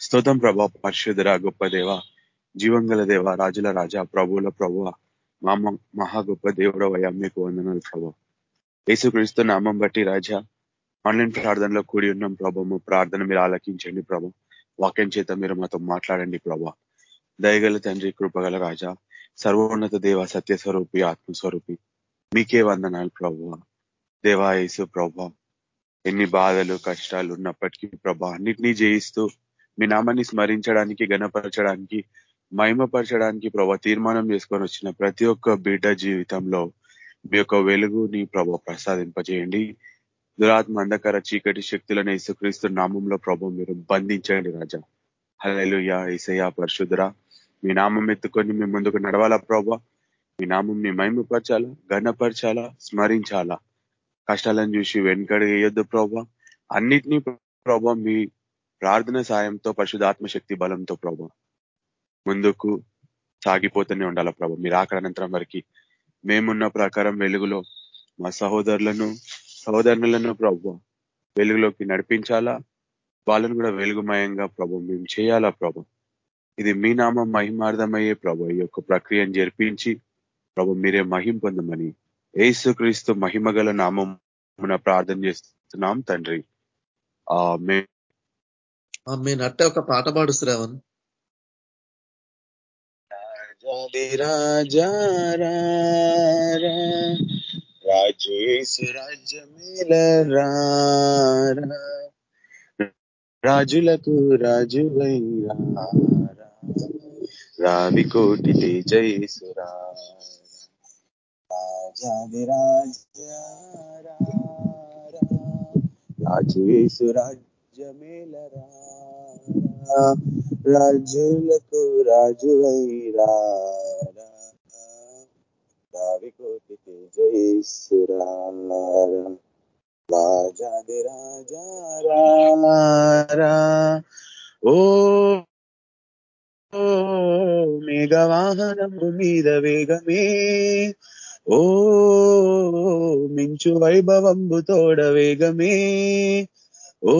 స్తోతం ప్రభా పరిశుధర గొప్ప దేవ జీవంగల దేవ రాజుల రాజా ప్రభువుల ప్రభు మా మహా గొప్ప దేవుడు అయ్యా మీకు వందనాలు ప్రభా. యేసుక్రీస్తు నామం బట్టి రాజా ఆన్లైన్ ప్రార్థనలో కూడి ఉన్నాం ప్రభా. ప్రార్థన మీరు ఆలకించండి ప్రభా. వాక్యం చేత మీరు మాతో మాట్లాడండి ప్రభా. దయగల తండ్రి కృపగల రాజా సర్వోన్నత దేవ సత్యస్వరూపి ఆత్మస్వరూపి మీకే వందనాలు ప్రభు. దేవా యేసు ప్రభా ఎన్ని బాధలు కష్టాలు ఉన్నప్పటికీ ప్రభా అన్నిటినీ జయిస్తూ మీ నామాన్ని స్మరించడానికి గణపరచడానికి మహిమపరచడానికి ప్రభా తీర్మానం చేసుకొని వచ్చిన ప్రతి ఒక్క బిడ్డ జీవితంలో మీ యొక్క వెలుగుని ప్రభా ప్రసాదింపజేయండి. దురాత్మ అంధకార చీకటి శక్తులను ఇసుక్రీస్తు నామంలో ప్రభు మీరు బంధించండి రాజా. హలలుయ ఈసయ పరిశుద్ధరా మీ నామం ఎత్తుకొని మీ ముందుకు నడవాలా ప్రభా? మీ నామం మీ మహిమపరచాలా గణపరచాలా స్మరించాలా? కష్టాలను చూసి వెనుకడిగేయొద్దు ప్రభా. అన్నిటినీ ప్రభా మీ ప్రార్థన సాయంతో పరిశుధాత్మ శక్తి బలంతో ప్రభు ముందుకు సాగిపోతూనే ఉండాల ప్రభు. మీరు అనంతరం వరకు మేమున్న ప్రకారం వెలుగులో మా సహోదరులను సహోదరులను ప్రభు వెలుగులోకి నడిపించాలా? వాళ్ళను కూడా వెలుగుమయంగా ప్రభు మేము చేయాలా ప్రభు? ఇది మీ నామం మహిమార్థమయ్యే ప్రభు ఈ యొక్క ప్రక్రియను జరిపించి ప్రభు మీరే మహిం పొందమని ఏసుక్రీస్తు మహిమగల నామం ప్రార్థన చేస్తున్నాం తండ్రి. ఆ మేము అట్టే ఒక పాట పాడు శ్రావణ్ రాజా రాజు రాజ్యమేల రాజులకు రాజు రావి కోటి తేజయేసురా రాజాది రాజు యేసు రాజ్యమేలరా రాజులకు రాజు అయిరా రావి కోటి రాజాది రాజారా ఓ మేఘవాహనము మీద వేగమే. ఓ మించు వైభవంబు తోడ వేగమే. ఓ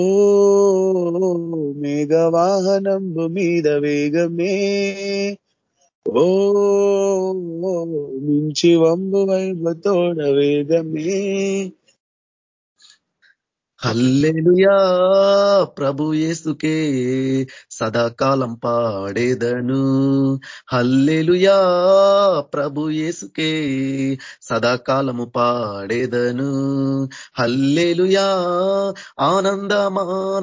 మేఘవాహనంబు మీద వేగమే. ఓ మించి వంబు వైభతోడ వేగమే. హల్లెలుయా ప్రభు ఏసుకే సదాకాలం పాడేదను. హల్లెలుయా! ప్రభు యేసుకే సదాకాలము పాడేదను. హల్లెలుయా! ఆనందమానందమానందమే.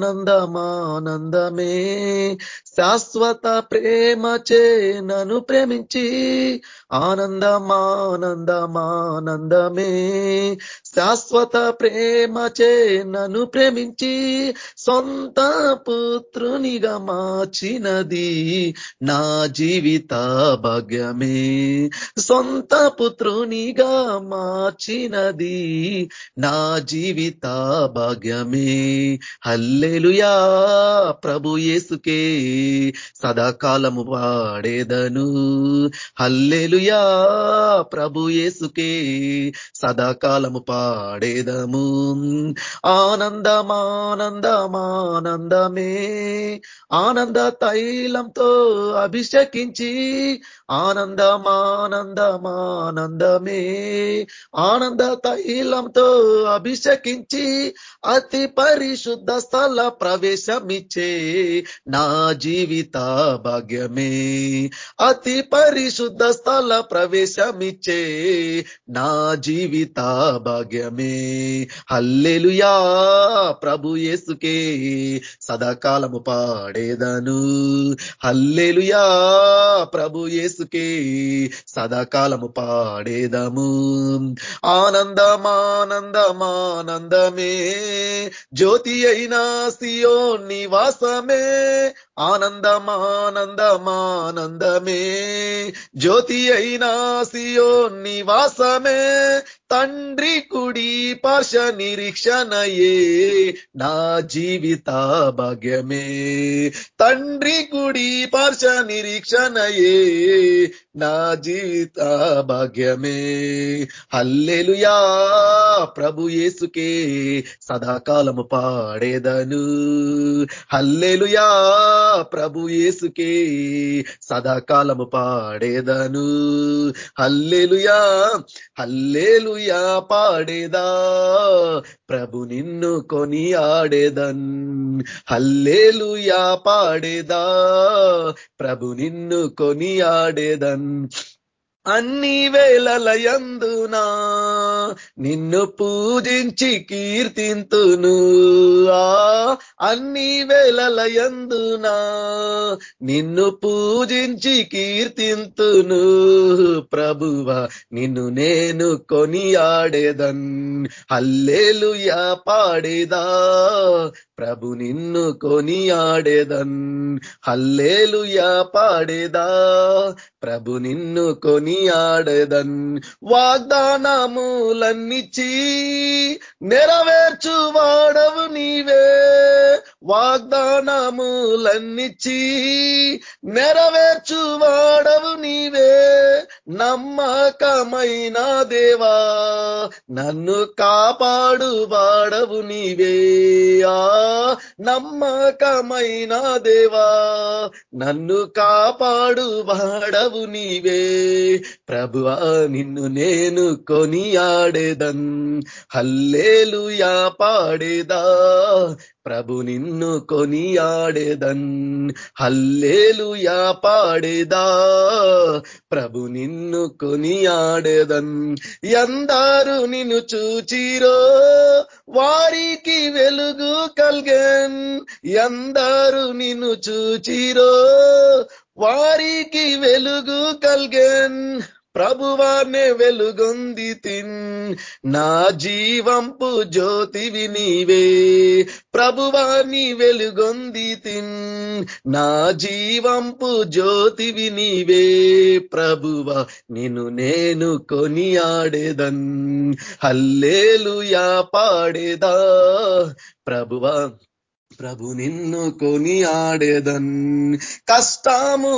శాశ్వత ప్రేమ చే నన్ను ప్రేమించి ఆనందమానందమానందమే. శాశ్వత ప్రేమ చే నన్ను ప్రేమించి సొంత పుత్రునిగా మార్చినది నా జీవిత భాగ్యమే. సొంత పుత్రునిగా మార్చినది నా జీవిత భాగ్యమే. హల్లెలుయా! ప్రభు యేసుకే సదాకాలము వాడేదను. హల్లెలుయా! ప్రభు యేసుకే సదాకాలము పాడేదము. ఆనందమానందమానందమే. ఆనంద తైలంతో అభిషేకించి ఆనందమానందమానందమే. ఆనంద తైలంతో అభిషేకించి అతి పరిశుద్ధ స్థల ప్రవేశమిచ్చే నా జీవిత భాగ్యమే. అతి పరిశుద్ధ స్థల ప్రవేశమిచ్చే నా జీవిత భాగ్యమే. హల్లెలుయా! ప్రభు యేసుకే సదాకాలము పాడే పాడేదను హల్లేలుయా! ప్రభు యేసుకే సదాకాలము పాడేదము. ఆనందమానందమానందమే జ్యోతి అయినా సియో నివాసమే. ఆనందమానందమానందమే జ్యోతి అయినా సియో నివాసమే. తండ్రి కుడి పార్ష నిరీక్షణయే నా జీవిత భాగ్యమే. తండ్రి గుడి పార్శ నిరీక్షణయే నా జీవిత భాగ్యమే. హల్లెలుయా! ప్రభు యేసుకే సదాకాలము పాడేదను. హల్లెలుయా! ప్రభు యేసుకే సదాకాలము పాడేదను. హల్లెలుయా! హల్లెలుయా! పాడేదా! ప్రభు నిన్ను కొని ఆడేదన్ హల్లేలుయా! ఆడేదా ప్రభు నిన్ను కొని ఆడేదన్ అన్ని వేళలయందునా నిన్ను పూజించి కీర్తింతును. అన్ని వేళలయందునా నిన్ను పూజించి కీర్తింతును. ప్రభువ నిన్ను నేను కొనియాడేదన్. హల్లేలుయా పాడేదా. ప్రభు నిన్ను కొనియాడేదన్. హల్లేలుయా పాడేదా. ప్రభు నిన్ను కొని వాగ్దానములన్నిచ్చి నెరవేర్చు వాడవు నీవే. వాగ్దానములన్నిచి నెరవేర్చు వాడవు నీవే. నమ్మకమైన దేవా నన్ను కాపాడు వాడవు నీవే. నమ్మకమైన దేవా నన్ను కాపాడు వాడవు నీవే. ప్రభువా నిన్ను నేను కొనియాడేదన్ హల్లేలుయా పాడేదా. ప్రభు నిన్ను కొనియాడేదన్. హల్లేలుయా పాడేదా. ప్రభు నిన్ను కొనియాడేదన్. ఎందారు నిన్ను చూచిరో వారికి వెలుగు కల్గన్. ఎందారు నిన్ను చూచిరో వారికి వెలుగు కల్గన్. ప్రభువానే వెలుగొంది తిన్. నా జీవంపు జ్యోతివి నీవే. ప్రభువాని వెలుగొంది తిన్. నా జీవంపు జ్యోతివి నీవే. ప్రభువ నిన్ను నేను కొనియాడేదన్. హల్లేలుయా పాడేదా. ప్రభువా ప్రభు నిన్ను కొని ఆడేదన్ కష్టములన్నిటినీ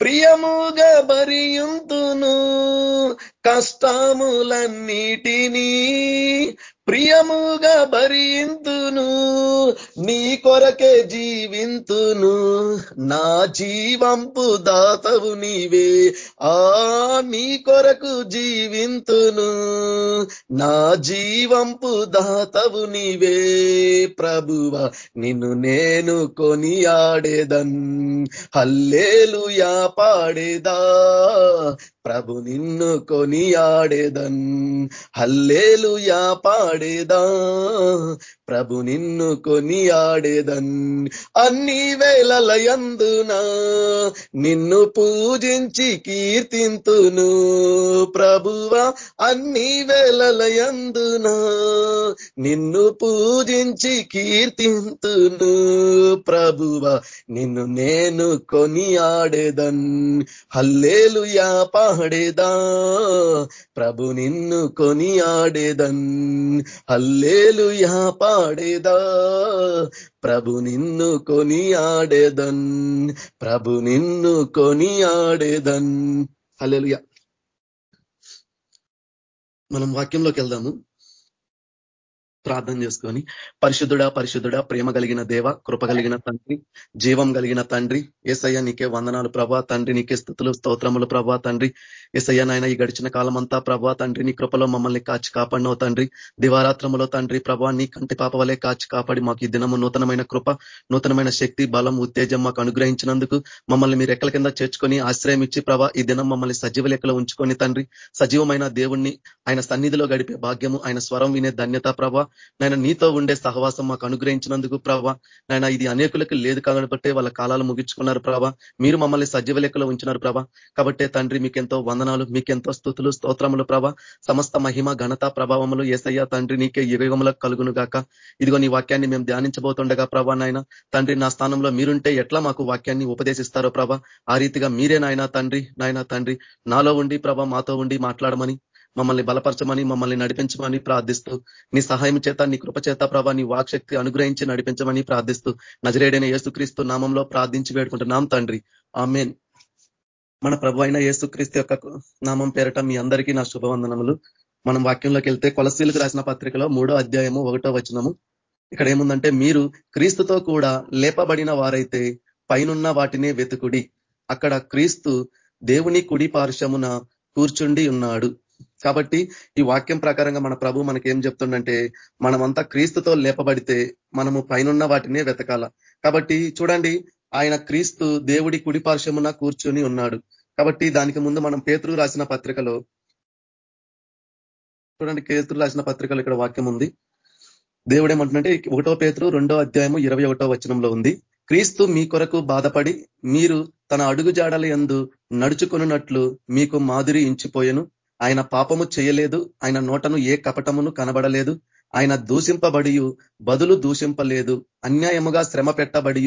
ప్రియముగా భరియుంతును. కష్టములన్నిటినీ ప్రియముగా భరింతును నీ కొరకే జీవింతును నా జీవంపు దాతవు నీవే. ఆ నీ కొరకు జీవింతును నా జీవంపు దాతవు నీవే. ప్రభువ నిన్ను నేను కొని కొనియాడేదన్ హల్లేలుయా పాడేదా. ప్రభు నిన్ను కొని ఆడేదన్ కొనియాడేదన్ హల్లేలుయా ఆడేదా ప్రభు నిన్ను కొని ఆడేదన్ అన్ని వేళలయందున నిన్ను పూజించి కీర్తింతును ప్రభువ అన్ని వేళలయందున నిన్ను పూజించి కీర్తింతును ప్రభువ నిన్ను నేను కొని ఆడేదన్ హల్లేలుయా పాడేదా? ప్రభు నిన్ను కొని ఆడేదన్ హల్లేలుయా పాడేదా. ప్రభు నిన్ను కొని ఆడేదన్ ప్రభు నిన్ను కొని ఆడేదన్ హల్లేలుయా. మనం వాక్యంలోకి వెళ్దాము. ప్రార్థన చేసుకొని పరిశుద్ధుడా పరిశుద్ధుడా ప్రేమ కలిగిన దేవ కృప కలిగిన తండ్రి జీవం కలిగిన తండ్రి ఏసయ్య నీకే వందనాలు ప్రభా తండ్రి నీకే స్థుతులు స్తోత్రములు ప్రభా తండ్రి ఏసయ్య నాయన ఈ గడిచిన కాలం అంతా ప్రభా తండ్రి నీ కృపలో మమ్మల్ని కాచి కాపాడినో తండ్రి దివారాత్రములో తండ్రి ప్రభా నీ కంటి పాప వలె కాచి కాపాడి మాకు ఈ దినము నూతనమైన కృప నూతనమైన శక్తి బలం ఉత్తేజం మాకు అనుగ్రహించినందుకు మమ్మల్ని మీరు ఎక్కల కింద చేర్చుకొని ఆశ్రయం ఇచ్చి ప్రభా ఈ దినం మమ్మల్ని సజీవ లెక్కలో ఉంచుకొని తండ్రి సజీవమైన దేవుణ్ణి ఆయన సన్నిధిలో గడిపే భాగ్యము ఆయన స్వరం వినే ధన్యత ప్రభా నాయన నీతో ఉండే సహవాసం మాకు అనుగ్రహించినందుకు ప్రభా. నాయన ఇది అనేకులకు లేదు కాబట్టి వాళ్ళ కాలాలు ముగించుకున్నారు ప్రభా. మీరు మమ్మల్ని సజీవ లెక్కలో ఉంచినారు ప్రభా. కాబట్టి తండ్రి మీకెంతో వందనాలు మీకెంతో స్థుతులు స్తోత్రములు ప్రభా. సమస్త మహిమ ఘనత ప్రభావములు ఏసయ్య తండ్రి నీకే యుగములకు కలుగును గాక. ఇదిగో నీ వాక్యాన్ని మేము ధ్యానించబోతుండగా ప్రభా నాయన. తండ్రి నా స్థానంలో మీరుంటే ఎట్లా మాకు వాక్యాన్ని ఉపదేశిస్తారో ప్రభా. ఆ రీతిగా మీరే నాయన తండ్రి నాయన తండ్రి. నాలో ఉండి ప్రభా మాతో ఉండి మాట్లాడమని మమ్మల్ని బలపరచమని మమ్మల్ని నడిపించమని ప్రార్థిస్తూ నీ సహాయం చేత నీ కృపచేత ప్రభా నీ వాక్శక్తి అనుగ్రహించి నడిపించమని ప్రార్థిస్తూ నజరేడైన యేసుక్రీస్తు నామంలో ప్రార్థించి వేడుకుంటున్నాం తండ్రి. ఆమెన్. మన ప్రభు అయిన యేసుక్రీస్తు యొక్క నామం పేరట మీ అందరికీ నా శుభవందనములు. మనం వాక్యంలోకి వెళ్తే కొలసీలకు రాసిన పత్రికలో మూడో అధ్యాయము ఒకటో వచనము. ఇక్కడ ఏముందంటే మీరు క్రీస్తుతో కూడా లేపబడిన వారైతే పైనున్న వాటినే వెతుకుడి. అక్కడ క్రీస్తు దేవుని కుడి పార్శ్వమున కూర్చుండి ఉన్నాడు. కాబట్టి ఈ వాక్యం ప్రకారంగా మన ప్రభు మనకి ఏం చెప్తుండంటే మనమంతా క్రీస్తుతో లేపబడితే మనము పైనున్న వాటినే వెతకాల. కాబట్టి చూడండి ఆయన క్రీస్తు దేవుడి కుడి పార్శ్వమున కూర్చుని ఉన్నాడు. కాబట్టి దానికి ముందు మనం పేతురు రాసిన పత్రికలో చూడండి పేతురు రాసిన పత్రికలో ఇక్కడ వాక్యం ఉంది. దేవుడు ఏమంటుందంటే ఒకటో పేతురు రెండో అధ్యాయము ఇరవై ఒకటో వచనంలో ఉంది. క్రీస్తు మీ కొరకు బాధపడి మీరు తన అడుగు జాడల ఎందు నడుచుకున్నట్లు మీకు మాదిరి ఇంచిపోయెను. ఆయన పాపము చేయలేదు ఆయన నోటను ఏ కపటమును కనబడలేదు ఆయన దూషింపబడి బదులు దూషింపలేదు అన్యాయముగా శ్రమ పెట్టబడి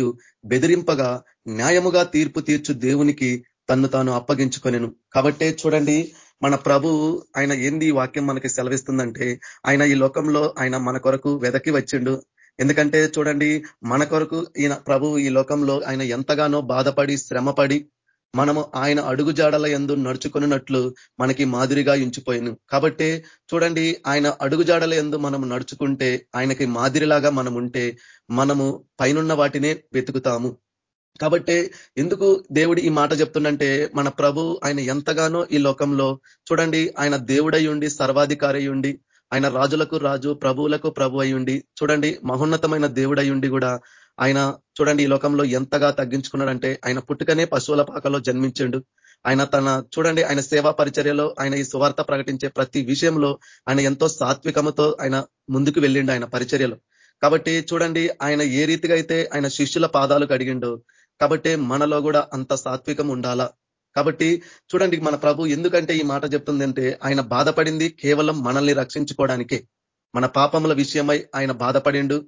బెదిరింపగా న్యాయముగా తీర్పు తీర్చు దేవునికి తన్ను తాను అప్పగించుకొనెను. కాబట్టే చూడండి మన ప్రభు ఆయన ఏంది వాక్యం మనకి సెలవిస్తుందంటే ఆయన ఈ లోకంలో ఆయన మన కొరకు వెదకి వచ్చిండు. ఎందుకంటే చూడండి మన కొరకు ఈయన ప్రభు ఈ లోకంలో ఆయన ఎంతగానో బాధపడి శ్రమపడి మనము ఆయన అడుగుజాడల ఎందు నడుచుకున్నట్లు మనకి మాదిరిగా ఇంచిపోయాను కాబట్టి చూడండి ఆయన అడుగుజాడల ఎందు మనం నడుచుకుంటే ఆయనకి మాదిరిలాగా మనం ఉంటే మనము పైనున్న వాటినే వెతుకుతాము. కాబట్టి ఎందుకు దేవుడు ఈ మాట చెప్తుండంటే మన ప్రభు ఆయన ఎంతగానో ఈ లోకంలో చూడండి ఆయన దేవుడై ఉండి సర్వాధికారి ఉండి ఆయన రాజులకు రాజు ప్రభువులకు ప్రభు అయ్యుండి చూడండి మహోన్నతమైన దేవుడై ఉండి కూడా ఆయన చూడండి ఈ లోకంలో ఎంతగా తగ్గించుకున్నాడంటే ఆయన పుట్టుకనే పశువుల పాకలో జన్మించిండు. ఆయన తన చూడండి ఆయన సేవా పరిచర్యలో ఆయన ఈ సువార్త ప్రకటించే ప్రతి విషయంలో ఆయన ఎంతో సాత్వికముతో ఆయన ముందుకు వెళ్ళిండు ఆయన పరిచర్యలో. కాబట్టి చూడండి ఆయన ఏ రీతిగా అయితే ఆయన శిష్యుల పాదాలు కడిగిండు కాబట్టి మనలో కూడా అంత సాత్వికం ఉండాలా? కాబట్టి చూడండి మన ప్రభు ఎందుకంటే ఈ మాట చెప్తుందంటే ఆయన బాధపడింది కేవలం మనల్ని రక్షించుకోవడానికే. మన పాపముల విషయమై ఆయన బాధపడిండు.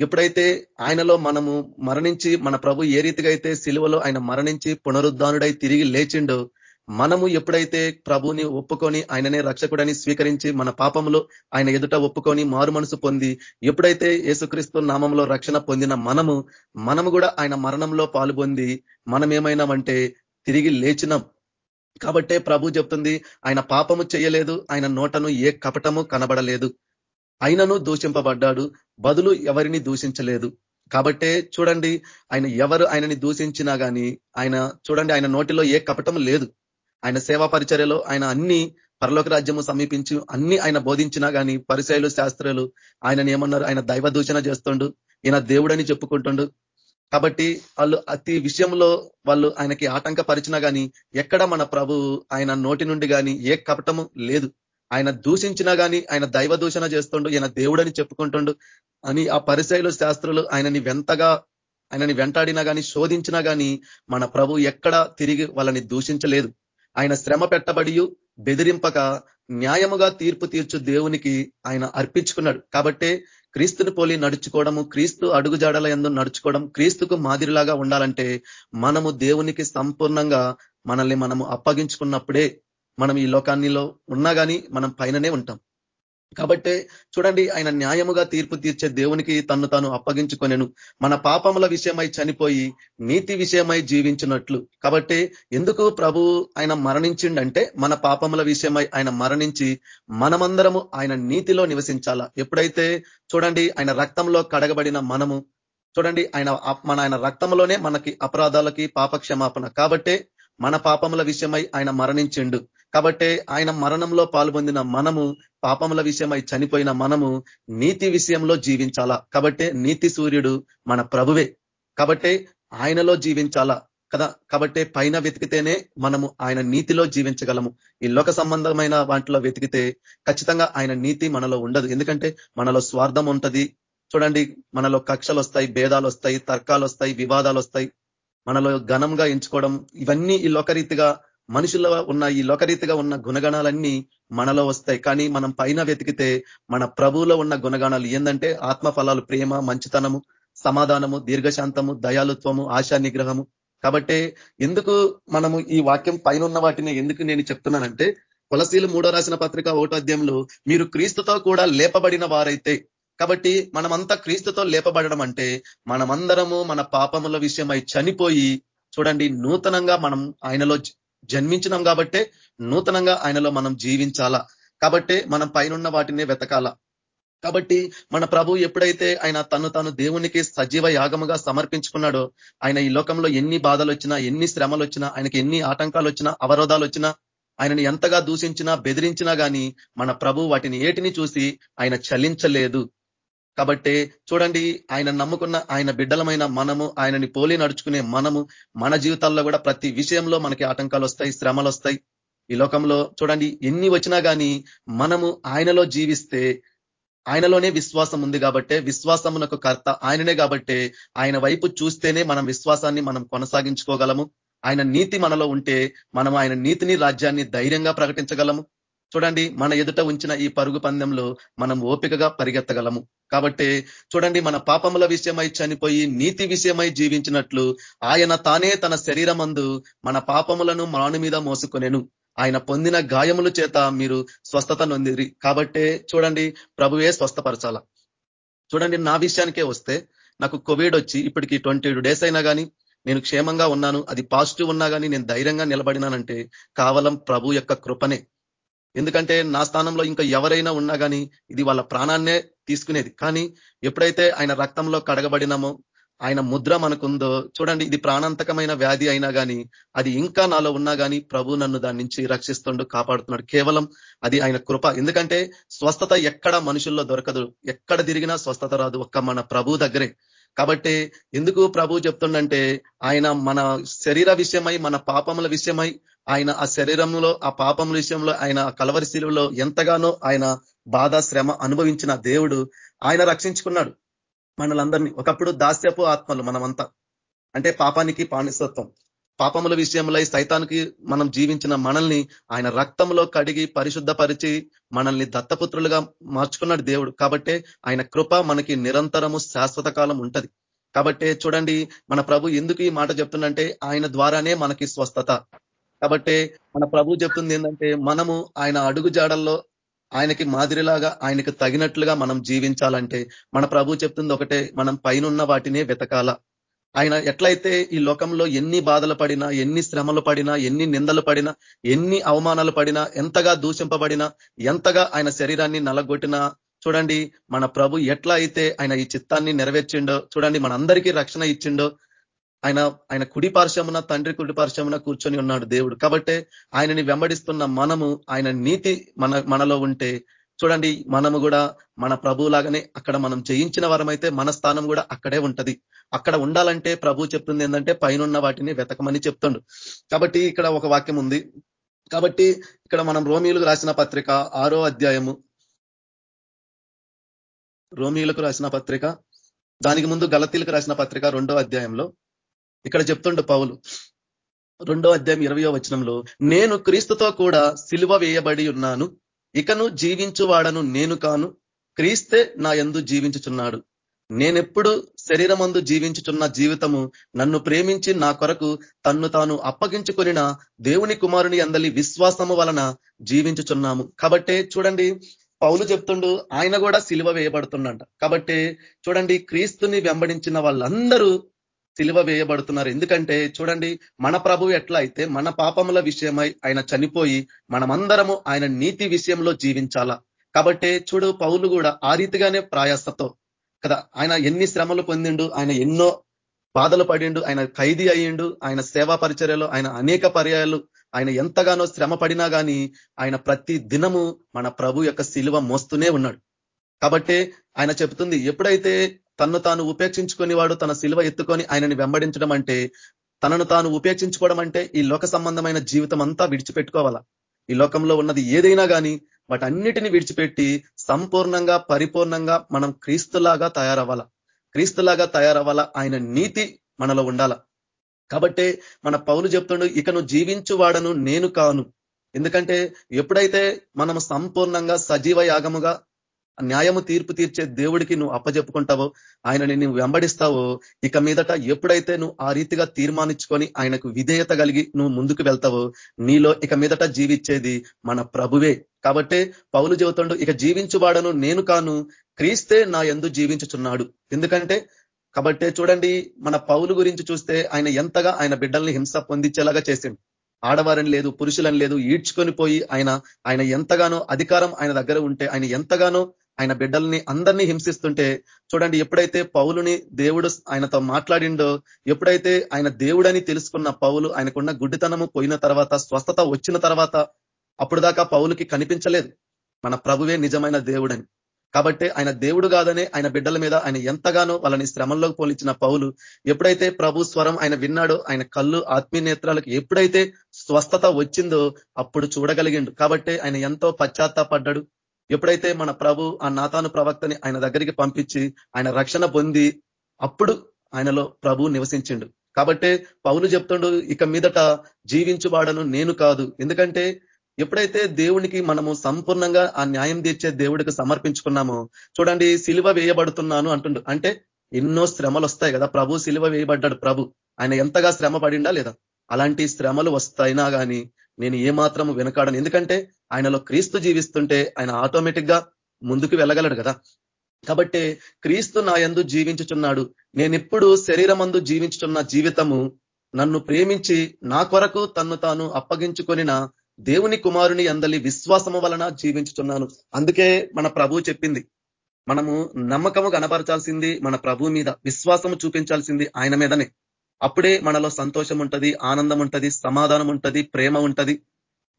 ఎప్పుడైతే ఆయనలో మనము మరణించి మన ప్రభు ఏ రీతిగా అయితే సిలువలో ఆయన మరణించి పునరుద్ధానుడై తిరిగి లేచిండో మనము ఎప్పుడైతే ప్రభుని ఒప్పుకొని ఆయననే రక్షకుడని స్వీకరించి మన పాపములు ఆయన ఎదుట ఒప్పుకొని మారు మనసు పొంది ఎప్పుడైతే యేసుక్రీస్తు నామంలో రక్షణ పొందిన మనము మనము కూడా ఆయన మరణంలో పాల్పొంది మనం ఏమైనామంటే తిరిగి లేచినాం. కాబట్టే ప్రభు చెప్తుంది ఆయన పాపము చేయలేదు ఆయన నోటను ఏ కపటము కనబడలేదు. ఆయనను దూషింపబడ్డాడు బదులు ఎవరిని దూషించలేదు. కాబట్టే చూడండి ఆయన ఎవరు ఆయనని దూషించినా కానీ ఆయన చూడండి ఆయన నోటిలో ఏ కపటం లేదు. ఆయన సేవా పరిచర్యలో ఆయన అన్ని పరలోక రాజ్యము సమీపించి అన్ని ఆయన బోధించినా కానీ పరిచయలు శాస్త్రాలు ఆయనని ఏమన్నారు? ఆయన దైవ దూషణ చేస్తుండు ఈయన దేవుడని చెప్పుకుంటుండు. కాబట్టి వాళ్ళు అతి విషయంలో వాళ్ళు ఆయనకి ఆటంకపరిచినా కానీ ఎక్కడ మన ప్రభు ఆయన నోటి నుండి కానీ ఏ కపటము లేదు. ఆయన దూషించినా కానీ ఆయన దైవ దూషణ చేస్తుండు ఈయన దేవుడని చెప్పుకుంటుండు అని ఆ పరిశైలు శాస్త్రులు ఆయనని వెంతగా ఆయనని వెంటాడినా కానీ శోధించినా కానీ మన ప్రభు ఎక్కడ తిరిగి వాళ్ళని దూషించలేదు. ఆయన శ్రమ పెట్టబడి బెదిరింపక న్యాయముగా తీర్పు తీర్చు దేవునికి ఆయన అర్పించుకున్నాడు. కాబట్టే క్రీస్తుని పోలి నడుచుకోవడము క్రీస్తు అడుగుజాడల ఎందు నడుచుకోవడం క్రీస్తుకు మాదిరిలాగా ఉండాలంటే మనము దేవునికి సంపూర్ణంగా మనల్ని మనము అప్పగించుకున్నప్పుడే మనం ఈ లోకాన్నిలో ఉన్నా కానీ మనం పైననే ఉంటాం. కాబట్టే చూడండి ఆయన న్యాయముగా తీర్పు తీర్చే దేవునికి తన్ను తాను అప్పగించుకొనెను. మన పాపముల విషయమై చనిపోయి నీతి విషయమై జీవించినట్లు. కాబట్టి ఎందుకు ప్రభు ఆయన మరణించిండంటే మన పాపముల విషయమై ఆయన మరణించి మనమందరము ఆయన నీతిలో నివసించాలా? ఎప్పుడైతే చూడండి ఆయన రక్తంలో కడగబడిన మనము చూడండి ఆయన మన ఆయన రక్తంలోనే మనకి అపరాధాలకి పాపక్షమాపణ. కాబట్టే మన పాపముల విషయమై ఆయన మరణించిండు. కాబట్టి ఆయన మరణంలో పాల్పొందిన మనము పాపముల విషయమై చనిపోయిన మనము నీతి విషయంలో జీవించాలా? కాబట్టి నీతి సూర్యుడు మన ప్రభువే. కాబట్టి ఆయనలో జీవించాలా? కదా? కాబట్టి పైన వెతికితేనే మనము ఆయన నీతిలో జీవించగలము. ఈ లోక సంబంధమైన వాటిలో వెతికితే ఖచ్చితంగా ఆయన నీతి మనలో ఉండదు. ఎందుకంటే మనలో స్వార్థం ఉంటది. చూడండి మనలో కక్షలు వస్తాయి భేదాలు వస్తాయి తర్కాలు వస్తాయి వివాదాలు వస్తాయి మనలో ఘనంగా ఎంచుకోవడం ఇవన్నీ ఈ లోకరీతిగా మనుషుల్లో ఉన్న ఈ లోకరీతిగా ఉన్న గుణగణాలన్నీ మనలో వస్తాయి. కానీ మనం పైన వెతికితే మన ప్రభువులో ఉన్న గుణగణాలు ఏంటంటే ఆత్మ ఫలాలు ప్రేమ మంచితనము సమాధానము దీర్ఘశాంతము దయాలుత్వము ఆశా నిగ్రహము కాబట్టి ఎందుకు మనము ఈ వాక్యం పైన ఉన్న వాటిని ఎందుకు నేను చెప్తున్నానంటే కొలసీలు మూడో రాసిన పత్రిక ఓటో అధ్యాయంలో మీరు క్రీస్తుతో కూడా లేపబడిన వారైతే కాబట్టి మనమంతా క్రీస్తుతో లేపబడడం అంటే మనమందరము మన పాపముల విషయమై చనిపోయి చూడండి నూతనంగా మనం ఆయనలో జన్మించినాం కాబట్టే నూతనంగా ఆయనలో మనం జీవించాలా? కాబట్టే మనం పైన వాటినే వెతకాల? కాబట్టి మన ప్రభు ఎప్పుడైతే ఆయన తను తాను దేవునికి సజీవ యాగముగా సమర్పించుకున్నాడో ఆయన ఈ లోకంలో ఎన్ని బాధలు వచ్చినా ఎన్ని శ్రమలు వచ్చినా ఆయనకి ఎన్ని ఆటంకాలు వచ్చినా అవరోధాలు వచ్చినా ఆయనని ఎంతగా దూషించినా బెదిరించినా గాని మన ప్రభు వాటిని ఏటిని చూసి ఆయన చలించలేదు. కాబట్టి చూడండి ఆయన నమ్ముకున్న ఆయన బిడ్డలమైన మనము ఆయనని పోలి నడుచుకునే మనము మన జీవితాల్లో కూడా ప్రతి విషయంలో మనకి ఆటంకాలు వస్తాయి శ్రమలు వస్తాయి. ఈ లోకంలో చూడండి ఎన్ని వచ్చినా కానీ మనము ఆయనలో జీవిస్తే ఆయనలోనే విశ్వాసం ఉంది కాబట్టి విశ్వాసమునకు కర్త ఆయననే కాబట్టి ఆయన వైపు చూస్తేనే మనం విశ్వాసాన్ని మనం కొనసాగించుకోగలము. ఆయన నీతి మనలో ఉంటే మనం ఆయన నీతిని రాజ్యాన్ని ధైర్యంగా ప్రకటించగలము. చూడండి మన ఎదుట ఉంచిన ఈ పరుగు పందెంలో మనం ఓపికగా పరిగెత్తగలము. కాబట్టి చూడండి మన పాపముల విషయమై చనిపోయి నీతి విషయమై జీవించినట్లు ఆయన తానే తన శరీరమందు మన పాపములను మాను మీద మోసుకొనేను. ఆయన పొందిన గాయముల చేత మీరు స్వస్థత నొందిరి. కాబట్టే చూడండి ప్రభువే స్వస్థపరచాల. చూడండి నా విషయానికే వస్తే నాకు కోవిడ్ వచ్చి ఇప్పటికి ట్వంటీ డేస్ అయినా కానీ నేను క్షేమంగా ఉన్నాను. అది పాజిటివ్ ఉన్నా కానీ నేను ధైర్యంగా నిలబడినానంటే కావలం ప్రభు యొక్క కృపనే. ఎందుకంటే నా స్థానంలో ఇంకా ఎవరైనా ఉన్నా కానీ ఇది వాళ్ళ ప్రాణాన్నే తీసుకునేది. కానీ ఎప్పుడైతే ఆయన రక్తంలో కడగబడినామో ఆయన ముద్ర మనకుందో చూడండి ఇది ప్రాణాంతకమైన వ్యాధి అయినా కానీ అది ఇంకా నాలో ఉన్నా కానీ ప్రభు నన్ను దాని నుంచి రక్షిస్తుండు కాపాడుతున్నాడు. కేవలం అది ఆయన కృప. ఎందుకంటే స్వస్థత ఎక్కడ మనుషుల్లో దొరకదు. ఎక్కడ తిరిగినా స్వస్థత రాదు ఒక్క మన ప్రభు దగ్గరే. కాబట్టి ఎందుకు ప్రభు చెప్తుండంటే ఆయన మన శరీర విషయమై మన పాపముల విషయమై ఆయన ఆ శరీరంలో ఆ పాపముల విషయంలో ఆయన కలవరి శిలువలో ఎంతగానో ఆయన బాధ శ్రమ అనుభవించిన దేవుడు ఆయన రక్షించుకున్నాడు మనలందరినీ. ఒకప్పుడు దాస్యపు ఆత్మలు మనమంతా. అంటే పాపానికి పానిసత్వం. పాపముల విషయంలో సైతానికి మనం జీవించిన మనల్ని ఆయన రక్తంలో కడిగి పరిశుద్ధపరిచి మనల్ని దత్తపుత్రులుగా మార్చుకున్నాడు దేవుడు. కాబట్టే ఆయన కృప మనకి నిరంతరము శాశ్వత కాలం ఉంటది. కాబట్టి చూడండి మన ప్రభు ఎందుకు ఈ మాట చెప్తుందంటే ఆయన ద్వారానే మనకి స్వస్థత. కాబట్టి మన ప్రభు చెప్తుంది ఏంటంటే మనము ఆయన అడుగు జాడల్లో ఆయనకి మాదిరిలాగా ఆయనకు తగినట్లుగా మనం జీవించాలంటే మన ప్రభు చెప్తుంది ఒకటే మనం పైనున్న వాటినే వెతకాల. ఆయన ఎట్లయితే ఈ లోకంలో ఎన్ని బాధలు పడినా ఎన్ని శ్రమలు పడినా ఎన్ని నిందలు పడినా ఎన్ని అవమానాలు పడినా ఎంతగా దూషింపబడినా ఎంతగా ఆయన శరీరాన్ని నలగొట్టినా చూడండి మన ప్రభు ఎట్లా అయితే ఆయన ఈ చిత్తాన్ని నెరవేర్చిండో చూడండి మనందరికీ రక్షణ ఇచ్చిండో ఆయన ఆయన కుడి పార్శ్వమున తండ్రి కుడి పార్శ్వమున కూర్చొని ఉన్నాడు దేవుడు. కాబట్టి ఆయనని వెంబడిస్తున్న మనము ఆయన నీతి మన మనలో ఉంటే చూడండి మనము కూడా మన ప్రభులాగానే అక్కడ మనం జయించిన వరమైతే మన స్థానం కూడా అక్కడే ఉంటది. అక్కడ ఉండాలంటే ప్రభు చెప్తుంది ఏంటంటే పైన వాటిని వెతకమని చెప్తుండు. కాబట్టి ఇక్కడ ఒక వాక్యం ఉంది. కాబట్టి ఇక్కడ మనం రోమిలకు రాసిన పత్రిక ఆరో అధ్యాయము. రోమిలకు రాసిన పత్రిక దానికి ముందు గలతీలకు రాసిన పత్రిక రెండో అధ్యాయంలో. ఇక్కడ చెప్తుండు పౌలు. రెండో అధ్యాయం ఇరవయో వచనంలో నేను క్రీస్తుతో కూడా సిలువ వేయబడి ఉన్నాను. ఇకను జీవించువాడను నేను కాను క్రీస్తే నా ఎందు జీవించుచున్నాడు. నేనెప్పుడు శరీరమందు జీవించుచున్న జీవితము నన్ను ప్రేమించి నా కొరకు తన్ను తాను అప్పగించుకొనిన దేవుని కుమారుని అందలి విశ్వాసము వలన జీవించుచున్నాము. కాబట్టే చూడండి పౌలు చెప్తుండు ఆయన కూడా సిలువ వేయబడుతుండంట. కాబట్టి చూడండి క్రీస్తుని వెంబడించిన వాళ్ళందరూ సిలువ వేయబడుతున్నారు. ఎందుకంటే చూడండి మన ప్రభు ఎట్లా అయితే మన పాపముల విషయమై ఆయన చనిపోయి మనమందరము ఆయన నీతి విషయంలో జీవించాలా? కాబట్టి చూడు పౌలు కూడా ఆ రీతిగానే ప్రయాసతో కదా ఆయన ఎన్ని శ్రమలు పొందిండు ఆయన ఎన్నో బాధలు పడిండు ఆయన ఖైదీ అయ్యిండు ఆయన సేవా పరిచర్యలో ఆయన అనేక పర్యాయాలు ఆయన ఎంతగానో శ్రమ పడినా కానీ ఆయన ప్రతి దినము మన ప్రభు యొక్క శిలువ మోస్తూనే ఉన్నాడు. కాబట్టి ఆయన చెప్తుంది ఎప్పుడైతే తన్ను తాను ఉపేక్షించుకుని వాడు తన శిలువ ఎత్తుకొని ఆయనని వెంబడించడం అంటే తనను తాను ఉపేక్షించుకోవడం అంటే ఈ లోక సంబంధమైన జీవితం అంతా విడిచిపెట్టుకోవాలా? ఈ లోకంలో ఉన్నది ఏదైనా కానీ వాటన్నిటిని విడిచిపెట్టి సంపూర్ణంగా పరిపూర్ణంగా మనం క్రీస్తులాగా తయారవ్వాలా? క్రీస్తులాగా తయారవ్వాలా? ఆయన నీతి మనలో ఉండాల? కాబట్టి మన పౌలు చెప్తుండు ఇక నువ్వు జీవించు వాడను నేను కాను. ఎందుకంటే ఎప్పుడైతే మనం సంపూర్ణంగా సజీవ యాగముగా న్యాయము తీర్పు తీర్చే దేవుడికి నువ్వు అప్పజెప్పుకుంటావో ఆయనని నువ్వు వెంబడిస్తావో ఇక మీదట ఎప్పుడైతే నువ్వు ఆ రీతిగా తీర్మానించుకొని ఆయనకు విధేయత కలిగి నువ్వు ముందుకు వెళ్తావో నీలో ఇక మీదట జీవించేది మన ప్రభువే. కాబట్టి పౌలు చెబుతుండు ఇక జీవించువాడను నేను కాను క్రీస్తే నా ఎందు జీవించుచున్నాడు. ఎందుకంటే కాబట్టే చూడండి మన పౌలు గురించి చూస్తే ఆయన ఎంతగా ఆయన బిడ్డల్ని హింస పొందించేలాగా చేసిండు. ఆడవారని లేదు పురుషులని లేదు ఈడ్చుకొని పోయి ఆయన ఆయన ఎంతగానో అధికారం ఆయన దగ్గర ఉంటే ఆయన ఎంతగానో ఆయన బిడ్డల్ని అందరినీ హింసిస్తుంటే చూడండి ఎప్పుడైతే పౌలుని దేవుడు ఆయనతో మాట్లాడిండో ఎప్పుడైతే ఆయన దేవుడని తెలుసుకున్న పౌలు ఆయనకున్న గుడ్డితనము పోయిన తర్వాత స్వస్థత వచ్చిన తర్వాత అప్పుడు దాకా పౌలుకి కనిపించలేదు. మన ప్రభువే నిజమైన దేవుడని. కాబట్టి ఆయన దేవుడు కాదనే ఆయన బిడ్డల మీద ఆయన ఎంతగానో వాళ్ళని శ్రమంలోకి పోలించిన పౌలు ఎప్పుడైతే ప్రభు స్వరం ఆయన విన్నాడో ఆయన కళ్ళు ఆత్మీయ నేత్రాలకు ఎప్పుడైతే స్వస్థత వచ్చిందో అప్పుడు చూడగలిగిండు. కాబట్టి ఆయన ఎంతో పశ్చాత్తాపడ్డాడు. ఎప్పుడైతే మన ప్రభు ఆ నాతాను ప్రవక్తని ఆయన దగ్గరికి పంపించి ఆయన రక్షణ పొంది అప్పుడు ఆయనలో ప్రభు నివసించిండు. కాబట్టి పౌలు చెప్తుండు ఇక మీదట జీవించువాడను నేను కాదు. ఎందుకంటే ఎప్పుడైతే దేవునికి మనము సంపూర్ణంగా ఆ న్యాయం తీర్చే దేవుడికి సమర్పించుకున్నామో చూడండి సిలువ వేయబడుతున్నాను అంటుండు. అంటే ఎన్నో శ్రమలు వస్తాయి కదా ప్రభు సిలువ వేయబడ్డాడు ప్రభు. ఆయన ఎంతగా శ్రమ పడిండా లేదా? అలాంటి శ్రమలు వస్తాయినా కానీ నేను ఏమాత్రం వెనకాడను. ఎందుకంటే ఆయనలో క్రీస్తు జీవిస్తుంటే ఆయన ఆటోమేటిక్గా ముందుకు వెళ్ళగలడు కదా. కాబట్టి క్రీస్తు నా ఎందు జీవించుచున్నాడు. నేనెప్పుడు శరీరమందు జీవించుతున్న జీవితము నన్ను ప్రేమించి నా కొరకు తన్ను తాను అప్పగించుకొనిన దేవుని కుమారుని అందలి విశ్వాసము వలన జీవించుతున్నాను అందుకే మన ప్రభు చెప్పింది. మనము నమ్మకము కనపరచాల్సింది మన ప్రభు మీద విశ్వాసము చూపించాల్సింది ఆయన మీదనే. అప్పుడే మనలో సంతోషం ఉంటది ఆనందం ఉంటది సమాధానం ఉంటది ప్రేమ ఉంటది.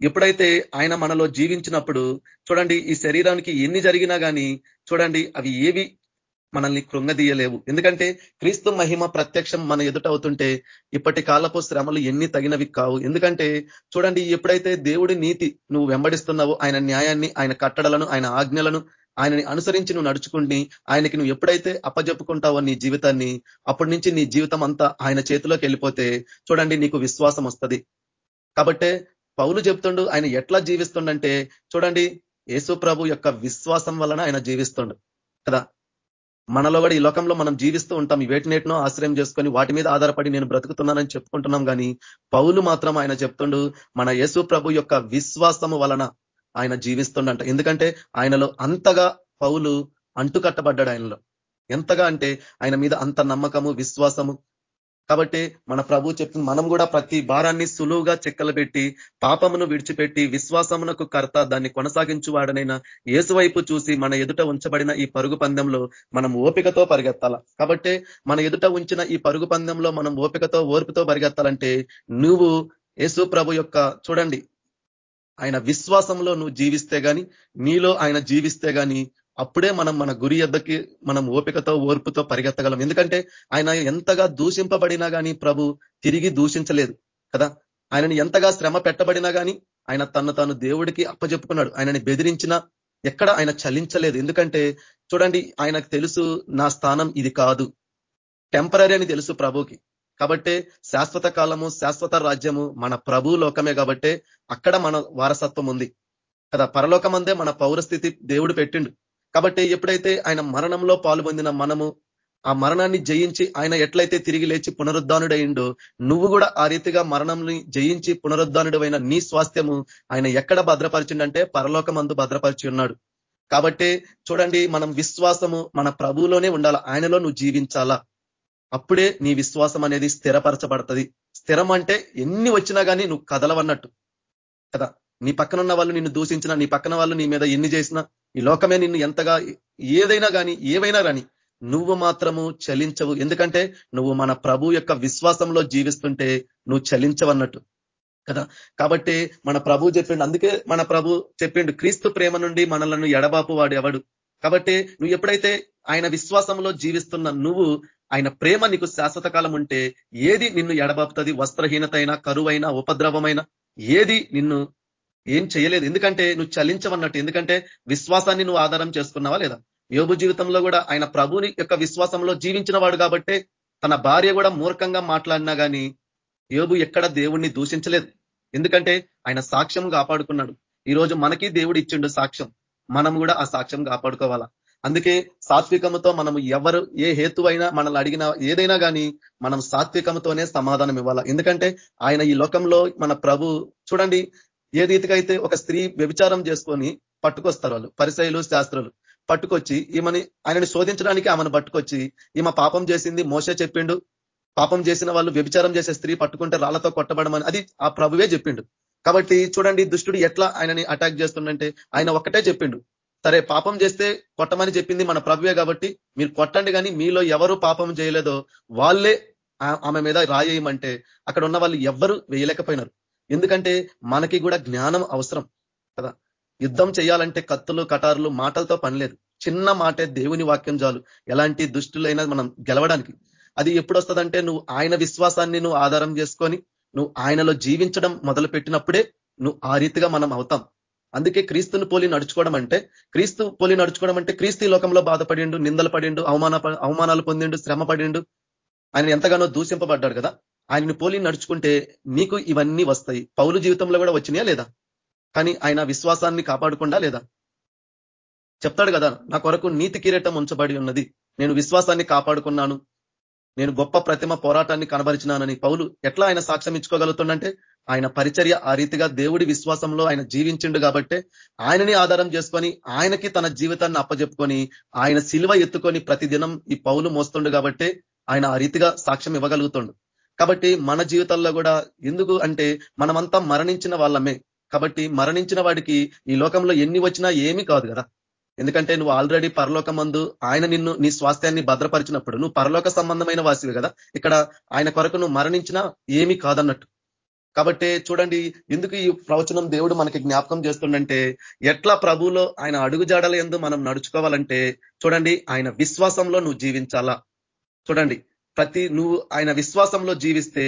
ఎప్పుడైతే ఆయన మనలో జీవించినప్పుడు చూడండి ఈ శరీరానికి ఎన్ని జరిగినా కానీ చూడండి అవి ఏవి మనల్ని కృంగదీయలేవు. ఎందుకంటే క్రీస్తు మహిమ ప్రత్యక్షం మన ఎదుట అవుతుంటే ఇప్పటి కాలపు శ్రమలు ఎన్ని తగినవి కావు. ఎందుకంటే చూడండి ఎప్పుడైతే దేవుడి నీతి నువ్వు వెంబడిస్తున్నావో ఆయన న్యాయాన్ని ఆయన కట్టడలను ఆయన ఆజ్ఞలను ఆయనని అనుసరించి నువ్వు నడుచుకుంటుని ఆయనకి నువ్వు ఎప్పుడైతే అప్పజెప్పుకుంటావో నీ జీవితాన్ని అప్పటి నుంచి నీ జీవితం అంతా ఆయన చేతిలోకి వెళ్ళిపోతే చూడండి నీకు విశ్వాసం వస్తుంది. కాబట్టే పౌలు చెప్తుండు ఆయన ఎట్లా జీవిస్తుండంటే చూడండి యేసు ప్రభు యొక్క విశ్వాసం వలన ఆయన జీవిస్తుండు. కదా? మనలో కూడా ఈ లోకంలో మనం జీవిస్తూ ఉంటాం వేటినేటినో ఆశ్రయం చేసుకొని వాటి మీద ఆధారపడి నేను బ్రతుకుతున్నానని చెప్పుకుంటున్నాం కానీ పౌలు మాత్రం ఆయన చెప్తుండు మన యేసు ప్రభు యొక్క విశ్వాసము వలన ఆయన జీవిస్తుండంట. ఎందుకంటే ఆయనలో అంతగా పౌలు అంటుకట్టబడ్డాడు ఆయనలో. ఎంతగా అంటే ఆయన మీద అంత నమ్మకము విశ్వాసము. కాబట్టి మన ప్రభు చెప్తుంది మనం కూడా ప్రతి భారాన్ని సులువుగా చెక్కలు పెట్టి పాపమును విడిచిపెట్టి విశ్వాసమునకు కర్త దాన్ని కొనసాగించువాడనైనా ఏసువైపు చూసి మన ఎదుట ఉంచబడిన ఈ పరుగు పందెంలో మనం ఓపికతో పరిగెత్తాల? కాబట్టి మన ఎదుట ఉంచిన ఈ పరుగు పందెంలో మనం ఓపికతో ఓర్పుతో పరిగెత్తాలంటే నువ్వు యేసు ప్రభు యొక్క చూడండి ఆయన విశ్వాసంలో నువ్వు జీవిస్తే గాని నీలో ఆయన జీవిస్తే గాని అప్పుడే మనం మన గురి ఎద్దకి మనం ఓపికతో ఓర్పుతో పరిగెత్తగలం. ఎందుకంటే ఆయన ఎంతగా దూషింపబడినా కానీ ప్రభు తిరిగి దూషించలేదు కదా? ఆయనని ఎంతగా శ్రమ పెట్టబడినా కానీ ఆయన తను తాను దేవుడికి అప్పజెప్పుకున్నాడు. ఆయనని బెదిరించిన ఎక్కడ ఆయన చలించలేదు. ఎందుకంటే చూడండి ఆయనకు తెలుసు నా స్థానం ఇది కాదు. టెంపరీ అని తెలుసు ప్రభుకి కాబట్టే శాశ్వత కాలము శాశ్వత రాజ్యము మన ప్రభు లోకమే కాబట్టే అక్కడ మన వారసత్వం ఉంది. కదా పరలోకమందే మన పౌరస్థితి దేవుడు పెట్టిండు. కాబట్టి ఎప్పుడైతే ఆయన మరణంలో పాల్పొందిన మనము ఆ మరణాన్ని జయించి ఆయన ఎట్లయితే తిరిగి లేచి పునరుద్ధానుడైండో నువ్వు కూడా ఆ రీతిగా మరణంని జయించి పునరుద్ధానుడైన నీ స్వాస్థ్యము ఆయన ఎక్కడ భద్రపరిచిండంటే పరలోకమందు భద్రపరిచి ఉన్నాడు. కాబట్టి చూడండి మనం విశ్వాసము మన ప్రభువులోనే ఉండాలా? ఆయనలో నువ్వు జీవించాలా? అప్పుడే నీ విశ్వాసం అనేది స్థిరపరచబడుతుంది. స్థిరం అంటే ఎన్ని వచ్చినా కానీ నువ్వు కదలవన్నట్టు. కదా? నీ పక్కన ఉన్న వాళ్ళు నిన్ను దూషించినా నీ పక్కన వాళ్ళు నీ మీద ఎన్ని చేసినా ఈ లోకమే నిన్ను ఎంతగా ఏదైనా కానీ ఏవైనా కానీ నువ్వు మాత్రము చలించవు. ఎందుకంటే నువ్వు మన ప్రభు యొక్క విశ్వాసంలో జీవిస్తుంటే నువ్వు చలించవన్నట్టు. కదా? కాబట్టి మన ప్రభు చెప్పిండు అందుకే మన ప్రభు చెప్పిండు క్రీస్తు ప్రేమ నుండి మనలను ఎడబాపు వాడు ఎవడు కాబట్టి నువ్వు ఎప్పుడైతే ఆయన విశ్వాసంలో జీవిస్తున్న నువ్వు ఆయన ప్రేమ నీకు శాశ్వత కాలం ఉంటే ఏది నిన్ను ఎడబాపుతుంది? వస్త్రహీనతైన కరువైన ఉపద్రవమైన? ఏది నిన్ను ఏం చేయలేదు? ఎందుకంటే నువ్వు చలించవన్నట్టు. ఎందుకంటే విశ్వాసాన్ని నువ్వు ఆధారం చేసుకున్నావా లేదా? యోగు జీవితంలో కూడా ఆయన ప్రభుని యొక్క విశ్వాసంలో జీవించిన వాడు కాబట్టే తన భార్య కూడా మూర్ఖంగా మాట్లాడినా కానీ యోగు ఎక్కడ దేవుణ్ణి దూషించలేదు. ఎందుకంటే ఆయన సాక్ష్యం కాపాడుకున్నాడు. ఈరోజు మనకి దేవుడు ఇచ్చిండు సాక్ష్యం. మనం కూడా ఆ సాక్ష్యం కాపాడుకోవాలా? అందుకే సాత్వికముతో మనం ఎవరు ఏ హేతువైనా మనల్ని అడిగినా ఏదైనా కానీ మనం సాత్వికముతోనే సమాధానం ఇవ్వాలా. ఎందుకంటే ఆయన ఈ లోకంలో మన ప్రభు చూడండి ఏ రీతికైతే ఒక స్త్రీ వ్యభిచారం చేసుకొని పట్టుకొస్తారు వాళ్ళు పరిసయలు శాస్త్రులు. పట్టుకొచ్చి ఈమెని ఆయనని శోధించడానికి ఆమెను పట్టుకొచ్చి ఈమె పాపం చేసింది మోసే చెప్పిండు. పాపం చేసిన వాళ్ళు వ్యభిచారం చేసే స్త్రీ పట్టుకుంటే రాళ్ళతో కొట్టబడమని అది ఆ ప్రభువే చెప్పిండు. కాబట్టి చూడండి దుష్టుడు ఎట్లా ఆయనని అటాక్ చేస్తుండంటే ఆయన ఒక్కటే చెప్పిండు. సరే పాపం చేస్తే కొట్టమని చెప్పింది మన ప్రభువే కాబట్టి మీరు కొట్టండి కానీ మీలో ఎవరు పాపం చేయలేదో వాళ్ళే ఆమె మీద రాయేయమంటే అక్కడ ఉన్న వాళ్ళు ఎవ్వరు వేయలేకపోయినారు. ఎందుకంటే మనకి కూడా జ్ఞానం అవసరం కదా. యుద్ధం చేయాలంటే కత్తులు కటారులు మాటలతో పనిలేదు చిన్న మాటే దేవుని వాక్యం చాలు. ఎలాంటి దుష్టులైనా మనం గెలవడానికి. అది ఎప్పుడు వస్తుందంటే నువ్వు ఆయన విశ్వాసాన్ని నువ్వు ఆధారం చేసుకొని నువ్వు ఆయనలో జీవించడం మొదలు పెట్టినప్పుడే నువ్వు ఆ రీతిగా మనం అవుతాం. అందుకే క్రీస్తుని పోలి నడుచుకోవడం అంటే క్రీస్తు పోలి నడుచుకోవడం అంటే క్రీస్తు లోకంలో బాధపడిండు నిందలు పడిండు అవమాన అవమానాలు పొందిండు శ్రమ పడిండు. ఆయన ఎంతగానో దూషింపబడ్డాడు కదా. ఆయనను పోలి నడుచుకుంటే నీకు ఇవన్నీ వస్తాయి. పౌలు జీవితంలో కూడా వచ్చినాయా లేదా? కానీ ఆయన విశ్వాసాన్ని కాపాడుకుండా లేదా? చెప్తాడు కదా నా కొరకు నీతి కిరీటం ఉంచబడి ఉన్నది. నేను విశ్వాసాన్ని కాపాడుకున్నాను. నేను గొప్ప ప్రతిమ పోరాటాన్ని కనబరిచినానని పౌలు ఎట్లా ఆయన సాక్ష్యం ఇచ్చుకోగలుగుతుండంటే ఆయన పరిచర్య ఆ రీతిగా దేవుడి విశ్వాసంలో ఆయన జీవించిండు కాబట్టే ఆయనని ఆధారం చేసుకొని ఆయనకి తన జీవితాన్ని అప్పజెప్పుకొని ఆయన శిలువ ఎత్తుకొని ప్రతిదినం ఈ పౌలు మోస్తుండు కాబట్టే ఆయన ఆ రీతిగా సాక్ష్యం ఇవ్వగలుగుతుండు. కాబట్టి మన జీవితాల్లో కూడా ఎందుకు అంటే మనమంతా మరణించిన వాళ్ళమే. కాబట్టి మరణించిన వాడికి ఈ లోకంలో ఎన్ని వచ్చినా ఏమీ కాదు కదా. ఎందుకంటే నువ్వు ఆల్రెడీ పరలోక మందు ఆయన నిన్ను నీ స్వాస్థ్యాన్ని భద్రపరిచినప్పుడు నువ్వు పరలోక సంబంధమైన వాసివి కదా. ఇక్కడ ఆయన కొరకు నువ్వు మరణించినా ఏమీ కాదన్నట్టు. కాబట్టి చూడండి ఎందుకు ఈ ప్రవచనం దేవుడు మనకి జ్ఞాపకం చేస్తుండంటే ఎట్లా ప్రభువులో ఆయన అడుగుజాడల ఎందు మనం నడుచుకోవాలంటే చూడండి ఆయన విశ్వాసంలో నువ్వు జీవించాలా? చూడండి ప్రతి నువ్వు ఆయన విశ్వాసంలో జీవిస్తే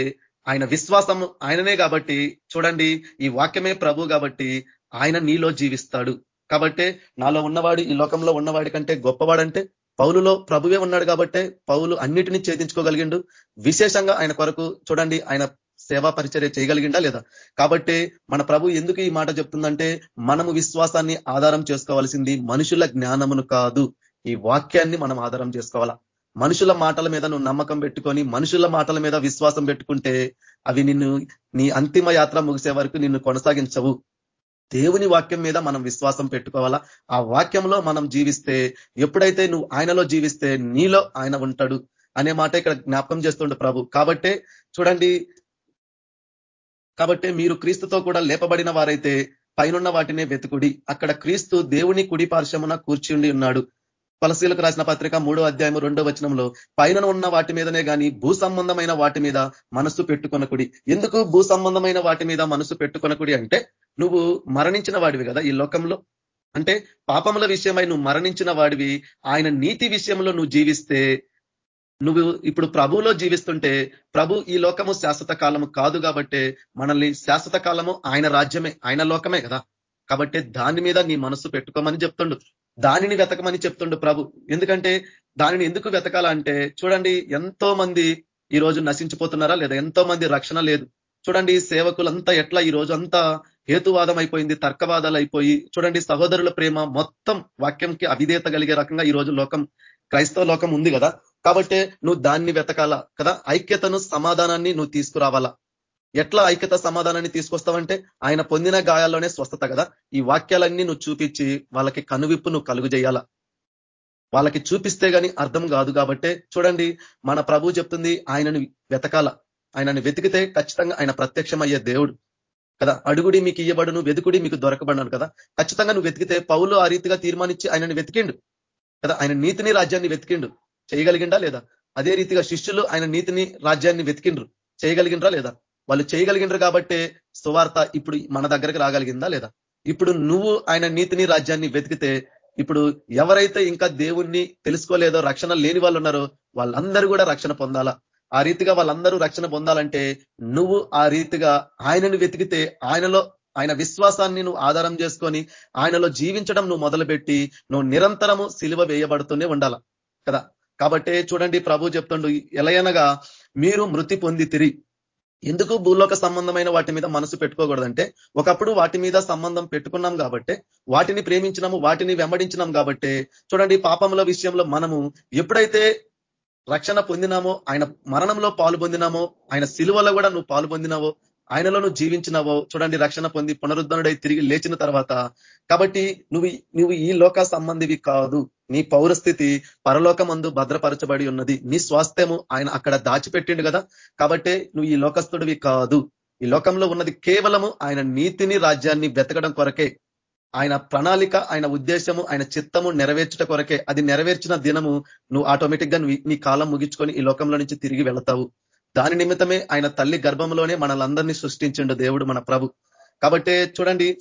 ఆయన విశ్వాసం ఆయననే కాబట్టి చూడండి ఈ వాక్యమే ప్రభు కాబట్టి ఆయన నీలో జీవిస్తాడు. కాబట్టే నాలో ఉన్నవాడు ఈ లోకంలో ఉన్నవాడి కంటే గొప్పవాడంటే పౌలులో ప్రభువే ఉన్నాడు కాబట్టే పౌలు అన్నిటినీ ఛేదించుకోగలిగిండు. విశేషంగా ఆయన కొరకు చూడండి ఆయన సేవా పరిచర్య చేయగలిగిండా లేదా? కాబట్టి మన ప్రభు ఎందుకు ఈ మాట చెప్తుందంటే మనము విశ్వాసాన్ని ఆధారం చేసుకోవాల్సింది మనుషుల జ్ఞానమును కాదు. ఈ వాక్యాన్ని మనం ఆధారం చేసుకోవాలా? మనుషుల మాటల మీద నువ్వు నమ్మకం పెట్టుకొని మనుషుల మాటల మీద విశ్వాసం పెట్టుకుంటే అవి నిన్ను నీ అంతిమ యాత్ర ముగిసే వరకు నిన్ను కొనసాగించవు. దేవుని వాక్యం మీద మనం విశ్వాసం పెట్టుకోవాలా? ఆ వాక్యంలో మనం జీవిస్తే ఎప్పుడైతే నువ్వు ఆయనలో జీవిస్తే నీలో ఆయన ఉంటాడు అనే మాట ఇక్కడ జ్ఞాపకం చేస్తుండే ప్రభు. కాబట్టే చూడండి కాబట్టి మీరు క్రీస్తుతో కూడా లేపబడిన వారైతే పైనున్న వాటినే వెతుకుడి. అక్కడ క్రీస్తు దేవుని కుడి పార్శ్వమున కూర్చుండి ఉన్నాడు. పలసీలకు రాసిన పత్రిక మూడో అధ్యాయం రెండో వచనంలో పైన ఉన్న వాటి మీదనే కానీ భూ సంబంధమైన వాటి మీద మనసు పెట్టుకొనకుడి. ఎందుకు భూ సంబంధమైన వాటి మీద మనసు పెట్టుకొనకుడి అంటే నువ్వు మరణించిన వాడివి కదా ఈ లోకంలో. అంటే పాపముల విషయమై నువ్వు మరణించిన వాడివి. ఆయన నీతి విషయంలో నువ్వు జీవిస్తే నువ్వు ఇప్పుడు ప్రభువులో జీవిస్తుంటే ప్రభు ఈ లోకము శాశ్వత కాలము కాదు కాబట్టి మనల్ని శాశ్వత కాలము ఆయన రాజ్యమే ఆయన లోకమే కదా. కాబట్టి దాని మీద నీ మనసు పెట్టుకోమని చెప్తుండు. దానిని వెతకమని చెప్తుండు ప్రభు. ఎందుకంటే దానిని ఎందుకు వెతకాలంటే చూడండి ఎంతో మంది ఈ రోజు నశించిపోతున్నారా లేదా ఎంతో మంది రక్షణ లేదు. చూడండి సేవకులంతా ఎట్లా ఈ రోజు అంతా హేతువాదం అయిపోయింది తర్కవాదాలు అయిపోయి చూడండి సహోదరుల ప్రేమ మొత్తం వాక్యంకి అవిధేత కలిగే రకంగా ఈ రోజు లోకం క్రైస్తవ లోకం ఉంది కదా. కాబట్టి నువ్వు దాన్ని వెతకాల కదా? ఐక్యతను సమాధానాన్ని నువ్వు తీసుకురావాలా? ఎట్లా ఐక్యత సమాధానాన్ని తీసుకొస్తావంటే ఆయన పొందిన గాయాల్లోనే స్వస్థత కదా? ఈ వాక్యాలన్నీ నువ్వు చూపించి వాళ్ళకి కనువిప్పు నువ్వు కలుగు చేయాలా? వాళ్ళకి చూపిస్తే గాని అర్థం కాదు కాబట్టే చూడండి మన ప్రభు చెప్తుంది ఆయనను వెతకాల. ఆయనను వెతికితే ఖచ్చితంగా ఆయన ప్రత్యక్షమయ్యే దేవుడు కదా? అడుగుడి మీకు ఇయ్యబడును వెతుకుడి మీకు దొరకబడ్డాను కదా? ఖచ్చితంగా నువ్వు వెతికితే పౌలు ఆ రీతిగా తీర్మానించి ఆయనను వెతికిండు కదా? ఆయన నీతిని రాజ్యాన్ని వెతికిండు. చేయగలిగిండా లేదా? అదే రీతిగా శిష్యులు ఆయన నీతిని రాజ్యాన్ని వెతికిండ్రు. చేయగలిగిండ్రా లేదా? వాళ్ళు చేయగలిగిండ్రు కాబట్టే సువార్త ఇప్పుడు మన దగ్గరకు రాగలిగిందా లేదా? ఇప్పుడు నువ్వు ఆయన నీతిని రాజ్యాన్ని వెతికితే ఇప్పుడు ఎవరైతే ఇంకా దేవుణ్ణి తెలుసుకోలేదో రక్షణ లేని వాళ్ళు ఉన్నారో వాళ్ళందరూ కూడా రక్షణ పొందాలా? ఆ రీతిగా వాళ్ళందరూ రక్షణ పొందాలంటే నువ్వు ఆ రీతిగా ఆయనను వెతికితే ఆయనలో ఆయన విశ్వాసాన్ని నువ్వు ఆధారం చేసుకొని ఆయనలో జీవించడం నువ్వు మొదలుపెట్టి నువ్వు నిరంతరము సిలువ వేయబడుతూనే ఉండాల? కదా? కాబట్టే చూడండి ప్రభు చెప్తుండు ఎలయనగా మీరు మృతి పొంది తిరిగి ఎందుకు భూలోక సంబంధమైన వాటి మీద మనసు పెట్టుకోకూడదంటే ఒకప్పుడు వాటి మీద సంబంధం పెట్టుకున్నాం కాబట్టి వాటిని ప్రేమించినాము వాటిని వెంబడించినాం కాబట్టి చూడండి పాపముల విషయంలో మనము ఎప్పుడైతే రక్షణ పొందినామో ఆయన మరణంలో పాలు పొందినామో ఆయన సిలువలో కూడా నువ్వు పాలు పొందినావో ఆయనలో నువ్వు జీవించినావో చూడండి రక్షణ పొంది పునరుద్ధరణుడై తిరిగి లేచిన తర్వాత కాబట్టి నువ్వు నువ్వు ఈ లోక సంబంధివి కాదు. నీ పౌరస్థితి పరలోకమందు భద్రపరచబడి ఉన్నది. నీ స్వాస్థ్యము ఆయన అక్కడ దాచిపెట్టిండు కదా. కాబట్టి నువ్వు ఈ లోకస్తుడివి కాదు. ఈ లోకంలో ఉన్నది కేవలము ఆయన నీతిని రాజ్యాన్ని వెతకడం కొరకే. ఆయన ప్రణాళిక ఆయన ఉద్దేశము ఆయన చిత్తము నెరవేర్చుట కొరకే. అది నెరవేర్చిన దినము నువ్వు ఆటోమేటిక్గా నీ కాలం ముగించుకొని ఈ లోకంలో నుంచి తిరిగి వెళతావు. దాని నిమిత్తమే ఆయన తల్లి గర్భంలోనే మనలందరినీ సృష్టించిండు దేవుడు మన ప్రభు. కాబట్టి చూడండి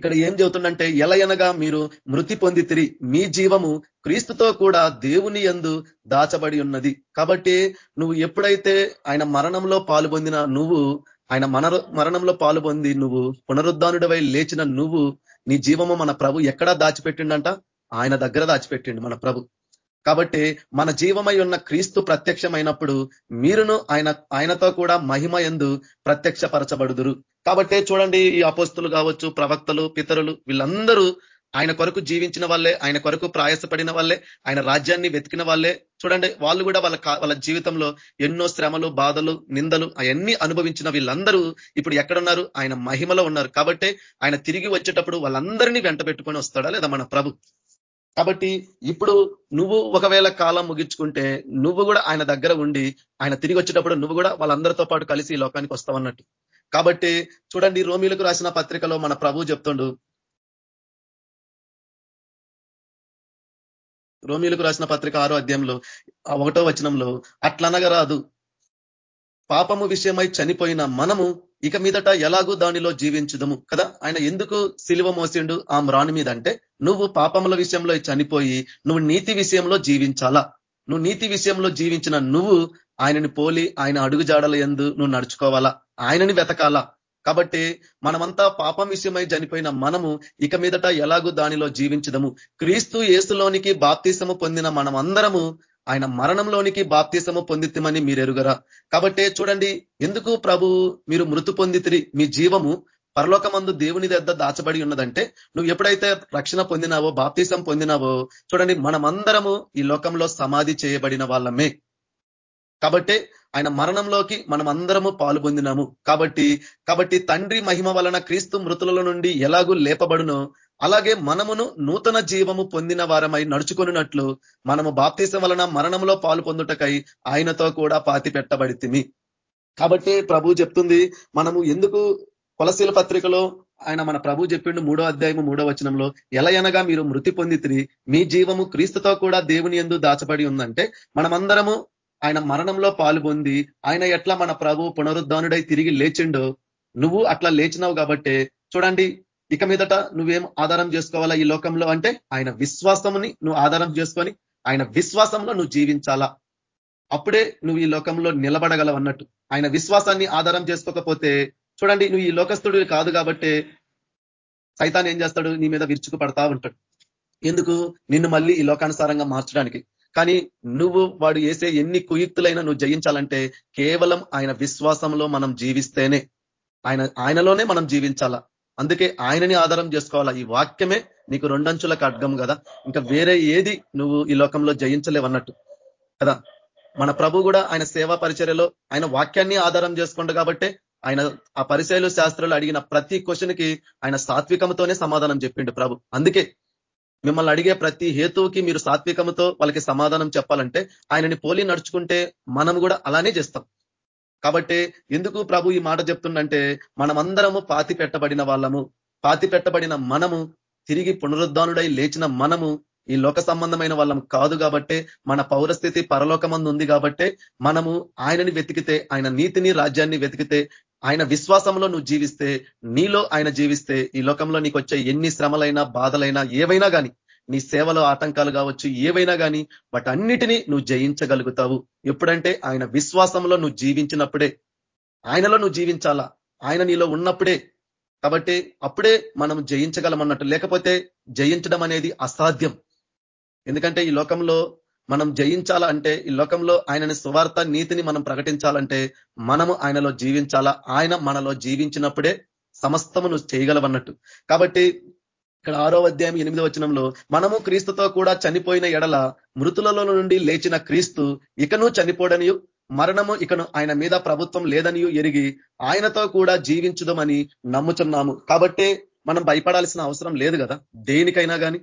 ఇక్కడ ఏం చెబుతుండంటే ఎలయనగా మీరు మృతి పొందితిరి మీ జీవము క్రీస్తుతో కూడా దేవుని ఎందు దాచబడి ఉన్నది. కాబట్టి నువ్వు ఎప్పుడైతే ఆయన మరణంలో పాల్పొందిన నువ్వు ఆయన మన మరణంలో పాల్పొంది నువ్వు పునరుద్ధానుడివై లేచిన నువ్వు నీ జీవము మన ప్రభు ఎక్కడా దాచిపెట్టిండంట? ఆయన దగ్గర దాచిపెట్టిండు మన ప్రభు. కాబట్టి మన జీవమై ఉన్న క్రీస్తు ప్రత్యక్షమైనప్పుడు మీరును ఆయన ఆయనతో కూడా మహిమ ఎందు ప్రత్యక్షపరచబడుదురు. కాబట్టి చూడండి ఈ అపోస్తులు కావచ్చు ప్రవక్తలు పితరులు వీళ్ళందరూ ఆయన కొరకు జీవించిన వాళ్ళే ఆయన కొరకు ప్రయాసపడిన వాళ్ళే ఆయన రాజ్యాన్ని వెతికిన వాళ్ళే. చూడండి వాళ్ళు కూడా వాళ్ళ వాళ్ళ జీవితంలో ఎన్నో శ్రమలు బాధలు నిందలు అవన్నీ అనుభవించిన వీళ్ళందరూ ఇప్పుడు ఎక్కడున్నారు? ఆయన మహిమలో ఉన్నారు. కాబట్టి ఆయన తిరిగి వచ్చేటప్పుడు వాళ్ళందరినీ వెంట పెట్టుకొని వస్తాడా లేదా మన ప్రభు? కాబట్టి ఇప్పుడు నువ్వు ఒకవేళ కాలం ముగించుకుంటే నువ్వు కూడా ఆయన దగ్గర ఉండి ఆయన తిరిగి వచ్చేటప్పుడు నువ్వు కూడా వాళ్ళందరితో పాటు కలిసి ఈ లోకానికి వస్తావన్నట్టు. కాబట్టి చూడండి రోమిలకు రాసిన పత్రికలో మన ప్రభు చెప్తుండు. రోమిలకు రాసిన పత్రిక ఆరో అధ్యాయంలో ఒకటో వచనంలో అట్లనగా రాదు. పాపము విషయమై చనిపోయిన మనము ఇక మీదట ఎలాగూ దానిలో జీవించుదము. కదా? ఆయన ఎందుకు సిలువ మోసిండు? ఆ మ్రాణి మీద అంటే నువ్వు పాపముల విషయంలో చనిపోయి నువ్వు నీతి విషయంలో జీవించాలా. నువ్వు నీతి విషయంలో జీవించిన నువ్వు ఆయనని పోలి ఆయన అడుగుజాడల ఎందు నువ్వు నడుచుకోవాలా. ఆయనని వెతకాలా. కాబట్టి మనమంతా పాపం విషయమై చనిపోయిన మనము ఇక మీదట ఎలాగూ దానిలో జీవించదము. క్రీస్తు ఏసులోనికి బాప్తీసము పొందిన మనమందరము ఆయన మరణంలోనికి బాప్తీసము పొందితమని మీరు ఎరుగరా కాబట్టి చూడండి ఎందుకు ప్రభు మీరు మృతు పొందితిరి? మీ జీవము పరలోకమందు దేవుని దగ్గర దాచబడి ఉన్నదంటే నువ్వు ఎప్పుడైతే రక్షణ పొందినావో బాప్తీసం పొందినావో చూడండి మనమందరము ఈ లోకంలో సమాధి చేయబడిన వాళ్ళమే. కాబట్టి ఆయన మరణంలోకి మనం అందరము పాలు పొందినాము కాబట్టి కాబట్టి తండ్రి మహిమ వలన క్రీస్తు మృతుల నుండి ఎలాగూ లేపబడునో అలాగే మనమును నూతన జీవము పొందిన వారమై నడుచుకున్నట్లు మనము బాప్తీసం వలన మరణంలో పాలు పొందుటకై ఆయనతో కూడా పాతి పెట్టబడితిమి కాబట్టి ప్రభు చెప్తుంది మనము ఎందుకు కొలసీల పత్రికలో ఆయన మన ప్రభు చెప్పిండు మూడో అధ్యాయము మూడో వచనంలో ఎలా అనగా మీరు మృతి పొందితిరి మీ జీవము క్రీస్తుతో కూడా దేవుని ఎందు దాచబడి ఉందంటే మనమందరము ఆయన మరణంలో పాలు పొంది ఆయన ఎట్లా మన ప్రభు పునరుద్ధానుడై తిరిగి లేచిండో నువ్వు అట్లా లేచినావు కాబట్టి చూడండి ఇక మీదట నువ్వేం ఆధారం చేసుకోవాలా ఈ లోకంలో అంటే ఆయన విశ్వాసముని నువ్వు ఆధారం చేసుకొని ఆయన విశ్వాసంలో నువ్వు జీవించాలా. అప్పుడే నువ్వు ఈ లోకంలో నిలబడగలవన్నట్టు. ఆయన విశ్వాసాన్ని ఆధారం చేసుకోకపోతే చూడండి నువ్వు ఈ లోకస్తుడు కాదు కాబట్టి సైతాన్ ఏం చేస్తాడు? నీ మీద విరుచుకు పడతా ఉంటాడు. ఎందుకు? నిన్ను మళ్ళీ ఈ లోకానుసారంగా మార్చడానికి. కానీ నువ్వు వాడు వేసే ఎన్ని కుయుక్తులైనా నువ్వు జయించాలంటే కేవలం ఆయన విశ్వాసంలో మనం జీవిస్తేనే. ఆయన ఆయనలోనే మనం జీవించాలా? అందుకే ఆయనని ఆధారం చేసుకోవాలా? ఈ వాక్యమే నీకు రెండంచుల ఖడ్గం కదా? ఇంకా వేరే ఏది నువ్వు ఈ లోకంలో జయించలేవన్నట్టు కదా? మన ప్రభు కూడా ఆయన సేవా పరిచర్యలో ఆయన వాక్యాన్ని ఆధారం చేసుకుంటు కాబట్టి ఆయన ఆ పరిశైలు శాస్త్రాలు అడిగిన ప్రతి క్వశ్చన్కి ఆయన సాత్వికంతోనే సమాధానం చెప్పిండు ప్రభు. అందుకే మిమ్మల్ని అడిగే ప్రతి హేతువుకి మీరు సాత్వికంతో వాళ్ళకి సమాధానం చెప్పాలంటే ఆయనని పోలి నడుచుకుంటే మనం కూడా అలానే చేస్తాం. కాబట్టి ఎందుకు ప్రభు ఈ మాట చెప్తుండంటే మనమందరము పాతి పెట్టబడిన వాళ్ళము పాతి పెట్టబడిన మనము తిరిగి పునరుద్ధానుడై లేచిన మనము ఈ లోక సంబంధమైన వాళ్ళం కాదు కాబట్టే మన పౌరస్థితి పరలోకమందు ఉంది కాబట్టే మనము ఆయనని వెతికితే ఆయన నీతిని రాజ్యాన్ని వెతికితే ఆయన విశ్వాసంలో నువ్వు జీవిస్తే నీలో ఆయన జీవిస్తే ఈ లోకంలో నీకు వచ్చే ఎన్ని శ్రమలైనా బాధలైనా ఏవైనా కానీ నీ సేవలో ఆటంకాలు కావచ్చు ఏవైనా కానీ వాటన్నిటినీ నువ్వు జయించగలుగుతావు. ఎప్పుడంటే ఆయన విశ్వాసంలో నువ్వు జీవించినప్పుడే. ఆయనలో నువ్వు జీవించాలా? ఆయన నీలో ఉన్నప్పుడే. కాబట్టి అప్పుడే మనం జయించగలమన్నట్టు. లేకపోతే జయించడం అనేది అసాధ్యం. ఎందుకంటే ఈ లోకంలో మనం జయించాలంటే ఈ లోకంలో ఆయనని స్వార్థ నీతిని మనం ప్రకటించాలంటే మనము ఆయనలో జీవించాలా? ఆయన మనలో జీవించినప్పుడే సమస్తము నువ్వు చేయగలవన్నట్టు. కాబట్టి ఇక్కడ ఆరో అధ్యాయం ఎనిమిదో వచనంలో మనము క్రీస్తుతో కూడా చనిపోయిన ఎడల మృతులలో నుండి లేచిన క్రీస్తు ఇకను చనిపోడనియు మరణము ఇకను ఆయన మీద ప్రభుత్వం లేదనియు ఎరిగి ఆయనతో కూడా జీవించుదమని నమ్ముచున్నాము. కాబట్టి మనం భయపడాల్సిన అవసరం లేదు కదా? దేనికైనా కానీ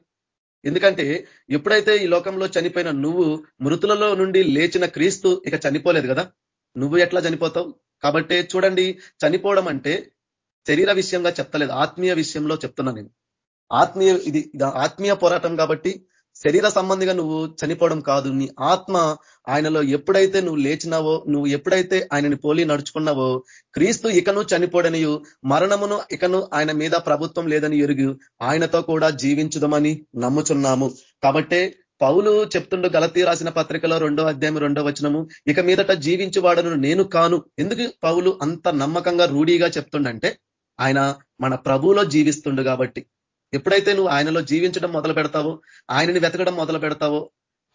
ఎందుకంటే ఎప్పుడైతే ఈ లోకంలో చనిపోయిన నువ్వు మృతులలో నుండి లేచిన క్రీస్తు ఇక చనిపోలేదు కదా? నువ్వు ఎట్లా చనిపోతావు? కాబట్టి చూడండి చనిపోవడం అంటే శరీర విషయంగా చెప్తలేదు ఆత్మీయ విషయంలో చెప్తున్నా నేను. ఆత్మీయ ఇది ఆత్మీయ పోరాటం కాబట్టి శరీర సంబంధిగా నువ్వు చనిపోవడం కాదు. నీ ఆత్మ ఆయనలో ఎప్పుడైతే నువ్వు లేచినావో నువ్వు ఎప్పుడైతే ఆయనని పోలి నడుచుకున్నావో క్రీస్తు ఇకను చనిపోడనియు మరణమును ఇకను ఆయన మీద ప్రభుత్వం లేదని ఎరుగు ఆయనతో కూడా జీవించుదమని నమ్ముచున్నాము. కాబట్టే పౌలు చెప్తుండు గలతీ రాసిన పత్రికలో రెండో అధ్యాయం రెండో వచనము ఇక మీదట జీవించువాడను నేను కాను. ఎందుకు పౌలు అంత నమ్మకంగా రూఢీగా చెప్తుండంటే ఆయన మన ప్రభువులో జీవిస్తుండు కాబట్టి. ఎప్పుడైతే నువ్వు ఆయనలో జీవించడం మొదలు పెడతావో ఆయనని వెతకడం మొదలు పెడతావో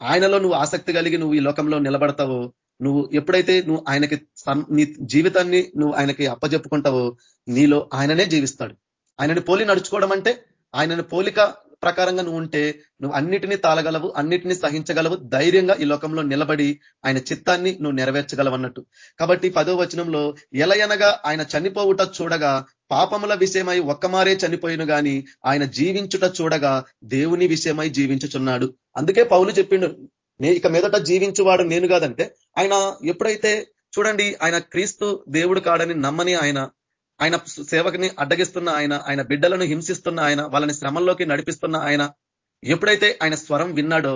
ఆయనలో నువ్వు ఆసక్తి కలిగి నువ్వు ఈ లోకంలో నిలబడతావో నువ్వు ఎప్పుడైతే నువ్వు ఆయనకి నీ జీవితాన్ని నువ్వు ఆయనకి అప్పజెప్పుకుంటావో నీలో ఆయననే జీవిస్తాడు. ఆయనని పోలి నడుచుకోవడం అంటే ఆయనని పోలిక ప్రకారంగా నువ్వు ఉంటే నువ్వు అన్నిటినీ తాళగలవు అన్నిటినీ సహించగలవు ధైర్యంగా ఈ లోకంలో నిలబడి ఆయన చిత్తాన్ని నువ్వు నెరవేర్చగలవు అన్నట్టు కాబట్టి పదో వచనంలో ఎలయనగా ఆయన చనిపోవుట చూడగా పాపముల విషయమై ఒక్కమారే చనిపోయిను గాని ఆయన జీవించుట చూడగా దేవుని విషయమై జీవించుచున్నాడు. అందుకే పౌలు చెప్పిండు నే ఇక మీదట జీవించువాడు నేను కాదంటే ఆయన ఎప్పుడైతే చూడండి ఆయన క్రీస్తు దేవుడు కాడని నమ్మని ఆయన ఆయన సేవకుని అడ్డగిస్తున్న ఆయన ఆయన బిడ్డలను హింసిస్తున్న ఆయన వాళ్ళని శ్రమంలోకి నడిపిస్తున్న ఆయన ఎప్పుడైతే ఆయన స్వరం విన్నాడో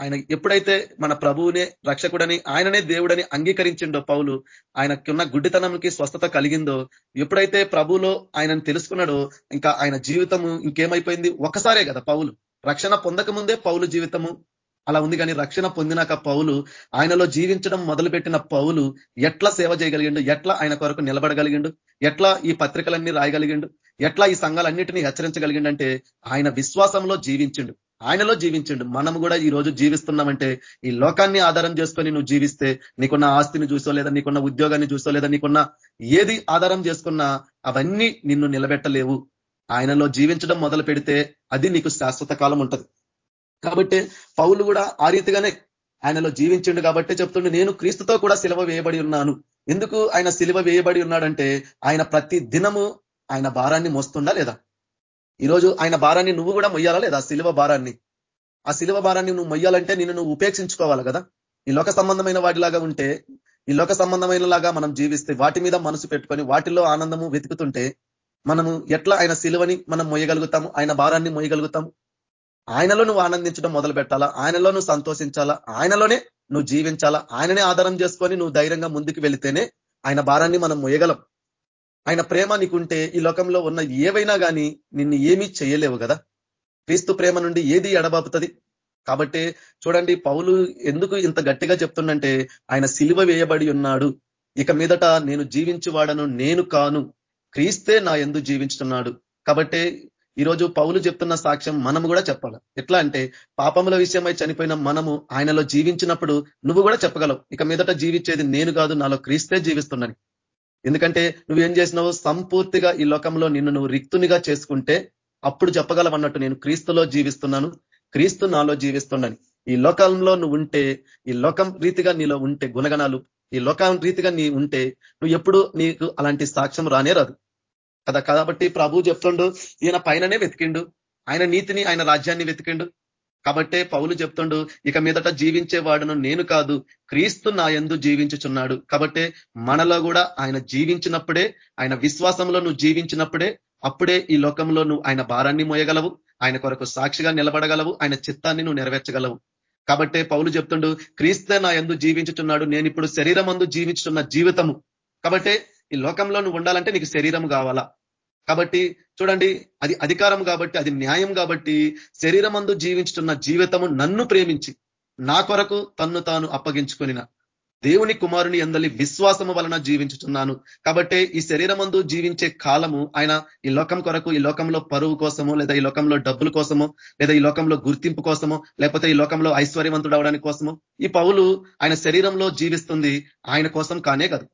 ఆయన ఎప్పుడైతే మన ప్రభువునే రక్షకుడని ఆయననే దేవుడని అంగీకరించిండో పౌలు ఆయనకున్న గుడ్డితనంకి స్వస్థత కలిగిందో ఎప్పుడైతే ప్రభులో ఆయనను తెలుసుకున్నాడో ఇంకా ఆయన జీవితము ఇంకేమైపోయింది? ఒకసారే కదా పౌలు. రక్షణ పొందక ముందే పౌలు జీవితము. అలా ఉంది కానీ రక్షణ పొందినాక పౌలు ఆయనలో జీవించడం మొదలుపెట్టిన పౌలు ఎట్లా సేవ చేయగలిగిండు? ఎట్లా ఆయన కొరకు నిలబడగలిగిండు? ఎట్లా ఈ పత్రికలన్నీ రాయగలిగిండు? ఎట్లా ఈ సంఘాలన్నింటినీ హెచ్చరించగలిగిండంటే ఆయన విశ్వాసంలో జీవించిండు. ఆయనలో జీవించిండు. మనం కూడా ఈ రోజు జీవిస్తున్నామంటే ఈ లోకాన్ని ఆధారం చేసుకొని నువ్వు జీవిస్తే నీకున్న ఆస్తిని చూసో లేదా నీకున్న ఉద్యోగాన్ని చూసో లేదా నీకున్న ఏది ఆధారం చేసుకున్నా అవన్నీ నిన్ను నిలబెట్టలేవు. ఆయనలో జీవించడం మొదలు పెడితే అది నీకు శాశ్వత కాలం ఉంటుంది. కాబట్టి పౌలు కూడా ఆ రీతిగానే ఆయనలో జీవించిండు కాబట్టి చెప్తుండే నేను క్రీస్తుతో కూడా సిలువ వేయబడి ఉన్నాను. ఎందుకు ఆయన సిలువ వేయబడి ఉన్నాడంటే ఆయన ప్రతి దినము ఆయన భారాన్ని మోస్తుండా లేదా? ఈరోజు ఆయన భారాన్ని నువ్వు కూడా మొయ్యాలా లేదా శిలువ భారాన్ని? ఆ శిలువ భారాన్ని నువ్వు మొయ్యాలంటే నిన్ను నువ్వు ఉపేక్షించుకోవాలి కదా? ఈ లోక సంబంధమైన వాటిలాగా ఉంటే ఈ లోక సంబంధమైన లాగా మనం జీవిస్తే వాటి మీద మనసు పెట్టుకొని వాటిలో ఆనందము వెతుకుతుంటే మనము ఎట్లా ఆయన శిలువని మనం మొయ్యగలుగుతాము? ఆయన భారాన్ని మొయ్యగలుగుతాము? ఆయనలో నువ్వు ఆనందించడం మొదలు పెట్టాలా? ఆయనలో నువ్వు సంతోషించాలా? ఆయనలోనే నువ్వు జీవించాలా? ఆయననే ఆధారం చేసుకొని నువ్వు ధైర్యంగా ముందుకు వెళితేనే ఆయన భారాన్ని మనం మొయ్యగలం. ఆయన ప్రేమ నీకుంటే ఈ లోకంలో ఉన్న ఏవైనా కానీ నిన్ను ఏమీ చేయలేవు కదా? క్రీస్తు ప్రేమ నుండి ఏది ఎడబాపుతుంది? కాబట్టి చూడండి పౌలు ఎందుకు ఇంత గట్టిగా చెప్తుండంటే ఆయన సిలువ వేయబడి ఉన్నాడు. ఇక మీదట నేను జీవించువాడను నేను కాను. క్రీస్తే నా ఎందు జీవించుతున్నాడు. కాబట్టి ఈరోజు పౌలు చెప్తున్న సాక్ష్యం మనము కూడా చెప్పాలి. ఎట్లా అంటే పాపముల విషయమై చనిపోయిన మనము ఆయనలో జీవించినప్పుడు నువ్వు కూడా చెప్పగలవు. ఇక మీదట జీవించేది నేను కాదు నాలో క్రీస్తే జీవిస్తున్నాను ఎందుకంటే నువ్వేం చేసినావు? సంపూర్తిగా ఈ లోకంలో నిన్ను నువ్వు రిక్తునిగా చేసుకుంటే అప్పుడు చెప్పగలవన్నట్టు నేను క్రీస్తులో జీవిస్తున్నాను. క్రీస్తు నాలో జీవిస్తున్నాను ఈ లోకంలో నువ్వు ఉంటే ఈ లోకం రీతిగా నీలో ఉంటే గుణగణాలు ఈ లోకం రీతిగా నీ ఉంటే నువ్వు ఎప్పుడు నీకు అలాంటి సాక్ష్యం రానే రాదు. కదా? కాబట్టి ప్రభు చెప్తుండు ఈయన పైననే వెతికిండు. ఆయన నీతిని ఆయన రాజ్యాన్ని వెతికిండు. కాబట్టే పౌలు చెప్తుండు ఇక మీదట జీవించేవాడును నేను కాదు క్రీస్తు నా ఎందు జీవించుచున్నాడు. కాబట్టే మనలో కూడా ఆయన జీవించినప్పుడే ఆయన విశ్వాసంలో నువ్వు జీవించినప్పుడే అప్పుడే ఈ లోకంలో నువ్వు ఆయన భారాన్ని మోయగలవు ఆయన కొరకు సాక్షిగా నిలబడగలవు ఆయన చిత్తాన్ని నువ్వు నెరవేర్చగలవు. కాబట్టే పౌలు చెప్తుండు క్రీస్తే నా ఎందు జీవించుచున్నాడు నేను ఇప్పుడు శరీరం అందు జీవించుతున్న జీవితము. కాబట్టే ఈ లోకంలో నువ్వు ఉండాలంటే నీకు శరీరం కావాలా. కాబట్టి చూడండి అది అధికారం కాబట్టి అది న్యాయం కాబట్టి శరీరమందు జీవించుతున్న జీవితము నన్ను ప్రేమించి నా కొరకు తన్ను తాను అప్పగించుకొనిన దేవుని కుమారుని ఎందలి విశ్వాసము వలన జీవించుతున్నాను కాబట్టి ఈ శరీరమందు జీవించే కాలము ఆయన ఈ లోకం కొరకు ఈ లోకంలో పరువు కోసము లేదా ఈ లోకంలో డబ్బుల కోసమో లేదా ఈ లోకంలో గుర్తింపు కోసమో లేకపోతే ఈ లోకంలో ఐశ్వర్యవంతుడు అవడానికి కోసము ఈ పౌలు ఆయన శరీరంలో జీవిస్తుంది ఆయన కోసం కానే కాదు.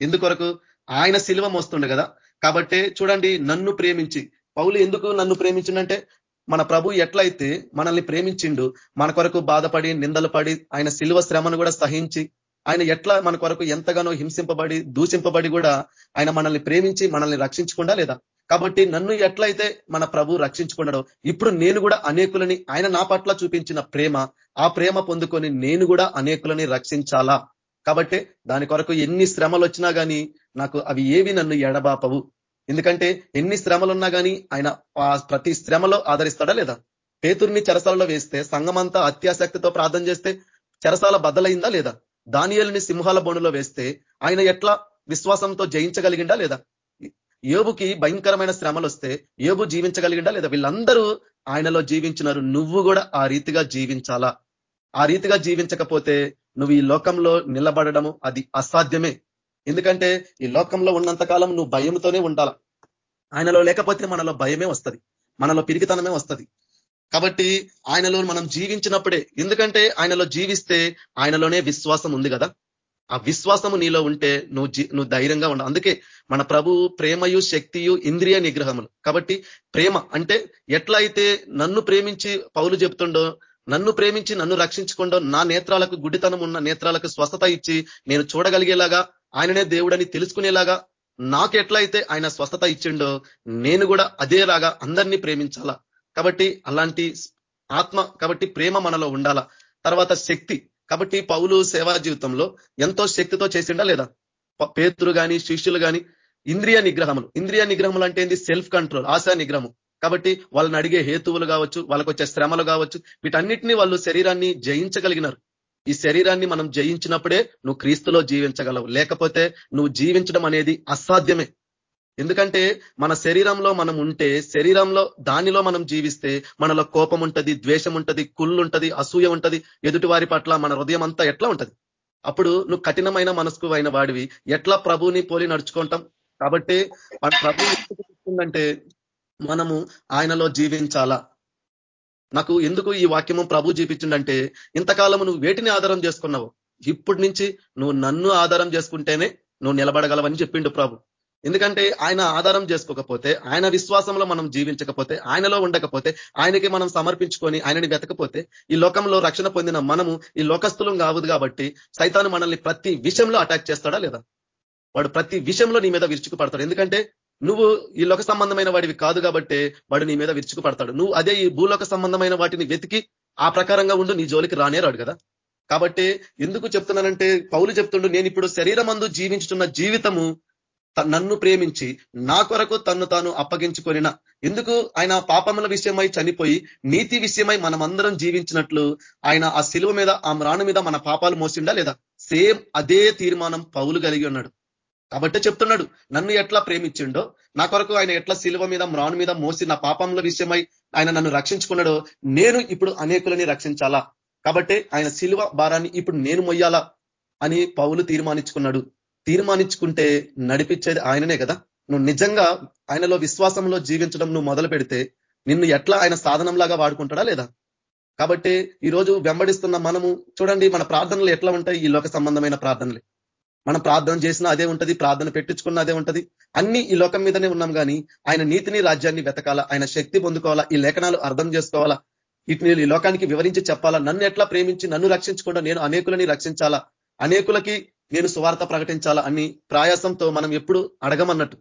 ఎందుకొరకు? ఆయన శిల్వం మోస్తుండే కదా. కాబట్టి చూడండి నన్ను ప్రేమించి. పౌలు ఎందుకు నన్ను ప్రేమించిండంటే మన ప్రభు ఎట్లయితే మనల్ని ప్రేమించిండు మన కొరకు బాధపడి నిందలు పడి ఆయన శిలువ శ్రమను కూడా సహించి ఆయన ఎట్లా మన కొరకు ఎంతగానో హింసింపబడి దూషింపబడి కూడా ఆయన మనల్ని ప్రేమించి మనల్ని రక్షించకుండా లేదా? కాబట్టి నన్ను ఎట్లయితే మన ప్రభు రక్షించుకున్నాడో ఇప్పుడు నేను కూడా అనేకులని ఆయన నా పట్ల చూపించిన ప్రేమ ఆ ప్రేమ పొందుకొని నేను కూడా అనేకులని రక్షించాలా? కాబట్టి దాని కొరకు ఎన్ని శ్రమలు వచ్చినా కానీ నాకు అవి ఏవి నన్ను ఎడబాపవు. ఎందుకంటే ఎన్ని శ్రమలున్నా కానీ ఆయన ప్రతి శ్రమలో ఆదరిస్తాడా లేదా? పేతుర్ని చెరసాలలో వేస్తే సంఘమంతా అత్యాసక్తితో ప్రార్థన చేస్తే చెరసాల బద్దలైందా లేదా? దానియల్ని సింహాల బోనులో వేస్తే ఆయన ఎట్లా విశ్వాసంతో జయించగలిగిండా లేదా? ఏబుకి భయంకరమైన శ్రమలు వస్తే ఏబు జీవించగలిగిండా లేదా? వీళ్ళందరూ ఆయనలో జీవించినారు. నువ్వు కూడా ఆ రీతిగా జీవించాలా? ఆ రీతిగా జీవించకపోతే నువ్వు ఈ లోకంలో నిలబడడము అది అసాధ్యమే. ఎందుకంటే ఈ లోకంలో ఉన్నంత కాలం నువ్వు భయంతోనే ఉండాల. ఆయనలో లేకపోతే మనలో భయమే వస్తుంది. మనలో పిరికితనమే వస్తుంది. కాబట్టి ఆయనలో మనం జీవించినప్పుడే ఎందుకంటే ఆయనలో జీవిస్తే ఆయనలోనే విశ్వాసం ఉంది కదా. ఆ విశ్వాసము నీలో ఉంటే నువ్వు నువ్వు ధైర్యంగా ఉండ అందుకే మన ప్రభు ప్రేమయు శక్తియు ఇంద్రియ నిగ్రహములు. కాబట్టి ప్రేమ అంటే ఎట్లా అయితే నన్ను ప్రేమించి పౌలు చెప్తుండో నన్ను ప్రేమించి నన్ను రక్షించుకుండో నా నేత్రాలకు గుడితనం ఉన్న నేత్రాలకు స్వస్థత ఇచ్చి నేను చూడగలిగేలాగా ఆయననే దేవుడని తెలుసుకునేలాగా నాకు ఎట్లయితే ఆయన స్వస్థత ఇచ్చిండో నేను కూడా అదేలాగా అందరినీ ప్రేమించాలా? కాబట్టి అలాంటి ఆత్మ కాబట్టి ప్రేమ మనలో ఉండాలా? తర్వాత శక్తి. కాబట్టి పౌలు సేవా జీవితంలో ఎంతో శక్తితో చేసిండా లేదా? పేతులు కానీ శిష్యులు కానీ ఇంద్రియ నిగ్రహములు. ఇంద్రియ నిగ్రహములు అంటే ఏంది? సెల్ఫ్ కంట్రోల్ ఆశా నిగ్రహము. కాబట్టి వాళ్ళని అడిగే హేతువులు కావచ్చు వాళ్ళకు వచ్చే శ్రమలు కావచ్చు వీటన్నిటిని వాళ్ళు శరీరాన్ని జయించగలిగినారు. ఈ శరీరాన్ని మనం జయించినప్పుడే నువ్వు క్రీస్తులో జీవించగలవు. లేకపోతే నువ్వు జీవించడం అనేది అసాధ్యమే. ఎందుకంటే మన శరీరంలో మనం ఉంటే శరీరంలో దానిలో మనం జీవిస్తే మనలో కోపం ఉంటది ద్వేషం ఉంటది కుళ్ళు ఉంటుంది అసూయ ఉంటది ఎదుటి వారి పట్ల మన హృదయం అంతా ఎట్లా ఉంటది? అప్పుడు నువ్వు కఠినమైన మనసుకు అయిన వాడివి. ఎట్లా ప్రభుని పోలి నడుచుకుంటాం? కాబట్టి ప్రభు అంటే మనము ఆయనలో జీవించాలా? నాకు ఎందుకు ఈ వాక్యము ప్రభు చూపించిండంటే ఇంతకాలము నువ్వు వేటిని ఆధారం చేసుకున్నావు? ఇప్పటి నుంచి నువ్వు నన్ను ఆధారం చేసుకుంటేనే నువ్వు నిలబడగలవని చెప్పిండు ప్రభు. ఎందుకంటే ఆయన ఆధారం చేసుకోకపోతే ఆయన విశ్వాసంలో మనం జీవించకపోతే ఆయనలో ఉండకపోతే ఆయనకి మనం సమర్పించుకొని ఆయనని వెతకపోతే ఈ లోకంలో రక్షణ పొందిన మనము ఈ లోకస్తులం కావదు కాబట్టి సైతాను మనల్ని ప్రతి విషయంలో అటాక్ చేస్తాడా లేదా? వాడు ప్రతి విషయంలో నీ మీద విరుచుకు పడతాడు ఎందుకంటే నువ్వు ఈ లోక సంబంధమైన వాడివి కాదు కాబట్టి వాడు నీ మీద విరుచుకు పడతాడు నువ్వు అదే ఈ భూలోక సంబంధమైన వాటిని వెతికి ఆ ప్రకారంగా ఉండు నీ జోలికి రానేరాడు కదా. కాబట్టి ఎందుకు చెప్తున్నానంటే పౌలు చెప్తుండు నేను ఇప్పుడు శరీరమందు జీవించుతున్న జీవితము నన్ను ప్రేమించి నా కొరకు తన్ను తాను అప్పగించుకొనిన. ఎందుకు? ఆయన పాపముల విషయమై చనిపోయి నీతి విషయమై మనమందరం జీవించినట్లు ఆయన ఆ శిలువ మీద ఆ మ్రాణు మీద మన పాపాలు మోసిండా లేదా? సేమ్ అదే తీర్మానం పౌలు కలిగి ఉన్నాడు. కాబట్టి చెప్తున్నాడు నన్ను ఎట్లా ప్రేమించిండో నా కొరకు ఆయన ఎట్లా శిలువ మీద మ్రాను మీద మోసి నా పాపంల విషయమై ఆయన నన్ను రక్షించుకున్నాడో నేను ఇప్పుడు అనేకులని రక్షించాలా? కాబట్టి ఆయన శిలువ భారాన్ని ఇప్పుడు నేను మొయ్యాలా? అని పౌలు తీర్మానించుకున్నాడు. తీర్మానించుకుంటే నడిపించేది ఆయననే కదా? నువ్వు నిజంగా ఆయనలో విశ్వాసంలో జీవించడం నువ్వు మొదలు పెడితే నిన్ను ఎట్లా ఆయన సాధనంలాగా వాడుకుంటాడా లేదా? కాబట్టి ఈరోజు వెంబడిస్తున్న మనము చూడండి మన ప్రార్థనలు ఎట్లా ఉంటాయి? ఈ లోక సంబంధమైన ప్రార్థనలు. మనం ప్రార్థన చేసినా అదే ఉంటది ప్రార్థన పెట్టించుకున్న అదే ఉంటది. అన్ని ఈ లోకం మీదనే ఉన్నాం కానీ ఆయన నీతిని రాజ్యాన్ని వెతకాలా ఆయన శక్తి పొందుకోవాలా ఈ లేఖనాలు అర్థం చేసుకోవాలా? వీటిని ఈ లోకానికి వివరించి చెప్పాలా? నన్ను ఎట్లా ప్రేమించి నన్ను రక్షించకుండా నేను అనేకులని రక్షించాలా? అనేకులకి నేను సువార్త ప్రకటించాలా? అని ప్రయాసంతో మనం ఎప్పుడు అడగమన్నట్టు.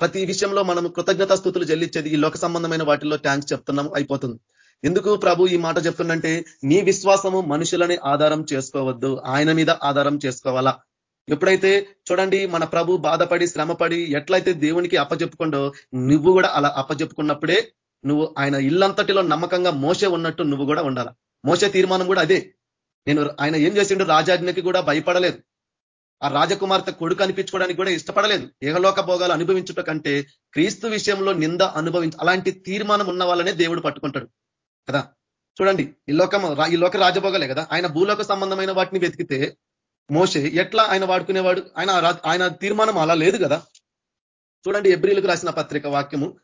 ప్రతి విషయంలో మనం కృతజ్ఞతా స్థుతులు చెల్లించేది ఈ లోక సంబంధమైన వాటిల్లో ట్యాంక్స్ చెప్తున్నాము అయిపోతుంది. ఎందుకు ప్రభు ఈ మాట చెప్తుందంటే నీ విశ్వాసము మనుషులని ఆధారం చేసుకోవద్దు ఆయన మీద ఆధారం చేసుకోవాలా? ఎప్పుడైతే చూడండి మన ప్రభు బాధపడి శ్రమపడి ఎట్లయితే దేవునికి అప్పజెప్పుకుండో నువ్వు కూడా అలా అప్పజెప్పుకున్నప్పుడే నువ్వు ఆయన ఇల్లంతటిలో నమ్మకంగా మోసే ఉన్నట్టు నువ్వు కూడా ఉండాల? మోసే తీర్మానం కూడా అదే. నేను ఆయన ఏం చేసిండు? రాజాజ్ఞకి కూడా భయపడలేదు. ఆ రాజకుమార్తె కొడుకు అనిపించుకోవడానికి కూడా ఇష్టపడలేదు. ఏహలోక భోగాలు అనుభవించుట కంటే క్రీస్తు విషయంలో నింద అనుభవించ అలాంటి తీర్మానం ఉన్న వాళ్ళనే దేవుడు పట్టుకుంటాడు. కదా? చూడండి ఈ లోకం ఈ లోక రాజభోగాలే కదా? ఆయన భూలోక సంబంధమైన వాటిని వెతికితే మోసే ఎట్లా ఆయన వాడుకునేవాడు? ఆయన ఆయన తీర్మానం అలా లేదు కదా? చూడండి ఎబ్రిలకు రాసిన పత్రిక వాక్యము.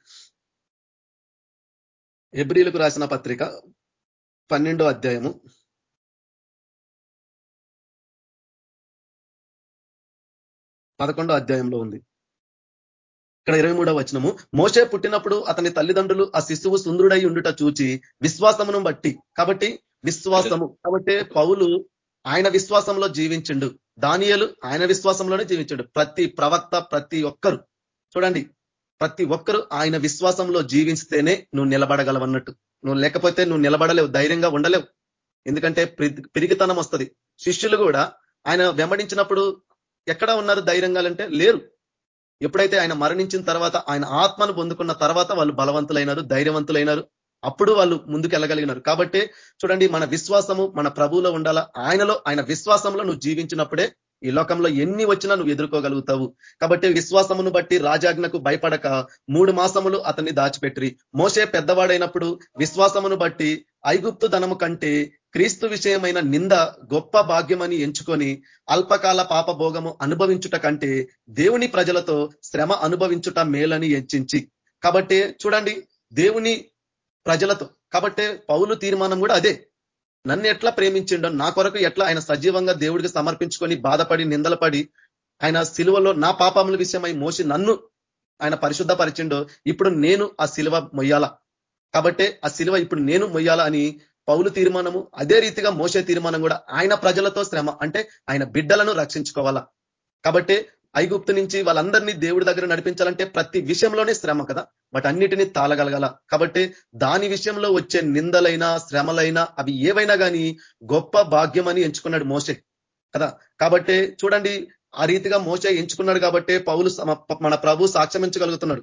ఎబ్రిలకు రాసిన పత్రిక పన్నెండో అధ్యాయము. పదకొండో అధ్యాయంలో ఉంది. ఇక్కడ ఇరవై మూడో వచనము. మోసే పుట్టినప్పుడు అతని తల్లిదండ్రులు ఆ శిశువు సుందరుడై ఉండుట చూచి విశ్వాసమును బట్టి కాబట్టి విశ్వాసము. కాబట్టి పౌలు ఆయన విశ్వాసంలో జీవించిండు. దానియలు ఆయన విశ్వాసంలోనే జీవించండు. ప్రతి ప్రవక్త ప్రతి ఒక్కరు. చూడండి ప్రతి ఒక్కరు ఆయన విశ్వాసంలో జీవిస్తేనే నువ్వు నిలబడగలవన్నట్టు. నువ్వు లేకపోతే నువ్వు నిలబడలేవు ధైర్యంగా ఉండలేవు. ఎందుకంటే పిరిగితనం వస్తుంది. శిష్యులు కూడా ఆయన వెంబడించినప్పుడు ఎక్కడ ఉన్నారు ధైర్యంగా అంటే లేరు. ఎప్పుడైతే ఆయన మరణించిన తర్వాత ఆయన ఆత్మను పొందుకున్న తర్వాత వాళ్ళు బలవంతులైనారు ధైర్యవంతులైనారు. అప్పుడు వాళ్ళు ముందుకు వెళ్ళగలిగినారు కాబట్టి చూడండి మన విశ్వాసము మన ప్రభువులో ఉండాలా? ఆయనలో ఆయన విశ్వాసంలో నువ్వు జీవించినప్పుడే ఈ లోకంలో ఎన్ని వచ్చినా నువ్వు ఎదుర్కోగలుగుతావు. కాబట్టి విశ్వాసమును బట్టి రాజాజ్ఞకు భయపడక మూడు మాసములు అతన్ని దాచిపెట్టి మోసే పెద్దవాడైనప్పుడు విశ్వాసమును బట్టి ఐగుప్తు ధనము కంటే క్రీస్తు విషయమైన నింద గొప్ప భాగ్యమని ఎంచుకొని అల్పకాల పాపభోగము అనుభవించుట కంటే దేవుని ప్రజలతో శ్రమ అనుభవించుట మేలని ఎంచించి. కాబట్టి చూడండి దేవుని ప్రజలతో. కాబట్టి పౌలు తీర్మానం కూడా అదే. నన్ను ఎట్లా ప్రేమించిండో నా కొరకు ఎట్లా ఆయన సజీవంగా దేవుడికి సమర్పించుకొని బాధపడి నిందలపడి ఆయన సిలువలో నా పాపముల విషయమై మోసి నన్ను ఆయన పరిశుద్ధపరిచిండో ఇప్పుడు నేను ఆ శిలువ మొయ్యాల? కాబట్టే ఆ శిలువ ఇప్పుడు నేను మొయ్యాల అని పౌలు తీర్మానము అదే రీతిగా మోసే తీర్మానం కూడా ఆయన ప్రజలతో శ్రమ అంటే ఆయన బిడ్డలను రక్షించుకోవాలా? కాబట్టి ఐగుప్తు నుంచి వాళ్ళందరినీ దేవుడి దగ్గర నడిపించాలంటే ప్రతి విషయంలోనే శ్రమ కదా. బట్ తాళగలగల. కాబట్టి దాని విషయంలో వచ్చే నిందలైనా శ్రమలైనా అవి ఏవైనా కానీ గొప్ప భాగ్యం అని ఎంచుకున్నాడు మోసే కదా. కాబట్టి చూడండి ఆ రీతిగా మోసే ఎంచుకున్నాడు కాబట్టి పౌలు మన ప్రభు సాక్ష్యమించగలుగుతున్నాడు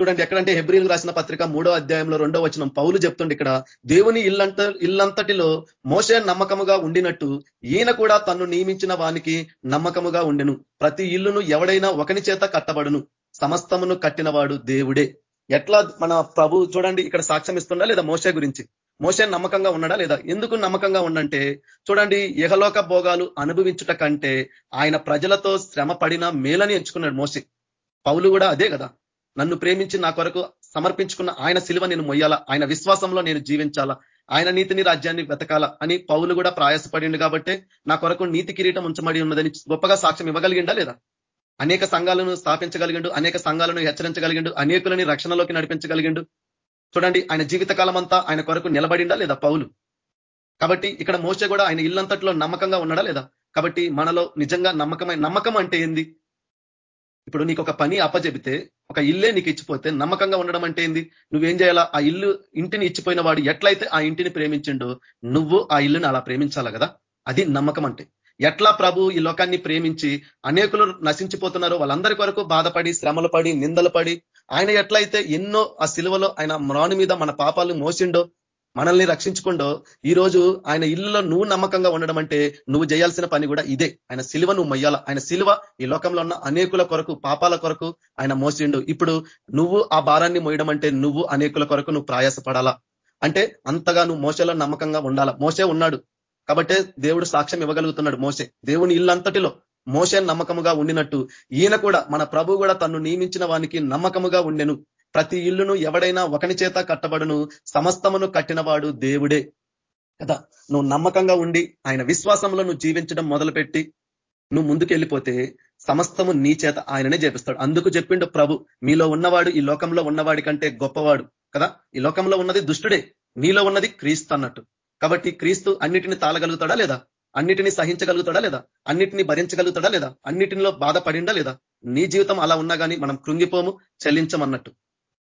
చూడండి ఎక్కడంటే హెబ్రిల్ రాసిన పత్రిక మూడో అధ్యాయంలో రెండో వచనం. పౌలు చెప్తుండే ఇక్కడ దేవుని ఇల్లంత ఇల్లంతటిలో మోసే నమ్మకముగా ఉండినట్టు ఈయన కూడా తన్ను నియమించిన వానికి నమ్మకముగా ఉండెను. ప్రతి ఇల్లును ఎవడైనా ఒకని చేత కట్టబడును. సమస్తమును కట్టినవాడు దేవుడే. ఎట్లా మన ప్రభు చూడండి ఇక్కడ సాక్ష్యం ఇస్తుండా లేదా మోసే గురించి? మోసే నమ్మకంగా ఉన్నాడా లేదా? ఎందుకు నమ్మకంగా ఉండంటే చూడండి యహలోక భోగాలు అనుభవించుట కంటే ఆయన ప్రజలతో శ్రమ పడిన మేలని ఎంచుకున్నాడు మోసే పౌలు కూడా అదే కదా. నన్ను ప్రేమించి నా కొరకు సమర్పించుకున్న ఆయన శిలువ నేను మొయ్యాలా? ఆయన విశ్వాసంలో నేను జీవించాలా? ఆయన నీతిని రాజ్యాన్ని వెతకాల? అని పౌలు కూడా ప్రయాసపడిండు కాబట్టి నా కొరకు నీతి కిరీటం ఉంచమడి ఉన్నదని గొప్పగా సాక్ష్యం ఇవ్వగలిగిండా లేదా? అనేక సంఘాలను స్థాపించగలిగిండు అనేక సంఘాలను హెచ్చరించగలిగిండు అనేకులని రక్షణలోకి నడిపించగలిగిండు. చూడండి ఆయన జీవితకాలం అంతా ఆయన కొరకు నిలబడిండా లేదా పౌలు? కాబట్టి ఇక్కడ మోస కూడా ఆయన ఇల్లంతట్లో నమ్మకంగా ఉన్నాడా లేదా? కాబట్టి మనలో నిజంగా నమ్మకమైన నమ్మకం అంటే ఏంది? ఇప్పుడు నీకు ఒక పని అప్పచెబితే ఒక ఇల్లే నీకు ఇచ్చిపోతే నమ్మకంగా ఉండడం అంటే ఏంది? నువ్వేం చేయాలా? ఆ ఇల్లు ఇంటిని ఇచ్చిపోయిన వాడు ఎట్లయితే ఆ ఇంటిని ప్రేమించిండో నువ్వు ఆ ఇల్లుని అలా ప్రేమించాల కదా? అది నమ్మకం అంటే. ఎట్లా ప్రభు ఈ లోకాన్ని ప్రేమించి అనేకులు నశించిపోతున్నారో వాళ్ళందరి కొరకు బాధపడి శ్రమలు పడి నిందలు పడి ఆయన ఎట్లయితే ఎన్నో ఆ సిలువలో ఆయన మ్రాణి మీద మన పాపాలు మోసిండో మనల్ని రక్షించుకుండో ఈ రోజు ఆయన ఇల్లులో నువ్వు నమ్మకంగా ఉండడం అంటే నువ్వు చేయాల్సిన పని కూడా ఇదే. ఆయన సిలువ నువ్వు మొయ్యాల? ఆయన సిలువ ఈ లోకంలో ఉన్న అనేకుల కొరకు పాపాల కొరకు ఆయన మోసిండు. ఇప్పుడు నువ్వు ఆ భారాన్ని మోయడం అంటే నువ్వు అనేకుల కొరకు నువ్వు ప్రయాసపడాలా? అంటే అంతగా నువ్వు మోసలో నమ్మకంగా ఉండాలా? మోసే ఉన్నాడు. కాబట్టే దేవుడు సాక్ష్యం ఇవ్వగలుగుతున్నాడు మోసే దేవుని ఇల్లంతటిలో మోసే నమ్మకముగా ఉండినట్టు ఈయన కూడా మన ప్రభు కూడా తను నియమించిన వానికి నమ్మకముగా ఉండెను. ప్రతి ఇల్లును ఎవడైనా ఒకని చేత కట్టబడును సమస్తమును కట్టినవాడు దేవుడే. కదా? నువ్వు నమ్మకంగా ఉండి ఆయన విశ్వాసంలో నువ్వు జీవించడం మొదలుపెట్టి నువ్వు ముందుకెళ్ళిపోతే సమస్తము నీ చేత ఆయననే చేపిస్తాడు. అందుకు చెప్పిండు ప్రభు మీలో ఉన్నవాడు ఈ లోకంలో ఉన్నవాడి కంటే గొప్పవాడు. కదా? ఈ లోకంలో ఉన్నది దుష్టుడే నీలో ఉన్నది క్రీస్తు అన్నట్టు. కాబట్టి క్రీస్తు అన్నిటిని తాళగలుగుతాడా లేదా? అన్నిటిని సహించగలుగుతాడా లేదా? అన్నిటిని భరించగలుగుతాడా లేదా? అన్నిటిలో బాధపడిందా లేదా? నీ జీవితం అలా ఉన్నా కానీ మనం కృంగిపోము చెల్లించమన్నట్టు.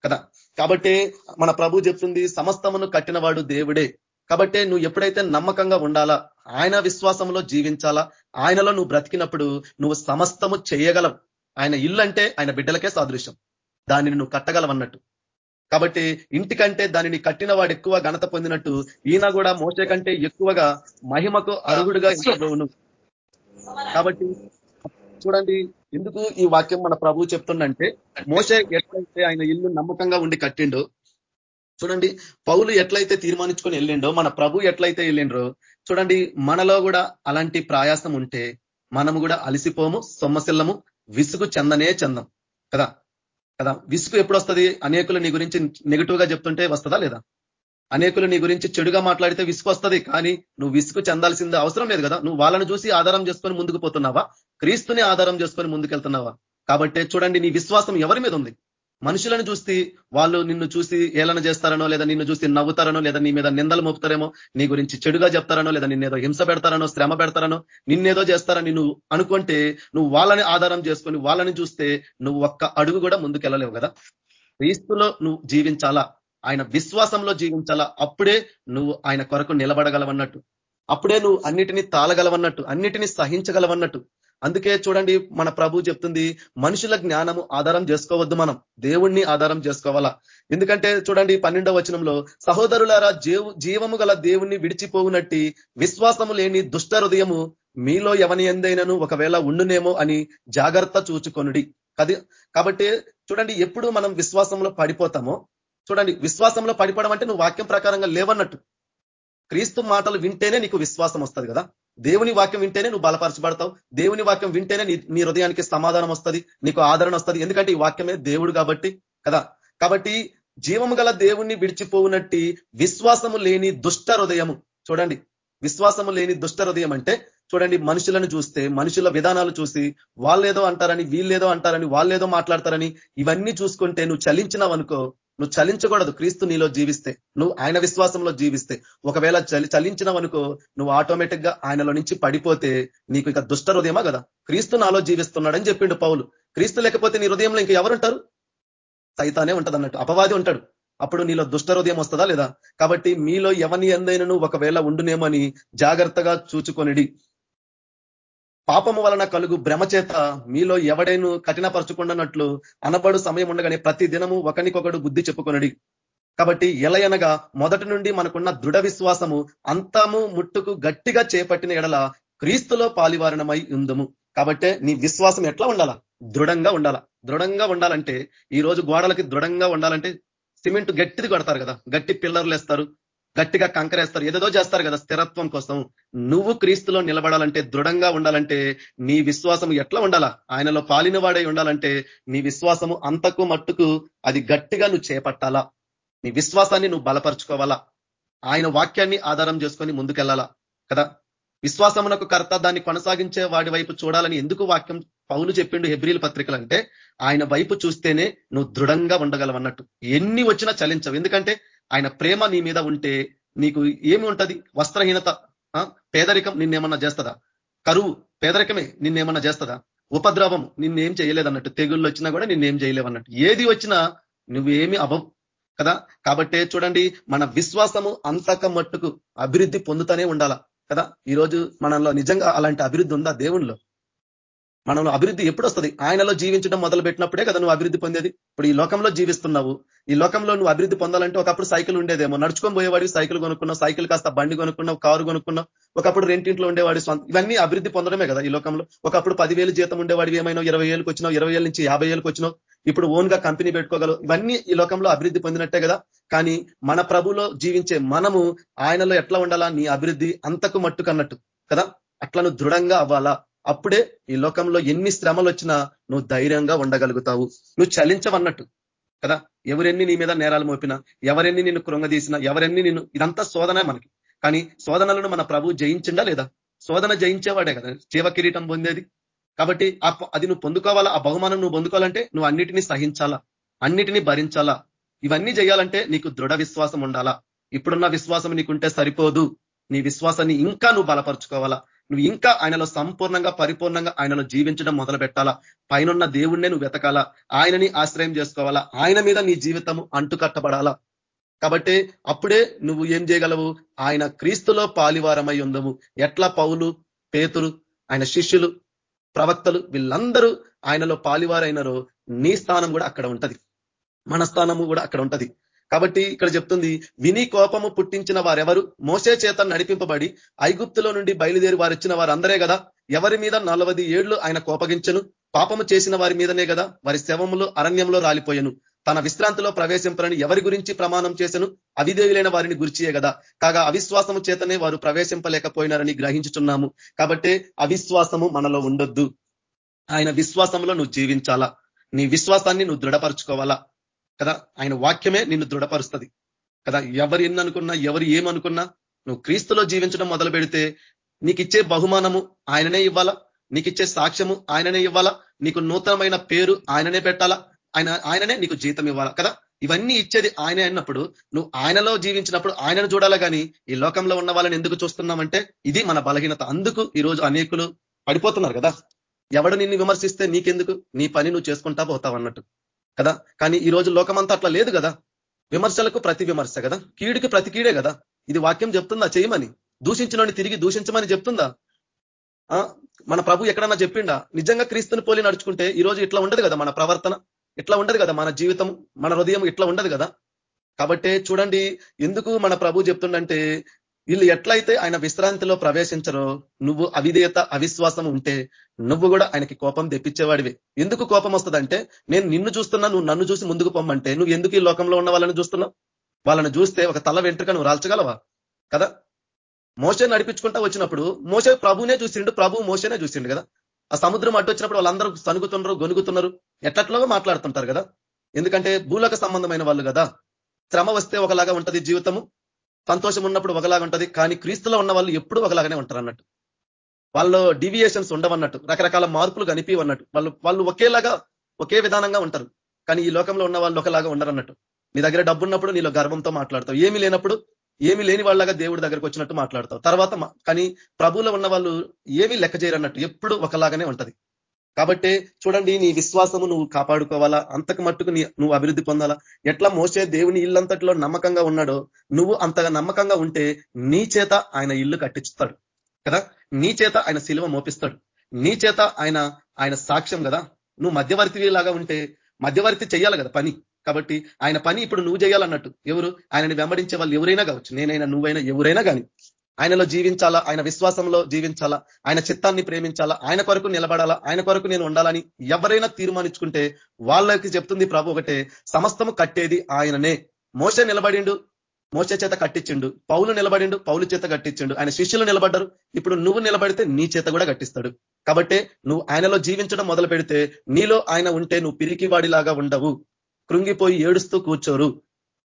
కదా? కాబట్టి మన ప్రభు చెప్తుంది సమస్తమును కట్టినవాడు దేవుడే. కాబట్టి నువ్వు ఎప్పుడైతే నమ్మకంగా ఉండాలా ఆయన విశ్వాసంలో జీవించాలా ఆయనలో నువ్వు బ్రతికినప్పుడు నువ్వు సమస్తము చేయగలవు. ఆయన ఇల్లు అంటే ఆయన బిడ్డలకే సాదృశ్యం. దానిని నువ్వు కట్టగలవన్నట్టు. కాబట్టి ఇంటికంటే దానిని కట్టిన వాడు ఎక్కువ ఘనత పొందినట్టు ఈయన కూడా మోసే కంటే ఎక్కువగా మహిమకు అరుగుడుగా కాబట్టి చూడండి ఎందుకు ఈ వాక్యం మన ప్రభువు చెప్తుండంటే మోసే ఎట్లయితే ఆయన ఇల్లు నమ్మకంగా ఉండి కట్టిండో చూడండి పౌలు ఎట్లయితే తీర్మానించుకొని వెళ్ళిండో మన ప్రభు ఎట్లయితే వెళ్ళిండ్రో చూడండి మనలో కూడా అలాంటి ప్రయాసం ఉంటే మనము కూడా అలసిపోము సొమ్మసిల్లము విసుగు చెందనే చెందం. కదా? కదా? విసుగు ఎప్పుడు వస్తుంది అనేకులు నీ గురించి నెగిటివ్గా చెప్తుంటే వస్తుందా లేదా? అనేకులు నీ గురించి చెడుగా మాట్లాడితే విసుగు వస్తుంది కానీ నువ్వు విసుగు చెందాల్సింది అవసరం లేదు కదా? నువ్వు వాళ్ళని చూసి ఆధారం చేసుకొని ముందుకు పోతున్నావా? క్రీస్తుని ఆధారం చేసుకొని ముందుకెళ్తున్నావా? కాబట్టి చూడండి నీ విశ్వాసం ఎవరి మీద ఉంది? మనుషులను చూసి వాళ్ళు నిన్ను చూసి ఏలన చేస్తారనో లేదా నిన్ను చూసి నవ్వుతారనో లేదా నీ మీద నిందలు మోపుతారేమో నీ గురించి చెడుగా చెప్తారనో లేదా నిన్నేదో హింస పెడతారనో శ్రమ పెడతారనో నిన్నేదో చేస్తారని నువ్వు అనుకుంటే నువ్వు వాళ్ళని ఆధారం చేసుకొని వాళ్ళని చూస్తే నువ్వు ఒక్క అడుగు కూడా ముందుకెళ్ళలేవు కదా? క్రీస్తులో నువ్వు జీవించాలా? ఆయన విశ్వాసంలో జీవించాలా? అప్పుడే నువ్వు ఆయన కొరకు నిలబడగలవన్నట్టు. అప్పుడే నువ్వు అన్నిటినీ తాళగలవన్నట్టు అన్నిటినీ సహించగలవన్నట్టు. అందుకే చూడండి మన ప్రభు చెప్తుంది మనుషుల జ్ఞానము ఆధారం చేసుకోవద్దు మనం. దేవుణ్ణి ఆధారం చేసుకోవాలా? ఎందుకంటే చూడండి పన్నెండవ వచనంలో సహోదరులారా జీవము గల దేవుణ్ణి విడిచిపోవునట్టి విశ్వాసము లేని దుష్ట హృదయము మీలో ఎవని ఎందైనను ఒకవేళ ఉండునేమో అని జాగ్రత్త చూచుకొనుడి. కది కాబట్టి చూడండి ఎప్పుడు మనం విశ్వాసంలో పడిపోతామో చూడండి విశ్వాసంలో పడిపోవడం అంటే నువ్వు వాక్యం ప్రకారంగా లేవన్నట్టు. క్రీస్తు మాటలు వింటేనే నీకు విశ్వాసం వస్తుంది కదా? దేవుని వాక్యం వింటేనే నువ్వు బలపరచబడతావు. దేవుని వాక్యం వింటేనే నీ హృదయానికి సమాధానం వస్తుంది నీకు ఆదరణ వస్తుంది. ఎందుకంటే ఈ వాక్యమే దేవుడు కాబట్టి కదా? కాబట్టి జీవము గల దేవుణ్ణి విడిచిపోవునట్టి విశ్వాసము లేని దుష్ట హృదయము చూడండి. విశ్వాసము లేని దుష్ట హృదయం అంటే చూడండి మనుషులను చూస్తే మనుషుల విధానాలు చూసి వాళ్ళేదో అంటారని వీళ్ళేదో అంటారని వాళ్ళేదో మాట్లాడతారని ఇవన్నీ చూసుకుంటే నువ్వు చలించినావనుకో నువ్వు చలించకూడదు. క్రీస్తు నీలో జీవిస్తే. నువ్వు ఆయన విశ్వాసంలో జీవిస్తే. ఒకవేళ చలి చలించినవనుకో నువ్వు ఆటోమేటిక్గా ఆయనలో నుంచి పడిపోతే నీకు ఇక దుష్ట హృదయమా కదా? క్రీస్తు నాలో జీవిస్తున్నాడని చెప్పిండు పౌలు. క్రీస్తు లేకపోతే నీ హృదయంలో ఇంకా ఎవరుంటారు? సైతానే ఉంటది అన్నట్టు. అపవాది ఉంటాడు. అప్పుడు నీలో దుష్ట హృదయం వస్తుందా లేదా? కాబట్టి మీలో ఎవని ఎందైనను ఒకవేళ ఉండునేమని జాగ్రత్తగా చూచుకొనిడి. పాపము వలన కలుగు భ్రమ చేత మీలో ఎవడైను కఠినపరచుకుండానట్లు అనబడు సమయం ఉండగానే ప్రతి దినము ఒకనికొకడు బుద్ధి చెప్పుకొనడి. కాబట్టి ఎలయనగా మొదటి నుండి మనకున్న దృఢ విశ్వాసము అంతము ముట్టుకు గట్టిగా చేపట్టిన ఎడల క్రీస్తులో పాలివారణమై ఉందము. కాబట్టి నీ విశ్వాసం ఎట్లా ఉండాలా? దృఢంగా ఉండాలా. దృఢంగా ఉండాలంటే ఈ రోజు గోడలకి దృఢంగా ఉండాలంటే సిమెంట్ గట్టిది కొడతారు కదా. గట్టి పిల్లర్లు వేస్తారు. గట్టిగా కంకరేస్తారు. ఏదేదో చేస్తారు కదా స్థిరత్వం కోసం. నువ్వు క్రీస్తులో నిలబడాలంటే దృఢంగా ఉండాలంటే నీ విశ్వాసం ఎట్లా ఉండాలా? ఆయనలో పాలినవాడై ఉండాలంటే నీ విశ్వాసము అంతకు మట్టుకు అది గట్టిగా నువ్వు చేపట్టాలా? నీ విశ్వాసాన్ని నువ్వు బలపరుచుకోవాలా? ఆయన వాక్యాన్ని ఆధారం చేసుకొని ముందుకెళ్ళాలా? కదా? విశ్వాసమునకు కర్త దాన్ని కొనసాగించే వాడి వైపు చూడాలని ఎందుకు వాక్యం పౌలు చెప్పిండు హెబ్రిల్ పత్రికలు అంటే ఆయన వైపు చూస్తేనే నువ్వు దృఢంగా ఉండగలవన్నట్టు. ఎన్ని వచ్చినా చలించవు. ఎందుకంటే ఆయన ప్రేమ నీ మీద ఉంటే నీకు ఏమి ఉంటది? వస్త్రహీనత పేదరికం నిన్నేమన్నా చేస్తుందా? కరువు పేదరికమే నిన్నేమన్నా చేస్తుందా? ఉపద్రవం నిన్నేం చేయలేదన్నట్టు తెగుళ్ళు వచ్చినా కూడా నిన్నేం చేయలేవన్నట్టు. ఏది వచ్చినా నువ్వేమి అభం కదా? కాబట్టి చూడండి మన విశ్వాసము అంతక మట్టుకు అభివృద్ధి పొందుతూనే ఉండాలా కదా? ఈరోజు మనలో నిజంగా అలాంటి అభివృద్ధి ఉందా దేవుణ్ణిలో మనలో అభివృద్ధి ఎప్పుడు వస్తుంది ఆయనలో జీవించడం మొదలు పెట్టినప్పుడే కదా నువ్వు అభివృద్ధి పొందేది? ఇప్పుడు ఈ లోకంలో జీవిస్తున్నావు. ఈ లోకంలో నువ్వు అభివృద్ధి పొందాలంటే ఒకప్పుడు సైకిల్ ఉండేదేమో. నడుచుకొని పోయేవాడికి సైకిల్ కొనుక్కున్నావు సైకిల్ కాస్త బండి కొనుక్కున్నావు కారు కొనుక్కున్నావు. ఒకప్పుడు రెంటింట్లో ఉండేవాడి ఇవన్నీ అభివృద్ధి పొందడమే కదా ఈ లోకంలో. ఒకప్పుడు పదివేలు జీతం ఉండేవాడివి ఏమైనా ఇరవై ఏళ్ళకి వచ్చినావు ఇరవై ఏళ్ళ నుంచి యాభై ఏళ్ళకి వచ్చినావు. ఇప్పుడు ఓన్గా కంపెనీ పెట్టుకోగలవు. ఇవన్నీ ఈ లోకంలో అభివృద్ధి పొందినట్టే కదా. కానీ మన ప్రభులో జీవించే మనము ఆయనలో ఎట్లా ఉండాలా? నీ అభివృద్ధి అంతకు మట్టుకన్నట్టు కదా. అట్లా నువ్వు దృఢంగా అవ్వాలా? అప్పుడే ఈ లోకంలో ఎన్ని శ్రమలు వచ్చినా నువ్వు ధైర్యంగా ఉండగలుగుతావు. నువ్వు చలించవన్నట్టు కదా? ఎవరెన్ని నీ మీద నేరాలు మోపినా ఎవరెన్ని నిన్ను కృంగదీసినా ఎవరెన్ని నిన్ను ఇదంతా శోధన మనకి. కానీ శోధనలను మన ప్రభు జయించిండా లేదా? శోధన జయించేవాడే కదా జీవ కిరీటం పొందేది. కాబట్టి అది నువ్వు పొందుకోవాలా? ఆ బహుమానం నువ్వు పొందుకోవాలంటే నువ్వు అన్నిటినీ సహించాలా? అన్నిటినీ భరించాలా? ఇవన్నీ చేయాలంటే నీకు దృఢ విశ్వాసం ఉండాలా? ఇప్పుడున్న విశ్వాసం నీకుంటే సరిపోదు. నీ విశ్వాసాన్ని ఇంకా నువ్వు బలపరుచుకోవాలా? నువ్వు ఇంకా ఆయనలో సంపూర్ణంగా పరిపూర్ణంగా ఆయనలో జీవించడం మొదలు పెట్టాలా పైన దేవుణ్ణే నువ్వు వెతకాలా? ఆయనని ఆశ్రయం చేసుకోవాలా? ఆయన మీద నీ జీవితము అంటుకట్టబడాలా? కాబట్టి అప్పుడే నువ్వు ఏం చేయగలవు? ఆయన క్రీస్తులో పాలివారమై ఉందము ఎట్లా? పౌలు పేతులు ఆయన శిష్యులు ప్రవక్తలు వీళ్ళందరూ ఆయనలో పాలివారైనరో నీ స్థానం కూడా అక్కడ ఉంటది. మన స్థానము కూడా అక్కడ ఉంటది. కాబట్టి ఇక్కడ చెప్తుంది విని కోపము పుట్టించిన వారెవరు? మోసే చేత నడిపింపబడి ఐగుప్తులో నుండి బయలుదేరి వారు ఇచ్చిన వారందరే కదా ఎవరి మీద నలభై ఏళ్ళు ఆయన కోపగించను? పాపము చేసిన వారి మీదనే కదా వారి శవములు అరణ్యంలో రాలిపోయను. తన విశ్రాంతిలో ప్రవేశింపరని ఎవరి గురించి ప్రమాణం చేసను? అవిదేవులైన వారిని గురిచియే కదా కాగా అవిశ్వాసము చేతనే వారు ప్రవేశింపలేకపోయినారని గ్రహించుచున్నాము. కాబట్టి అవిశ్వాసము మనలో ఉండొద్దు. ఆయన విశ్వాసంలో నువ్వు జీవించాలా? నీ విశ్వాసాన్ని నువ్వు దృఢపరచుకోవాలా? కదా? ఆయన వాక్యమే నిన్ను దృఢపరుస్తుంది. కదా? ఎవరు ఎన్ననుకున్నా ఎవరు ఏమనుకున్నా నువ్వు క్రీస్తులో జీవించడం మొదలు పెడితే నీకిచ్చే బహుమానము ఆయననే ఇవ్వాలా? నీకు ఇచ్చే సాక్ష్యము ఆయననే ఇవ్వాలా? నీకు నూతనమైన పేరు ఆయననే పెట్టాలా? ఆయన ఆయననే నీకు జీతం ఇవ్వాలా? కదా? ఇవన్నీ ఇచ్చేది ఆయన అన్నప్పుడు నువ్వు ఆయనలో జీవించినప్పుడు ఆయనను చూడాలా కానీ ఈ లోకంలో ఉన్న వాళ్ళని ఎందుకు చూస్తున్నామంటే ఇది మన బలహీనత. అందుకు ఈరోజు అనేకులు పడిపోతున్నారు కదా? ఎవడు నిన్ను విమర్శిస్తే నీకెందుకు? నీ పని నువ్వు చేసుకుంటా పోతావు అన్నట్టు కదా? కానీ ఈ రోజు లోకమంతా అట్లా లేదు కదా? విమర్శలకు ప్రతి విమర్శ కదా? కీడుకి ప్రతి కీడే కదా? ఇది వాక్యం చెప్తుందా? చేయమని? దూషించినోడిని తిరిగి దూషించమని చెప్తుందా? మన ప్రభు ఎక్కడన్నా చెప్పిండా? నిజంగా క్రీస్తుని పోలి నడుచుకుంటే ఈ రోజు ఇట్లా ఉండదు కదా మన ప్రవర్తన? ఇట్లా ఉండదు కదా మన జీవితం? మన హృదయం ఇట్లా ఉండదు కదా? కాబట్టి చూడండి ఎందుకు మన ప్రభు చెప్తుండంటే వీళ్ళు ఎట్లయితే ఆయన విశ్రాంతిలో ప్రవేశించరో నువ్వు అవిధేయత అవిశ్వాసం ఉంటే నువ్వు కూడా ఆయనకి కోపం తెప్పించేవాడివి. ఎందుకు కోపం వస్తుందంటే నేను నిన్ను చూస్తున్నా నువ్వు నన్ను చూసి ముందుకు పొమ్మంటే నువ్వు ఎందుకు ఈ లోకంలో ఉన్న వాళ్ళని చూస్తున్నావు? వాళ్ళని చూస్తే ఒక తల వెంట్రుక నువ్వు రాల్చగలవా? కదా? మోసే నడిపించుకుంటా వచ్చినప్పుడు మోసే ప్రభునే చూసిండు ప్రభు మోసేనే చూసిండు కదా? ఆ సముద్రం అడ్డు వచ్చినప్పుడు వాళ్ళందరూ సనుగుతున్నారు గొనుగుతున్నారు. ఎట్లట్లాగా మాట్లాడుతుంటారు కదా? ఎందుకంటే భూలోక సంబంధమైన వాళ్ళు కదా? శ్రమ వస్తే ఒకలాగా ఉంటది జీవితము. సంతోషం ఉన్నప్పుడు ఒకలాగా ఉంటది కానీ క్రీస్తులో ఉన్న వాళ్ళు ఎప్పుడు ఒకలాగానే ఉంటారు అన్నట్టు. వాళ్ళు డివియేషన్స్ ఉండవన్నట్టు రకరకాల మార్పులు కనిపివన్నట్టు. వాళ్ళు వాళ్ళు ఒకేలాగా ఒకే విధానంగా ఉంటారు కానీ ఈ లోకంలో ఉన్న వాళ్ళు ఒకలాగా ఉండరు అన్నట్టు నీ దగ్గర డబ్బు ఉన్నప్పుడు నీలో గర్వంతో మాట్లాడతావు ఏమి లేనప్పుడు ఏమి లేని వాళ్ళగా దేవుడి దగ్గరకు వచ్చినట్టు మాట్లాడతావు. తర్వాత కానీ ప్రభులో ఉన్న వాళ్ళు ఏమీ లెక్క చేయరన్నట్టు ఎప్పుడు ఒకలాగానే ఉంటది. కాబట్టి చూడండి నీ విశ్వాసము నువ్వు కాపాడుకోవాలా? అంతకు మట్టుకు నువ్వు అభివృద్ధి పొందాలా? ఎట్లా మోసే దేవుని ఇల్లంతట్లో నమ్మకంగా ఉన్నాడో నువ్వు అంతగా నమ్మకంగా ఉంటే నీ చేత ఆయన ఇల్లు కట్టించుతాడు కదా? నీ చేత ఆయన శిలువ మోపిస్తాడు నీ చేత ఆయన ఆయన సాక్ష్యం కదా? నువ్వు మధ్యవర్తి లాగా ఉంటే మధ్యవర్తి చెయ్యాలి కదా పని. కాబట్టి ఆయన పని ఇప్పుడు నువ్వు చేయాలన్నట్టు ఎవరు? ఆయనని వెంబడించే వాళ్ళు ఎవరైనా కావచ్చు. నేనైనా నువ్వైనా ఎవరైనా కానీ ఆయనలో జీవించాలా? ఆయన విశ్వాసంలో జీవించాలా? ఆయన చిత్తాన్ని ప్రేమించాలా? ఆయన కొరకు నిలబడాలా? ఆయన కొరకు నేను ఉండాలని ఎవరైనా తీర్మానించుకుంటే వాళ్ళకి చెప్తుంది ప్రభు ఒకటే సమస్తము కట్టేది ఆయననే. మోస నిలబడిండు మోస చేత కట్టించిండు పౌలు నిలబడిండు పౌలు చేత కట్టించిండు. ఆయన శిష్యులు నిలబడ్డారు. ఇప్పుడు నువ్వు నిలబడితే నీ చేత కూడా కట్టిస్తాడు. కాబట్టి నువ్వు ఆయనలో జీవించడం మొదలు పెడితే నీలో ఆయన ఉంటే నువ్వు పిరికివాడిలాగా ఉండవు. కృంగిపోయి ఏడుస్తూ కూర్చోరు.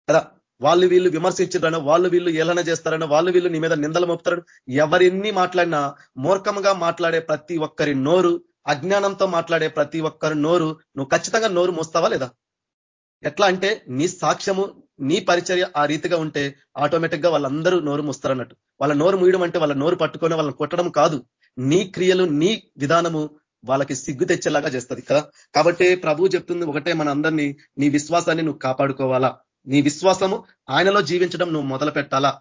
కదా? వాళ్ళు వీళ్ళు విమర్శించారనో వాళ్ళు వీళ్ళు ఏలన చేస్తారనో వాళ్ళు వీళ్ళు నీ మీద నిందలు మోపుతారని ఎవరిన్ని మాట్లాడినా మూర్ఖంగా మాట్లాడే ప్రతి ఒక్కరి నోరు అజ్ఞానంతో మాట్లాడే ప్రతి ఒక్కరి నోరు నువ్వు ఖచ్చితంగా నోరు మోస్తావా లేదా? ఎట్లా అంటే నీ సాక్ష్యము నీ పరిచర్య ఆ రీతిగా ఉంటే ఆటోమేటిక్గా వాళ్ళందరూ నోరు మోస్తారన్నట్టు. వాళ్ళ నోరు మూయడం అంటే వాళ్ళ నోరు పట్టుకొని వాళ్ళని కొట్టడం కాదు. నీ క్రియలు నీ విధానము వాళ్ళకి సిగ్గు తెచ్చేలాగా చేస్తుంది కదా. కాబట్టి ప్రభు చెప్తుంది ఒకటే మన అందరినీ నీ విశ్వాసాన్ని నువ్వు కాపాడుకోవాలా. నీ విశ్వాసము ఆయనలో జీవించడం నువ్వు మొదలు పెట్టాలా?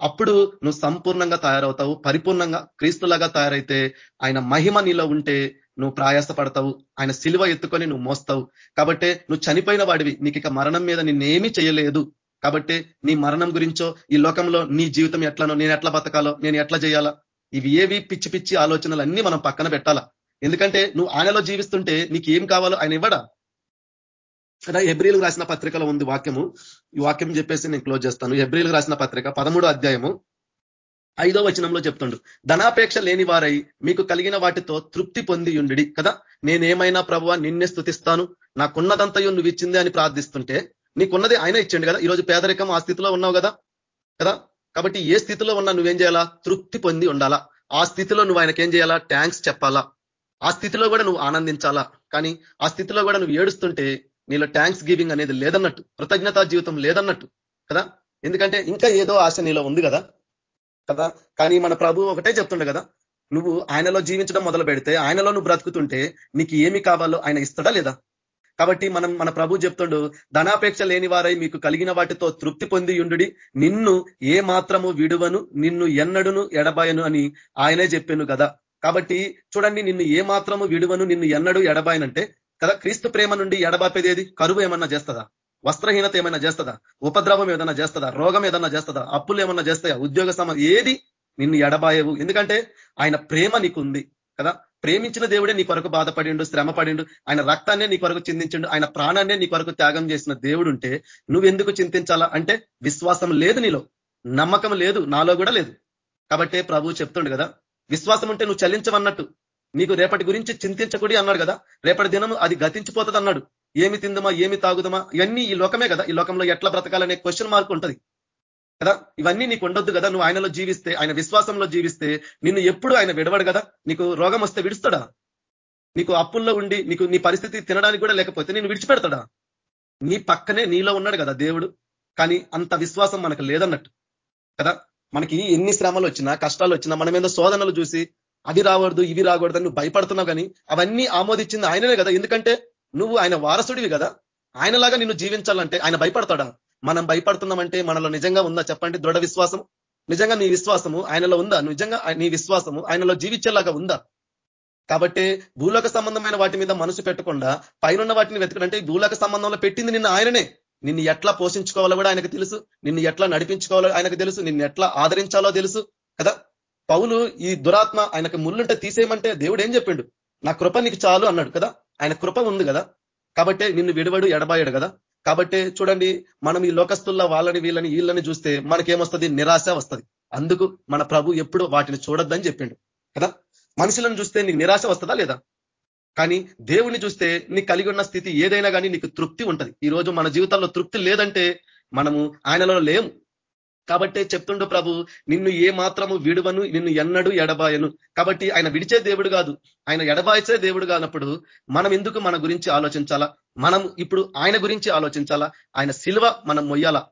అప్పుడు నువ్వు సంపూర్ణంగా తయారవుతావు పరిపూర్ణంగా క్రీస్తులాగా తయారైతే ఆయన మహిమ నీలో ఉంటే నువ్వు ప్రయాసపడతావు ఆయన సిలువ ఎత్తుకొని నువ్వు మోస్తావు. కాబట్టి నువ్వు చనిపోయిన వాడివి నీకు ఇక మరణం మీద నిన్నేమీ చేయలేదు కాబట్టి నీ మరణం గురించో ఈ లోకంలో నీ జీవితం ఎట్లనో నేను ఎట్లా బతకాలో నేను ఎట్లా చేయాలా? ఇవి ఏవి పిచ్చి పిచ్చి ఆలోచనలు అన్నీ మనం పక్కన పెట్టాలా? ఎందుకంటే నువ్వు ఆయనలో జీవిస్తుంటే నీకు ఏం కావాలో ఆయన ఇవ్వడా? కదా ఎబ్రిల్ రాసిన పత్రికలో ఉంది వాక్యము. ఈ వాక్యం చెప్పేసి నేను క్లోజ్ చేస్తాను. ఎబ్రిల్ రాసిన పత్రిక పదమూడో అధ్యాయము ఐదో వచనంలో చెప్తుండు. ధనాపేక్ష లేని వారై మీకు కలిగిన వాటితో తృప్తి పొంది ఉండి కదా? నేనేమైనా ప్రభువ నిన్నే స్థుతిస్తాను నాకున్నదంతయు నువ్వు ఇచ్చిందే అని ప్రార్థిస్తుంటే నీకున్నది ఆయన ఇచ్చిండు కదా? ఈరోజు పేదరికం ఆ స్థితిలో ఉన్నావు కదా? కదా? కాబట్టి ఏ స్థితిలో ఉన్నా నువ్వేం చేయాలా? తృప్తి పొంది ఉండాలా. ఆ స్థితిలో నువ్వు ఆయనకి ఏం చేయాలా? ట్యాంక్స్ చెప్పాలా. ఆ స్థితిలో కూడా నువ్వు ఆనందించాలా. కానీ ఆ స్థితిలో కూడా నువ్వు ఏడుస్తుంటే నీలో ట్యాంక్స్ గివింగ్ అనేది లేదన్నట్టు కృతజ్ఞతా జీవితం లేదన్నట్టు కదా? ఎందుకంటే ఇంకా ఏదో ఆశ నీలో ఉంది కదా? కదా? కానీ మన ప్రభు ఒకటే చెప్తుండే కదా నువ్వు ఆయనలో జీవించడం మొదలు పెడితే ఆయనలో నువ్వు బ్రతుకుతుంటే నీకు ఏమి కావాలో ఆయన ఇస్తాడా లేదా? కాబట్టి మనం మన ప్రభు చెప్తుండు ధనాపేక్ష లేని వారై మీకు కలిగిన వాటితో తృప్తి పొంది ఉండు నిన్ను ఏ మాత్రము విడువను నిన్ను ఎన్నడును ఎడబాయను అని ఆయనే చెప్పాను కదా. కాబట్టి చూడండి నిన్ను ఏ మాత్రము విడువను నిన్ను ఎన్నడు ఎడబాయనంటే కదా క్రీస్తు ప్రేమ నుండి ఎడబాపేది ఏది? కరువు ఏమన్నా చేస్తుందా? వస్త్రహీనత ఏమైనా చేస్తుందా? ఉపద్రవం ఏదైనా చేస్తుందా? రోగం ఏదన్నా చేస్తుందా? అప్పులు ఏమన్నా చేస్తాయా? ఉద్యోగ సమ ఏది? నిన్ను ఎడబాయవు. ఎందుకంటే ఆయన ప్రేమ నీకుంది కదా? ప్రేమించిన దేవుడే నీ కొరకు బాధపడిండు శ్రమ పడిండు ఆయన రక్తాన్నే నీ కొరకు చింతించిండు ఆయన ప్రాణాన్నే నీ కొరకు త్యాగం చేసిన దేవుడు ఉంటే నువ్వెందుకు చింతించాలా? అంటే విశ్వాసం లేదు నీలో. నమ్మకం లేదు. నాలో కూడా లేదు. కాబట్టే ప్రభు చెప్తుండు కదా విశ్వాసం ఉంటే నువ్వు చలించవన్నట్టు నీకు రేపటి గురించి చింతించకూడి అన్నాడు కదా. రేపటి దినం అది గతించిపోతుంది అన్నాడు. ఏమి తిందమా ఏమి తాగుదమా ఇవన్నీ ఈ లోకమే కదా. ఈ లోకంలో ఎట్లా బ్రతకాలనే క్వశ్చన్ మార్క్ ఉంటుంది. కదా? ఇవన్నీ నీకు ఉండొద్దు కదా. నువ్వు ఆయనలో జీవిస్తే ఆయన విశ్వాసంలో జీవిస్తే నిన్ను ఎప్పుడు ఆయన విడవడు కదా? నీకు రోగం వస్తే విడుస్తాడా? నీకు అప్పుల్లో ఉండి నీకు నీ పరిస్థితి తినడానికి కూడా లేకపోతే నేను విడిచిపెడతాడా? నీ పక్కనే నీలో ఉన్నాడు కదా దేవుడు. కానీ అంత విశ్వాసం మనకు లేదన్నట్టు. కదా? మనకి ఎన్ని శ్రమలు వచ్చినా కష్టాలు వచ్చినా మనం ఏదో శోధనలు చూసి అది రావద్దు ఇవి రాకూడదు నువ్వు భయపడుతున్నావు కానీ అవన్నీ ఆమోదించింది ఆయననే కదా. ఎందుకంటే నువ్వు ఆయన వారసుడివి కదా. ఆయనలాగా నిన్ను జీవించాలంటే ఆయన భయపడతాడా? మనం భయపడుతున్నామంటే మనలో నిజంగా ఉందా చెప్పండి? దృఢ విశ్వాసం నిజంగా నీ విశ్వాసము ఆయనలో ఉందా? నిజంగా నీ విశ్వాసము ఆయనలో జీవించేలాగా ఉందా? కాబట్టి భూలోక సంబంధమైన వాటి మీద మనసు పెట్టకుండా పైన వాటిని వెతకడంటే భూలోక సంబంధంలో పెట్టింది నిన్న ఆయననే. నిన్ను ఎట్లా పోషించుకోవాలో కూడా ఆయనకు తెలుసు. నిన్ను ఎట్లా నడిపించుకోవాలో ఆయనకు తెలుసు. నిన్ను ఎట్లా ఆదరించాలో తెలుసు కదా. పౌలు ఈ దురాత్మ ఆయనకు ముళ్ళుంటే తీసేయమంటే దేవుడు ఏం చెప్పిండు? నా కృప నీకు చాలు అన్నాడు కదా? ఆయన కృప ఉంది కదా? కాబట్టి నిన్ను విడవడు ఎడబాయడు కదా? కాబట్టి చూడండి మనం ఈ లోకస్తుల్లో వాళ్ళని వీళ్ళని వీళ్ళని చూస్తే మనకేమొస్తుంది? నిరాశ వస్తుంది. అందుకు మన ప్రభు ఎప్పుడు వాటిని చూడొద్దని చెప్పిండు. కదా? మనుషులను చూస్తే నీకు నిరాశ వస్తుందా లేదా? కానీ దేవుణ్ణి చూస్తే నీకు కలిగి ఉన్న స్థితి ఏదైనా కానీ నీకు తృప్తి ఉంటుంది. ఈ రోజు మన జీవితంలో తృప్తి లేదంటే మనము ఆయనలో లేము. కాబట్టే చెప్తుండు ప్రభు నిన్ను ఏ మాత్రము విడువను నిన్ను ఎన్నడు ఎడబాయను. కాబట్టి ఆయన విడిచే దేవుడు కాదు ఆయన ఎడబాయిచే దేవుడు కానప్పుడు మనం ఎందుకు మన గురించి ఆలోచించాలా? మనం ఇప్పుడు ఆయన గురించి ఆలోచించాలా? ఆయన శిల్వ మనం మొయ్యాలా?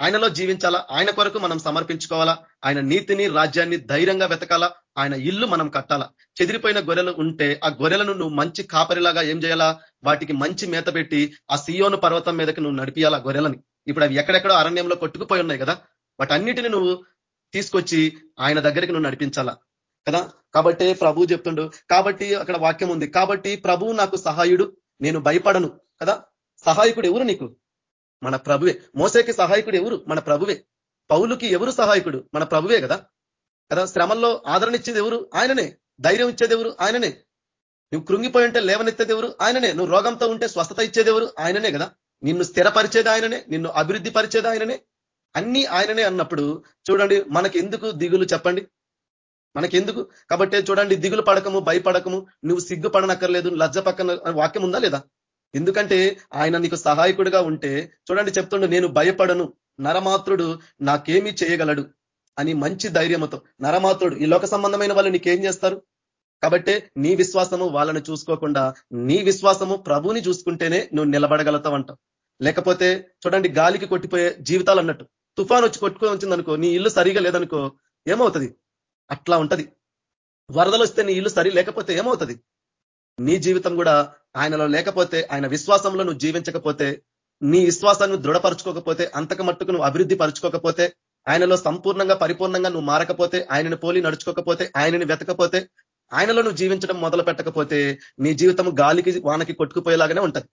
ఆయనలో జీవించాలా? ఆయన కొరకు మనం సమర్పించుకోవాలా? ఆయన నీతిని రాజ్యాన్ని ధైర్యంగా వెతకాలా? ఆయన ఇల్లు మనం కట్టాలా? చెదిరిపోయిన గొర్రెలు ఉంటే ఆ గొర్రెలను నువ్వు మంచి కాపరిలాగా ఏం చేయాలా? వాటికి మంచి మేత పెట్టి ఆ సియోను పర్వతం మీదకి నువ్వు నడిపియాలా గొర్రెలని? ఇప్పుడు అవి ఎక్కడెక్కడో అరణ్యంలో కొట్టుకుపోయి ఉన్నాయి కదా? వాటన్నిటిని నువ్వు తీసుకొచ్చి ఆయన దగ్గరికి నువ్వు నడిపించాలా? కదా? కాబట్టి ప్రభు చెప్తుండు కాబట్టి అక్కడ వాక్యం ఉంది కాబట్టి ప్రభువు నాకు సహాయుడు నేను భయపడను కదా? సహాయకుడు ఎవరు నీకు? మన ప్రభువే. మోసేకి సహాయకుడు ఎవరు? మన ప్రభువే. పౌలుకి ఎవరు సహాయకుడు? మన ప్రభువే కదా? కదా? శ్రమల్లో ఆదరణ ఇచ్చేది ఎవరు? ఆయననే. ధైర్యం ఇచ్చేది ఎవరు? ఆయననే. నువ్వు కృంగిపోయి ఉంటే లేవనెత్తేది ఎవరు? ఆయననే. నువ్వు రోగంతో ఉంటే స్వస్థత ఇచ్చేది ఎవరు? ఆయననే కదా? నిన్ను స్థిరపరిచేది ఆయననే. నిన్ను అభివృద్ధి పరిచేది ఆయననే. అన్ని ఆయననే అన్నప్పుడు చూడండి మనకెందుకు దిగులు చెప్పండి? మనకెందుకు? కాబట్టి చూడండి దిగులు పడకము భయపడకము నువ్వు సిగ్గుపడనక్కర్లేదు లజ్జ పక్కన వాక్యం ఉందా లేదా? ఎందుకంటే ఆయన నీకు సహాయకుడిగా ఉంటే చూడండి చెప్తుండు నేను భయపడను నరమాత్రుడు నాకేమీ చేయగలడు అని మంచి ధైర్యంతో నరమాత్రుడు ఈ లోక సంబంధమైన వాళ్ళు నీకేం చేస్తారు? కాబట్టి నీ విశ్వాసము వాళ్ళని చూసుకోకుండా నీ విశ్వాసము ప్రభుని చూసుకుంటేనే నువ్వు నిలబడగలుగుతావంట. లేకపోతే చూడండి గాలికి కొట్టిపోయే జీవితాలు అన్నట్టు. తుఫాన్ వచ్చి కొట్టుకొని వచ్చిందనుకో నీ ఇల్లు సరిగా లేదనుకో ఏమవుతుంది? అట్లా ఉంటది. వరదలు వస్తే నీ ఇల్లు సరి లేకపోతే ఏమవుతుంది? నీ జీవితం కూడా ఆయనలో లేకపోతే ఆయన విశ్వాసంలో నువ్వు జీవించకపోతే నీ విశ్వాసాన్ని దృఢపరచుకోకపోతే అంతక మట్టుకు నువ్వు అభివృద్ధి పరచుకోకపోతే ఆయనలో సంపూర్ణంగా పరిపూర్ణంగా నువ్వు మారకపోతే ఆయనను పోలి నడుచుకోకపోతే ఆయనని వెతకపోతే ఆయనలో నువ్వు జీవించడం మొదలు పెట్టకపోతే నీ జీవితం గాలికి వానకి కొట్టుకుపోయేలాగానే ఉంటది.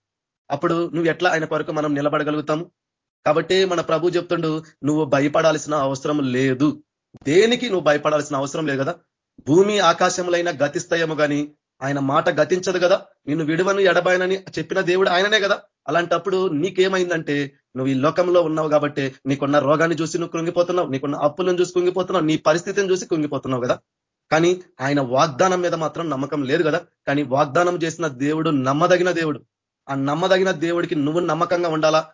అప్పుడు నువ్వు ఎట్లా ఆయన కొరకు మనం నిలబడగలుగుతాము? కాబట్టి మన ప్రభు చెప్తుండు నువ్వు భయపడాల్సిన అవసరం లేదు. దేనికి నువ్వు భయపడాల్సిన అవసరం లేదు కదా? భూమి ఆకాశములైన గతిస్తాయేమో కానీ ఆయన మాట గతించదు కదా? నిన్ను విడువను ఎడబాయనని చెప్పిన దేవుడు ఆయననే కదా? అలాంటప్పుడు నీకేమైందంటే నువ్వు ఈ లోకంలో ఉన్నావు కాబట్టి నీకున్న రోగాన్ని చూసి నువ్వు కృంగిపోతున్నావు నీకున్న అప్పులను చూసి కుంగిపోతున్నావు నీ పరిస్థితిని చూసి కుంగిపోతున్నావు కదా? కానీ ఆయన వాగ్దానం మీద మాత్రం నమ్మకం లేదు కదా? కానీ వాగ్దానం చేసిన దేవుడు నమ్మదగిన దేవుడు. ఆ నమ్మదగిన దేవుడికి నువ్వు నమ్మకంగా ఉండాలా?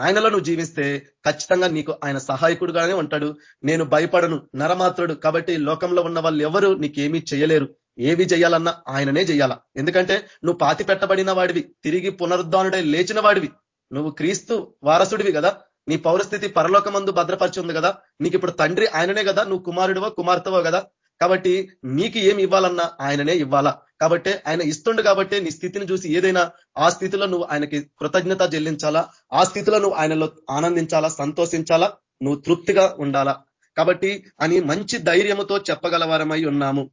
ఆయనలో నువ్వు జీవిస్తే ఖచ్చితంగా నీకు ఆయన సహాయకుడుగానే ఉంటాడు. నేను భయపడను నరమాత్రుడు. కాబట్టి లోకంలో ఉన్న వాళ్ళు ఎవరు నీకేమీ చేయలేరు. ఏవి చేయాలన్నా ఆయననే చేయాలా? ఎందుకంటే నువ్వు పాతి పెట్టబడిన వాడివి తిరిగి పునరుద్ధానుడై లేచిన వాడివి. నువ్వు క్రీస్తు వారసుడివి కదా? నీ పౌరస్థితి పరలోకమందు భద్రపరిచి ఉంది కదా? నీకు ఇప్పుడు తండ్రి ఆయననే కదా? నువ్వు కుమారుడివో కుమార్తెవో కదా? కాబట్టి నీకు ఏమి ఇవ్వాలన్నా ఆయననే ఇవ్వాలా? కాబట్టి ఆయన ఇస్తుండు కాబట్టి నీ స్థితిని చూసి ఏదైనా ఆ స్థితిలో నువ్వు ఆయనకి కృతజ్ఞత చెల్లించాలా? ఆ స్థితిలో నువ్వు ఆయనలో ఆనందించాలా? సంతోషించాలా? నువ్వు తృప్తిగా ఉండాలా? కాబట్టి అని మంచి ధైర్యముతో చెప్పగలవారమై ఉన్నాము.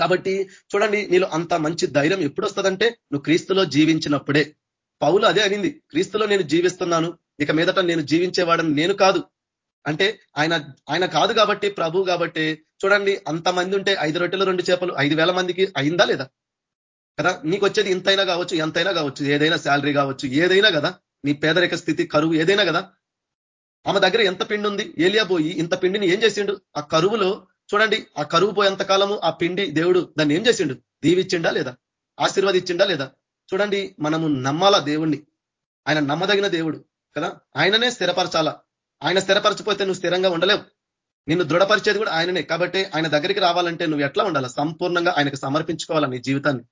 కాబట్టి చూడండి నీలో అంత మంచి ధైర్యం ఎప్పుడు వస్తుందంటే నువ్వు క్రీస్తులో జీవించినప్పుడే. పౌలు అదే అనింది క్రీస్తులో నేను జీవిస్తున్నాను ఇక మీదట నేను జీవించేవాడని నేను కాదు. అంటే ఆయన ఆయన కాదు కాబట్టి ప్రభు కాబట్టి చూడండి అంతమంది ఉంటే ఐదు రొట్టెలు రెండు చేపలు ఐదు వేల మందికి అయిందా లేదా? కదా? నీకు వచ్చేది ఇంతైనా కావచ్చు ఎంతైనా కావచ్చు ఏదైనా శాలరీ కావచ్చు ఏదైనా కదా? నీ పేదరిక స్థితి కరువు ఏదైనా కదా? ఆమె దగ్గర ఎంత పిండి ఉంది? ఏలియా పోయి ఇంత పిండిని ఏం చేసిండు? ఆ కరువులో చూడండి ఆ కరువు పోయేంత కాలము ఆ పిండి దేవుడు దాన్ని ఏం చేసిండు? దీవిచ్చిండా లేదా? ఆశీర్వదించిండా లేదా? చూడండి మనము నమ్మాలా దేవుణ్ణి? ఆయన నమ్మదగిన దేవుడు కదా? ఆయననే స్థిరపరచాలా? ఆయన స్థిరపరచిపోతే నువ్వు స్థిరంగా ఉండలేవు. నిన్ను దృఢపరిచేది కూడా ఆయననే. కాబట్టి ఆయన దగ్గరికి రావాలంటే నువ్వు ఎట్లా ఉండాలా? సంపూర్ణంగా ఆయనకు సమర్పించుకోవాలా నీ జీవితాన్ని?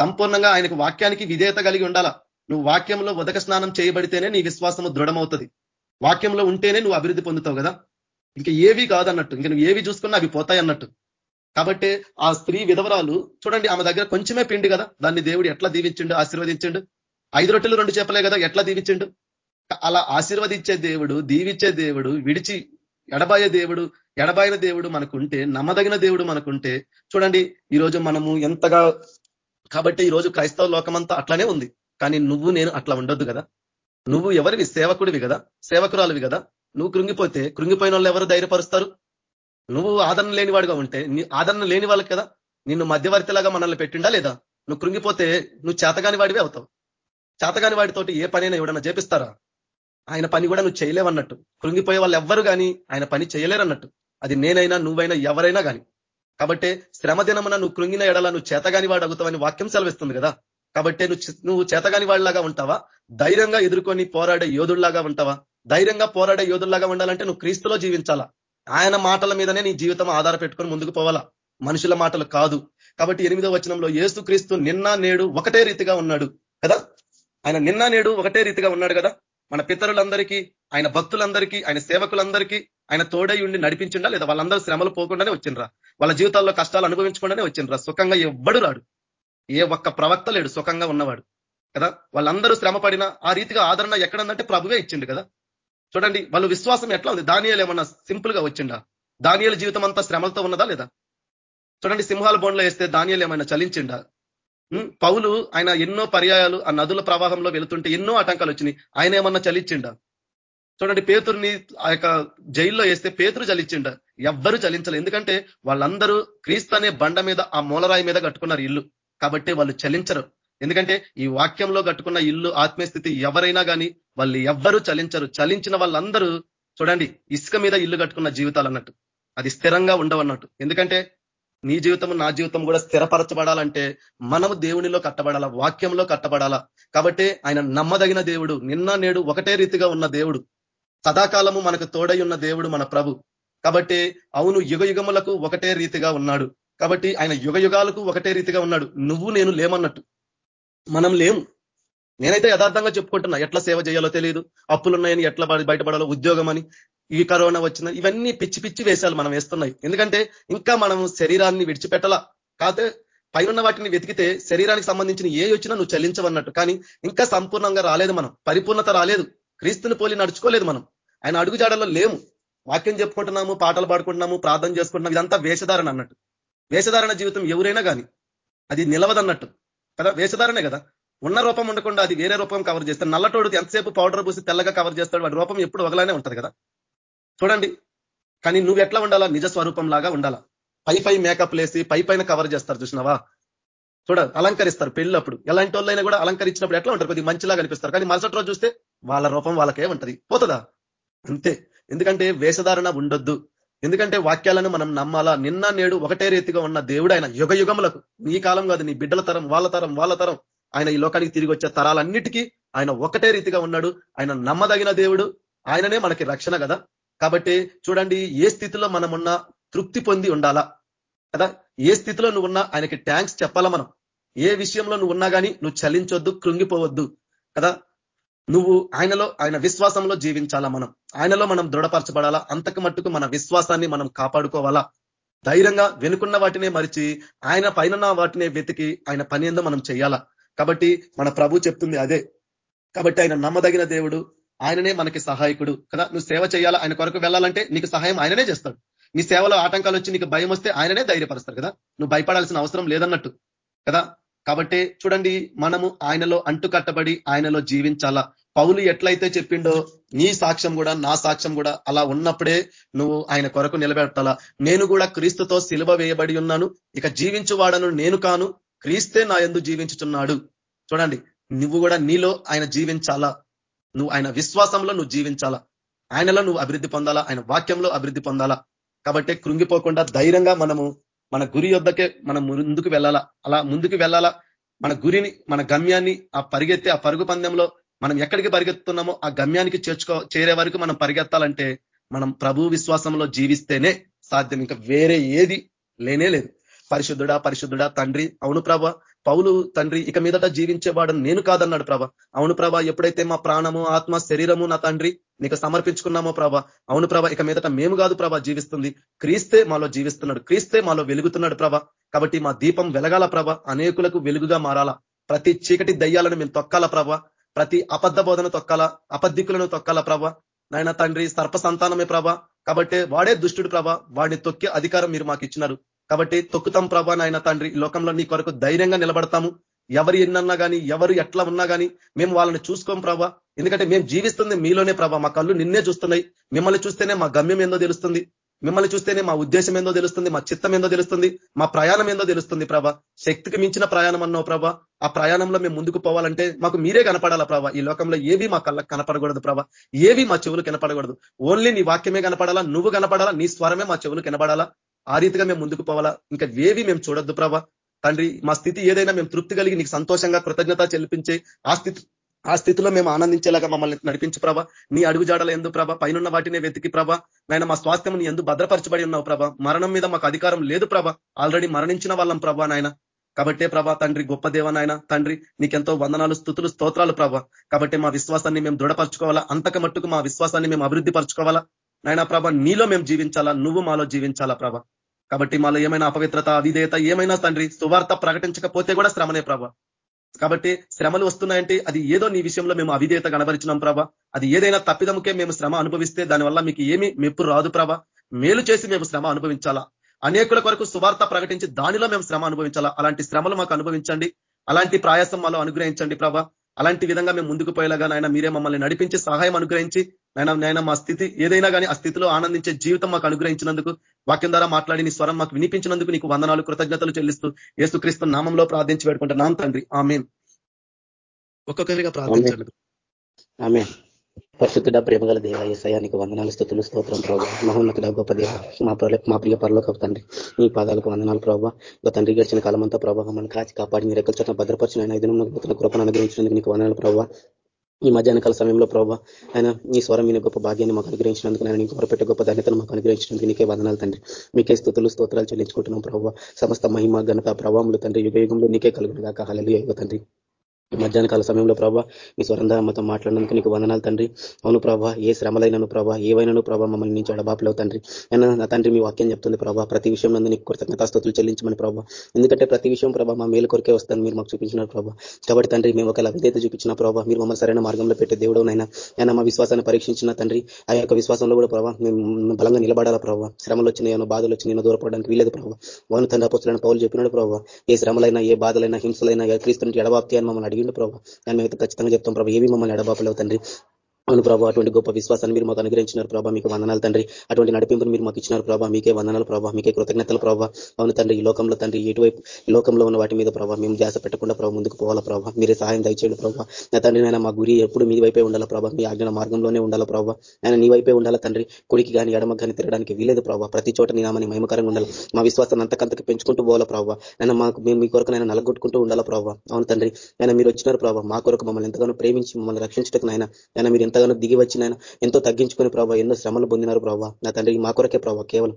సంపూర్ణంగా ఆయనకు వాక్యానికి విధేయత కలిగి ఉండాలా? నువ్వు వాక్యంలో ఉదక స్నానం చేయబడితేనే నీ విశ్వాసము దృఢమవుతుంది. వాక్యంలో ఉంటేనే నువ్వు అభివృద్ధి పొందుతావు కదా? ఇంకా ఏవి కాదన్నట్టు. ఇంకా నువ్వు ఏవి చూసుకున్నా అవి పోతాయి అన్నట్టు. కాబట్టి ఆ స్త్రీ విధవరాలు చూడండి ఆమె దగ్గర కొంచెమే పిండి కదా? దాన్ని దేవుడు ఎట్లా దీవించిండు? ఆశీర్వదించిండు? ఐదు రొట్టెలు రెండు చేపలే కదా? ఎట్లా దీవించిండు? అలా ఆశీర్వదించే దేవుడు దీవించే దేవుడు విడిచి ఎడబాయే దేవుడు ఎడబాయిన దేవుడు మనకుంటే నమ్మదగిన దేవుడు మనకుంటే చూడండి ఈరోజు మనము ఎంతగా కాబట్టి ఈరోజు క్రైస్తవ లోకమంతా అట్లానే ఉంది. కానీ నువ్వు నేను అట్లా ఉండొద్దు కదా. నువ్వు ఎవరివి? సేవకుడివి కదా. సేవకురాలివి కదా. నువ్వు కృంగిపోతే కృంగిపోయిన వాళ్ళు ఎవరు ధైర్యపరుస్తారు? నువ్వు ఆదరణ లేనివాడుగా ఉంటే నీ ఆదరణ లేని వాళ్ళకి కదా. నిన్ను మధ్యవర్తిలాగా మనల్ని పెట్టిండా లేదా? నువ్వు కృంగిపోతే నువ్వు చేతగాని వాడివే అవుతావు. చేతగాని వాడితోటి ఏ పనైనా ఎవడన్నా చేపిస్తారా? ఆయన పని కూడా నువ్వు చేయలేవన్నట్టు. కృంగిపోయే వాళ్ళు ఎవ్వరు కానీ ఆయన పని చేయలేరన్నట్టు. అది నేనైనా నువ్వైనా ఎవరైనా కానీ కాబట్టి శ్రమ దినమున నువ్వు కృంగిన ఎడల నువ్వు చేతగాని వాడు అగుతావని వాక్యం సెలవిస్తుంది కదా. కాబట్టి నువ్వు నువ్వు చేతగాని వాళ్ళలాగా ఉంటావా? ధైర్యంగా ఎదుర్కొని పోరాడే యోధుల్లాగా ఉంటావా? ధైర్యంగా పోరాడే యోధుల్లాగా ఉండాలంటే నువ్వు క్రీస్తులో జీవించాలా? ఆయన మాటల మీదనే నీ జీవితం ఆధార పెట్టుకొని ముందుకు పోవాలా? మనుషుల మాటలు కాదు. కాబట్టి ఎనిమిదో వచనంలో ఏసు క్రీస్తు నిన్న నేడు ఒకటే రీతిగా ఉన్నాడు కదా? ఆయన నిన్న నేడు ఒకటే రీతిగా ఉన్నాడు కదా? మన పితరులందరికీ ఆయన భక్తులందరికీ ఆయన సేవకులందరికీ ఆయన తోడై ఉండి నడిపించిండా లేదా వాళ్ళందరూ శ్రమలు పోకుండానే వచ్చిండ్రా? వాళ్ళ జీవితాల్లో కష్టాలు అనుభవించకుండానే వచ్చిండ్రా? సుఖంగా ఎవ్వడు రాడు. ఏ ఒక్క ప్రవక్త లేడు సుఖంగా ఉన్నవాడు. కదా? వాళ్ళందరూ శ్రమ ఆ రీతిగా ఆదరణ ఎక్కడందంటే ప్రభువే ఇచ్చిండు కదా? చూడండి వాళ్ళు విశ్వాసం ఎట్లా ఉంది? దానియాలు ఏమన్నా సింపుల్గా వచ్చిండా? దానియాల జీవితం అంతా శ్రమలతో ఉన్నదా లేదా? చూడండి సింహాల బోన్లో వేస్తే దానియాలు ఏమైనా చలించిండా? పౌలు ఆయన ఎన్నో పర్యాయాలు ఆ నదుల ప్రవాహంలో వెళుతుంటే ఎన్నో ఆటంకాలు వచ్చినాయి. ఆయన ఏమన్నా చలిచ్చిండ చూడండి పేతుర్ని ఆ యొక్క జైల్లో వేస్తే పేతురు చలిచ్చిండ ఎవ్వరు చలించలే. ఎందుకంటే వాళ్ళందరూ క్రీస్తు అనే బండ మీద ఆ మూలరాయి మీద కట్టుకున్నారు ఇల్లు. కాబట్టి వాళ్ళు చలించరు. ఎందుకంటే ఈ వాక్యంలో కట్టుకున్న ఇల్లు ఆత్మీయస్థితి ఎవరైనా కానీ వాళ్ళు ఎవ్వరూ చలించరు. చలించిన వాళ్ళందరూ చూడండి ఇసుక మీద ఇల్లు కట్టుకున్న జీవితాలు అన్నట్టు. అది స్థిరంగా ఉండవన్నట్టు. ఎందుకంటే నీ జీవితం నా జీవితం కూడా స్థిరపరచబడాలంటే మనము దేవునిలో కట్టబడాలా వాక్యంలో కట్టబడాలా? కాబట్టి ఆయన నమ్మదగిన దేవుడు నిన్న నేడు ఒకటే రీతిగా ఉన్న దేవుడు. సదాకాలము మనకు తోడై ఉన్న దేవుడు మన ప్రభు. కాబట్టి అవును యుగ యుగములకు ఒకటే రీతిగా ఉన్నాడు. కాబట్టి ఆయన యుగ యుగాలకు ఒకటే రీతిగా ఉన్నాడు. నువ్వు నేను లేమన్నట్టు. మనం లేము. నేనైతే యథార్థంగా చెప్పుకుంటున్నా ఎట్లా సేవ చేయాలో తెలియదు అప్పులున్నాయని ఎట్లా బయటపడాలో ఉద్యోగం అని ఈ కరోనా వచ్చిన ఇవన్నీ పిచ్చి పిచ్చి వేషాలు మనం వేస్తున్నాయి. ఎందుకంటే ఇంకా మనం శరీరాన్ని విడిచిపెట్టాలా. కాకపోతే పైన వాటిని వెతికితే శరీరానికి సంబంధించిన ఏ వచ్చినా నువ్వు చెల్లించవన్నట్టు కానీ ఇంకా సంపూర్ణంగా రాలేదు మనం. పరిపూర్ణత రాలేదు. క్రీస్తుని పోలి నడుచుకోలేదు మనం. ఆయన అడుగుజాడల్లో లేము. వాక్యం చెప్పుకుంటున్నాము పాటలు పాడుకుంటున్నాము ప్రార్థన చేసుకుంటున్నాం ఇదంతా వేషధారణ అన్నట్టు. వేషధారణ జీవితం ఎవరైనా కానీ అది నిలవదన్నట్టు. కదా? వేషధారణే కదా. ఉన్న రూపం ఉండకుండా అది వేరే రూపం కవర్ చేస్తాడు నల్లటోడు ఎంతసేపు పౌడర్ పూసి తెల్లగా కవర్ చేస్తాడు వాడి రూపం ఎప్పుడు ఒకలానే ఉంటుంది కదా. చూడండి. కానీ నువ్వు ఎట్లా ఉండాలా? నిజ స్వరూపం లాగా ఉండాలా? పై పై మేకప్ లేసి పై పైన కవర్ చేస్తారు చూసినావా? చూడ అలంకరిస్తారు పెళ్ళప్పుడు. ఎలాంటి వాళ్ళైనా కూడా అలంకరించినప్పుడు ఎట్లా ఉంటారు? కొద్దిగా మంచిలాగా అనిపిస్తారు. కానీ మరుసటి రోజు చూస్తే వాళ్ళ రూపం వాళ్ళకే ఉంటది. పోతుందా? అంతే. ఎందుకంటే వేషధారణ ఉండొద్దు. ఎందుకంటే వాక్యాలను మనం నమ్మాలా? నిన్న నేడు ఒకటే రీతిగా ఉన్న దేవుడు ఆయన యుగ యుగములకు నీ కాలం కాదు నీ బిడ్డల తరం వాళ్ళ తరం వాళ్ళ తరం ఆయన ఈ లోకానికి తిరిగి వచ్చే తరాలన్నిటికీ ఆయన ఒకటే రీతిగా ఉన్నాడు. ఆయన నమ్మదగిన దేవుడు. ఆయననే మనకి రక్షణ కదా? కాబట్టి చూడండి ఏ స్థితిలో మనం ఉన్నా తృప్తి పొంది ఉండాలా? కదా? ఏ స్థితిలో నువ్వు ఉన్నా ఆయనకి ట్యాంక్స్ చెప్పాలా మనం? ఏ విషయంలో నువ్వు ఉన్నా కానీ నువ్వు చలించొద్దు కృంగిపోవద్దు కదా? నువ్వు ఆయనలో ఆయన విశ్వాసంలో జీవించాలా మనం? ఆయనలో మనం దృఢపరచబడాలా? అంతకు మట్టుకు మన విశ్వాసాన్ని మనం కాపాడుకోవాలా? ధైర్యంగా వెనుకున్న వాటినే మరిచి ఆయన పైన వాటినే వెతికి ఆయన పని ఏందో మనం చేయాలా? కాబట్టి మన ప్రభు చెప్తుంది అదే. కాబట్టి ఆయన నమ్మదగిన దేవుడు ఆయననే మనకి సహాయకుడు. కదా? నువ్వు సేవ చేయాలా? ఆయన కొరకు వెళ్ళాలంటే నీకు సహాయం ఆయననే చేస్తాడు. నీ సేవలో ఆటంకాలు వచ్చి నీకు భయం వస్తే ఆయననే ధైర్యపరుస్తారు కదా? నువ్వు భయపడాల్సిన అవసరం లేదన్నట్టు. కదా? కాబట్టి చూడండి మనము ఆయనలో అంటు కట్టబడి ఆయనలో జీవించాలా? పౌలు ఎట్లయితే చెప్పిండో నీ సాక్ష్యం కూడా నా సాక్ష్యం కూడా అలా ఉన్నప్పుడే నువ్వు ఆయన కొరకు నిలబెట్టాలా? నేను కూడా క్రీస్తుతో సిలువ వేయబడి ఉన్నాను. ఇక జీవించువాడను నేను కాను. క్రీస్తే నా ఎందు జీవించుతున్నాడు చూడండి నువ్వు కూడా నీలో ఆయన జీవించాలా? నువ్వు ఆయన విశ్వాసంలో నువ్వు జీవించాలా? ఆయనలో నువ్వు అభివృద్ధి పొందాలా? ఆయన వాక్యంలో అభివృద్ధి పొందాలా? కాబట్టి కృంగిపోకుండా ధైర్యంగా మనము మన గురి యొద్దకే మనం ముందుకు వెళ్ళాలా? అలా ముందుకు వెళ్ళాలా? మన గురిని మన గమ్యాన్ని ఆ పరిగెత్తే ఆ పరుగు పందెంలో మనం ఎక్కడికి పరిగెత్తున్నామో ఆ గమ్యానికి చేర్చుకో చేరే వరకు మనం పరిగెత్తాలంటే మనం ప్రభు విశ్వాసంలో జీవిస్తేనే సాధ్యం. ఇంకా వేరే ఏది లేనే లేదు. పరిశుద్ధుడా పరిశుద్ధుడా తండ్రి. అవును ప్రభ పౌలు తండ్రి ఇక మీదట జీవించేవాడు నేను కాదన్నాడు ప్రభ. అవును ప్రభ ఎప్పుడైతే మా ప్రాణము ఆత్మ శరీరము నా తండ్రి నీకు సమర్పించుకున్నామో ప్రభ. అవును ప్రభ ఇక మీదట మేము కాదు ప్రభ జీవిస్తుంది. క్రీస్తే మాలో జీవిస్తున్నాడు. క్రీస్తే మాలో వెలుగుతున్నాడు ప్రభ. కాబట్టి మా దీపం వెలగాల ప్రభ. అనేకులకు వెలుగుగా మారాలా. ప్రతి చీకటి దయ్యాలను మేము తొక్కాల ప్రభ. ప్రతి అబద్ధ బోధన తొక్కాల. అబద్ధికులను తొక్కాల ప్రభ. నాయన తండ్రి సర్ప సంతానమే ప్రభ. కాబట్టి వాడే దుష్టుడు ప్రభా. వాడిని తొక్కే అధికారం మీరు మాకు ఇచ్చినారు. కాబట్టి తొక్కుతాం ప్రభా నాయన తండ్రి లోకంలో నీ కొరకు ధైర్యంగా నిలబడతాము. ఎవరు ఎన్నన్నా కానీ ఎవరు ఎట్లా ఉన్నా కానీ మేము వాళ్ళని చూసుకోం ప్రభా. ఎందుకంటే మేము జీవిస్తుంది మీలోనే ప్రభా. మా కళ్ళు నిన్నే చూస్తున్నాయి. మిమ్మల్ని చూస్తేనే మా గమ్యం ఏందో తెలుస్తుంది. మిమ్మల్ని చూస్తేనే మా ఉద్దేశం ఏందో తెలుస్తుంది మా చిత్తం ఏందో తెలుస్తుంది మా ప్రయాణం ఏందో తెలుస్తుంది ప్రభా. శక్తికి మించిన ప్రయాణం అన్నావు ప్రభా. ఆ ప్రయాణంలో మేము ముందుకు పోవాలంటే మాకు మీరే కనపడాలా ప్రభా. ఈ లోకంలో ఏవి మా కళ్ళకు కనపడకూడదు ప్రభా. ఏవి మా చెవులు కనపడకూడదు. ఓన్లీ నీ వాక్యమే కనపడాలా? నువ్వు కనపడాలా? నీ స్వరమే మా చెవులు కనపడాలా? ఆ రీతిగా మేము ముందుకు పోవాలా? ఇంకా ఏవి మేము చూడొద్దు ప్రభా. తండ్రి మా స్థితి ఏదైనా మేము తృప్తి కలిగి నీకు సంతోషంగా కృతజ్ఞత చెల్లిపించే ఆ స్థితి ఆ స్థితిలో మేము ఆనందించేలాగా మమ్మల్ని నడిపించు ప్రభా. నీ అడుగుజాడల ఎందు ప్రభా. పైన వాటినే వెతికి ప్రభ. నాయన మా స్వాస్థ్యం నీ ఎందు భద్రపరచబడి ఉన్నావు ప్రభా. మరణం మీద మాకు అధికారం లేదు ప్రభ. ఆల్రెడీ మరణించిన వాళ్ళం ప్రభా నాయన. కాబట్టే ప్రభా తండ్రి గొప్ప దేవనాయన తండ్రి నీకెంతో వందనాలు స్థుతులు స్తోత్రాలు ప్రభా. కాబట్టి మా విశ్వాసాన్ని మేము దృఢపరచుకోవాలా? అంతక మట్టుకు మా విశ్వాసాన్ని మేము అభివృద్ధి పరచుకోవాలా నాయన ప్రభ నీలో మేము జీవించాలా? నువ్వు మాలో జీవించాలా ప్రభ? కాబట్టి మాలో ఏమైనా అపవిత్రత అవిధేయత ఏమైనా తండ్రి సువార్త ప్రకటించకపోతే కూడా శ్రమనే ప్రభ. కాబట్టి శ్రమలు వస్తున్నాయంటే అది ఏదో నీ విషయంలో మేము అవిధేయత కనబరిచినాం ప్రభ. అది ఏదైనా తప్పిదముకే మేము శ్రమ అనుభవిస్తే దానివల్ల మీకు ఏమి మెప్పు రాదు ప్రభ. మేలు చేసి మేము శ్రమ అనుభవించాలా? అనేకుల కొరకు సువార్త ప్రకటించి దానిలో మేము శ్రమ అనుభవించాలా? అలాంటి శ్రమలు మాకు అనుభవించండి. అలాంటి ప్రయాసం మాలో అనుగ్రహించండి ప్రభ. అలాంటి విధంగా మేము ముందుకు పోయేలాగా నాయన మీరే మమ్మల్ని నడిపించి సహాయం అనుగ్రహించి నాయన నాయన మా స్థితి ఏదైనా కానీ ఆ స్థితిలో ఆనందించే జీవితం మాకు అనుగ్రహించినందుకు వాక్యం ద్వారా మాట్లాడి నీ స్వరం మాకు వినిపించినందుకు నీకు వందనాలు కృతజ్ఞతలు చెల్లిస్తూ ఏసుక్రీస్తు నామంలో ప్రార్థించి పెట్టుకుంటున్నాం తండ్రి. ఆమె ఒక్కొక్కరిగా ప్రార్థించండి. పరిశుద్ధుడ ప్రేమగల దేవ ఏసయానికి వందనాలు స్థుతులు స్తోత్రం ప్రభావ మహోన్నతుడ గొప్ప దేవ మా మా ప్రియ పరలోక తండ్రి మీ పాదాలకు వందనాలు ప్రభావ ఒక తండ్రి గడిచిన కాలం అంతా ప్రభావ మనం కాచి కాపాడి మీరు ఎక్కల చోట భద్రపరిచిన ఐదు నూతన కృపను అనుగ్రహించినందుకు నీకు వందనాలు ప్రభావ ఈ మధ్యాహ్న కాల సమయంలో ప్రభావ ఆయన ఈ స్వరం విని గొప్ప భాగ్యాన్ని మాకు అనుగ్రహించినందుకు నేను నీకు మొరపెట్టే గొప్ప ధన్యతను మాకు అనుగ్రహించినందుకు నీకే వందనాలు తండ్రి. మీకే స్థుతులు స్తోత్రాలు చెల్లించుకుంటున్నాం ప్రభావ సమస్త మహిమ ఘనత ప్రభావములు తండ్రి యుగ యుగంలో నీకే కలుగునుగా కాహాలి తండ్రి. మధ్యాహ్న కాల సమయంలో ప్రభావ మీ స్వరంధ మాతో మాట్లాడినందుకు నీకు వందనాలు తండ్రి. అవును ప్రభా ఏ శ్రమలైనను ప్రభా ఏవైనాను ప్రభావ మమ్మల్ని నుంచి అడబాపులేవు తండ్రి. అయినా నా తండ్రి మీ వాక్యం చెప్తుంది ప్రభా ప్రతి విషయం నందు నీకు కృతజ్ఞతాస్తుతులు చెల్లించమని ప్రభావ ఎందుకంటే ప్రతి విషయం ప్రభావ మా మేలు కొరికే వస్తాను మీరు మాకు చూపించినారు ప్రభావ కాబట్టి తండ్రి మేము ఒకవేళ అవిధేత చూపించిన ప్రభావ మీరు మమ్మల్ని సరైన మార్గంలో పెట్టే దేవుడు నైనా అయినా మా విశ్వాసాన్ని పరీక్షించిన తండ్రి ఆ యొక్క విశ్వాసంలో కూడా ప్రభావ మేము బలంగా నిలబడాలా ప్రభావ శ్రమలు వచ్చినాయో బాధలు వచ్చినాయో నేను దూరపడడానికి వీలేదు ప్రభావ వన్ తండ్రి అపోతులైన పౌలు చెప్పినాడు ప్రభావ ఏ శ్రమలైనా ఏ బాధలైనా హింసలైనా క్రీస్తు ఎడబాప్తి అని మమ్మల్ని జరిగిందో ప్రభావ మేమైతే ఖచ్చితంగా చెప్తాం ప్రభావ ఏవి మమ్మల్ని ఎడబాపలేవు తండ్రి. అవును ప్రభావ అటువంటి గొప్ప విశ్వాసాన్ని మీరు మాకు అనుగ్రహించినారు ప్రభావ మీకు వందనాలు తండ్రి. అటువంటి నడిపింపును మీరు మాకు ఇచ్చినారు ప్రభావ మీకే వందనాలు ప్రభావ మీకే కృతజ్ఞతలు ప్రభావ అవును తండ్రి ఈ లోకంలో తండ్రి ఎటువైపు ఈ లోకంలో ఉన్న వాటి మీద ప్రభావ మేము ధ్యాస పెట్టకుండా ప్రభావ ముందుకు పోవాలా ప్రభావ మీరే సహాయం దయచేయండి ప్రభావ నా తండ్రి నాయన మా గురి ఎప్పుడు మీ వైపే ఉండాలా ప్రభావ మీ ఆజ్ఞ మార్గంలోనే ఉండాలా ప్రభావ ఆయన నీ వైపే ఉండాలా తండ్రి. కుడికి కానీ ఎడమ కానీ తిరగడానికి వీలేదు ప్రభావ ప్రతి చోట నీ నామని మహిమకరంగా ఉండాలి. మా విశ్వాసాన్ని అంతకంతకు పెంచుకుంటూ పోవాలా ప్రభావ నేను మాకు మేము మీ కొరకు నేను నలగొట్టుకుంటూ ఉండాలా ప్రభావ అవును తండ్రి. ఆయన మీరు వచ్చినారు ప్రభావ మా కొరకు మమ్మల్ని ఎంతగానో ప్రేమించి మమ్మల్ని రక్షించటకు నాయన. ఆయన మీరు ఎంతగానో దిగి వచ్చిన ఎంతో తగ్గించుకుని ప్రభావ ఎన్నో శ్రమలు పొందినారు ప్రభావ. నా తండ్రి మా కొరకే ప్రభావ కేవలం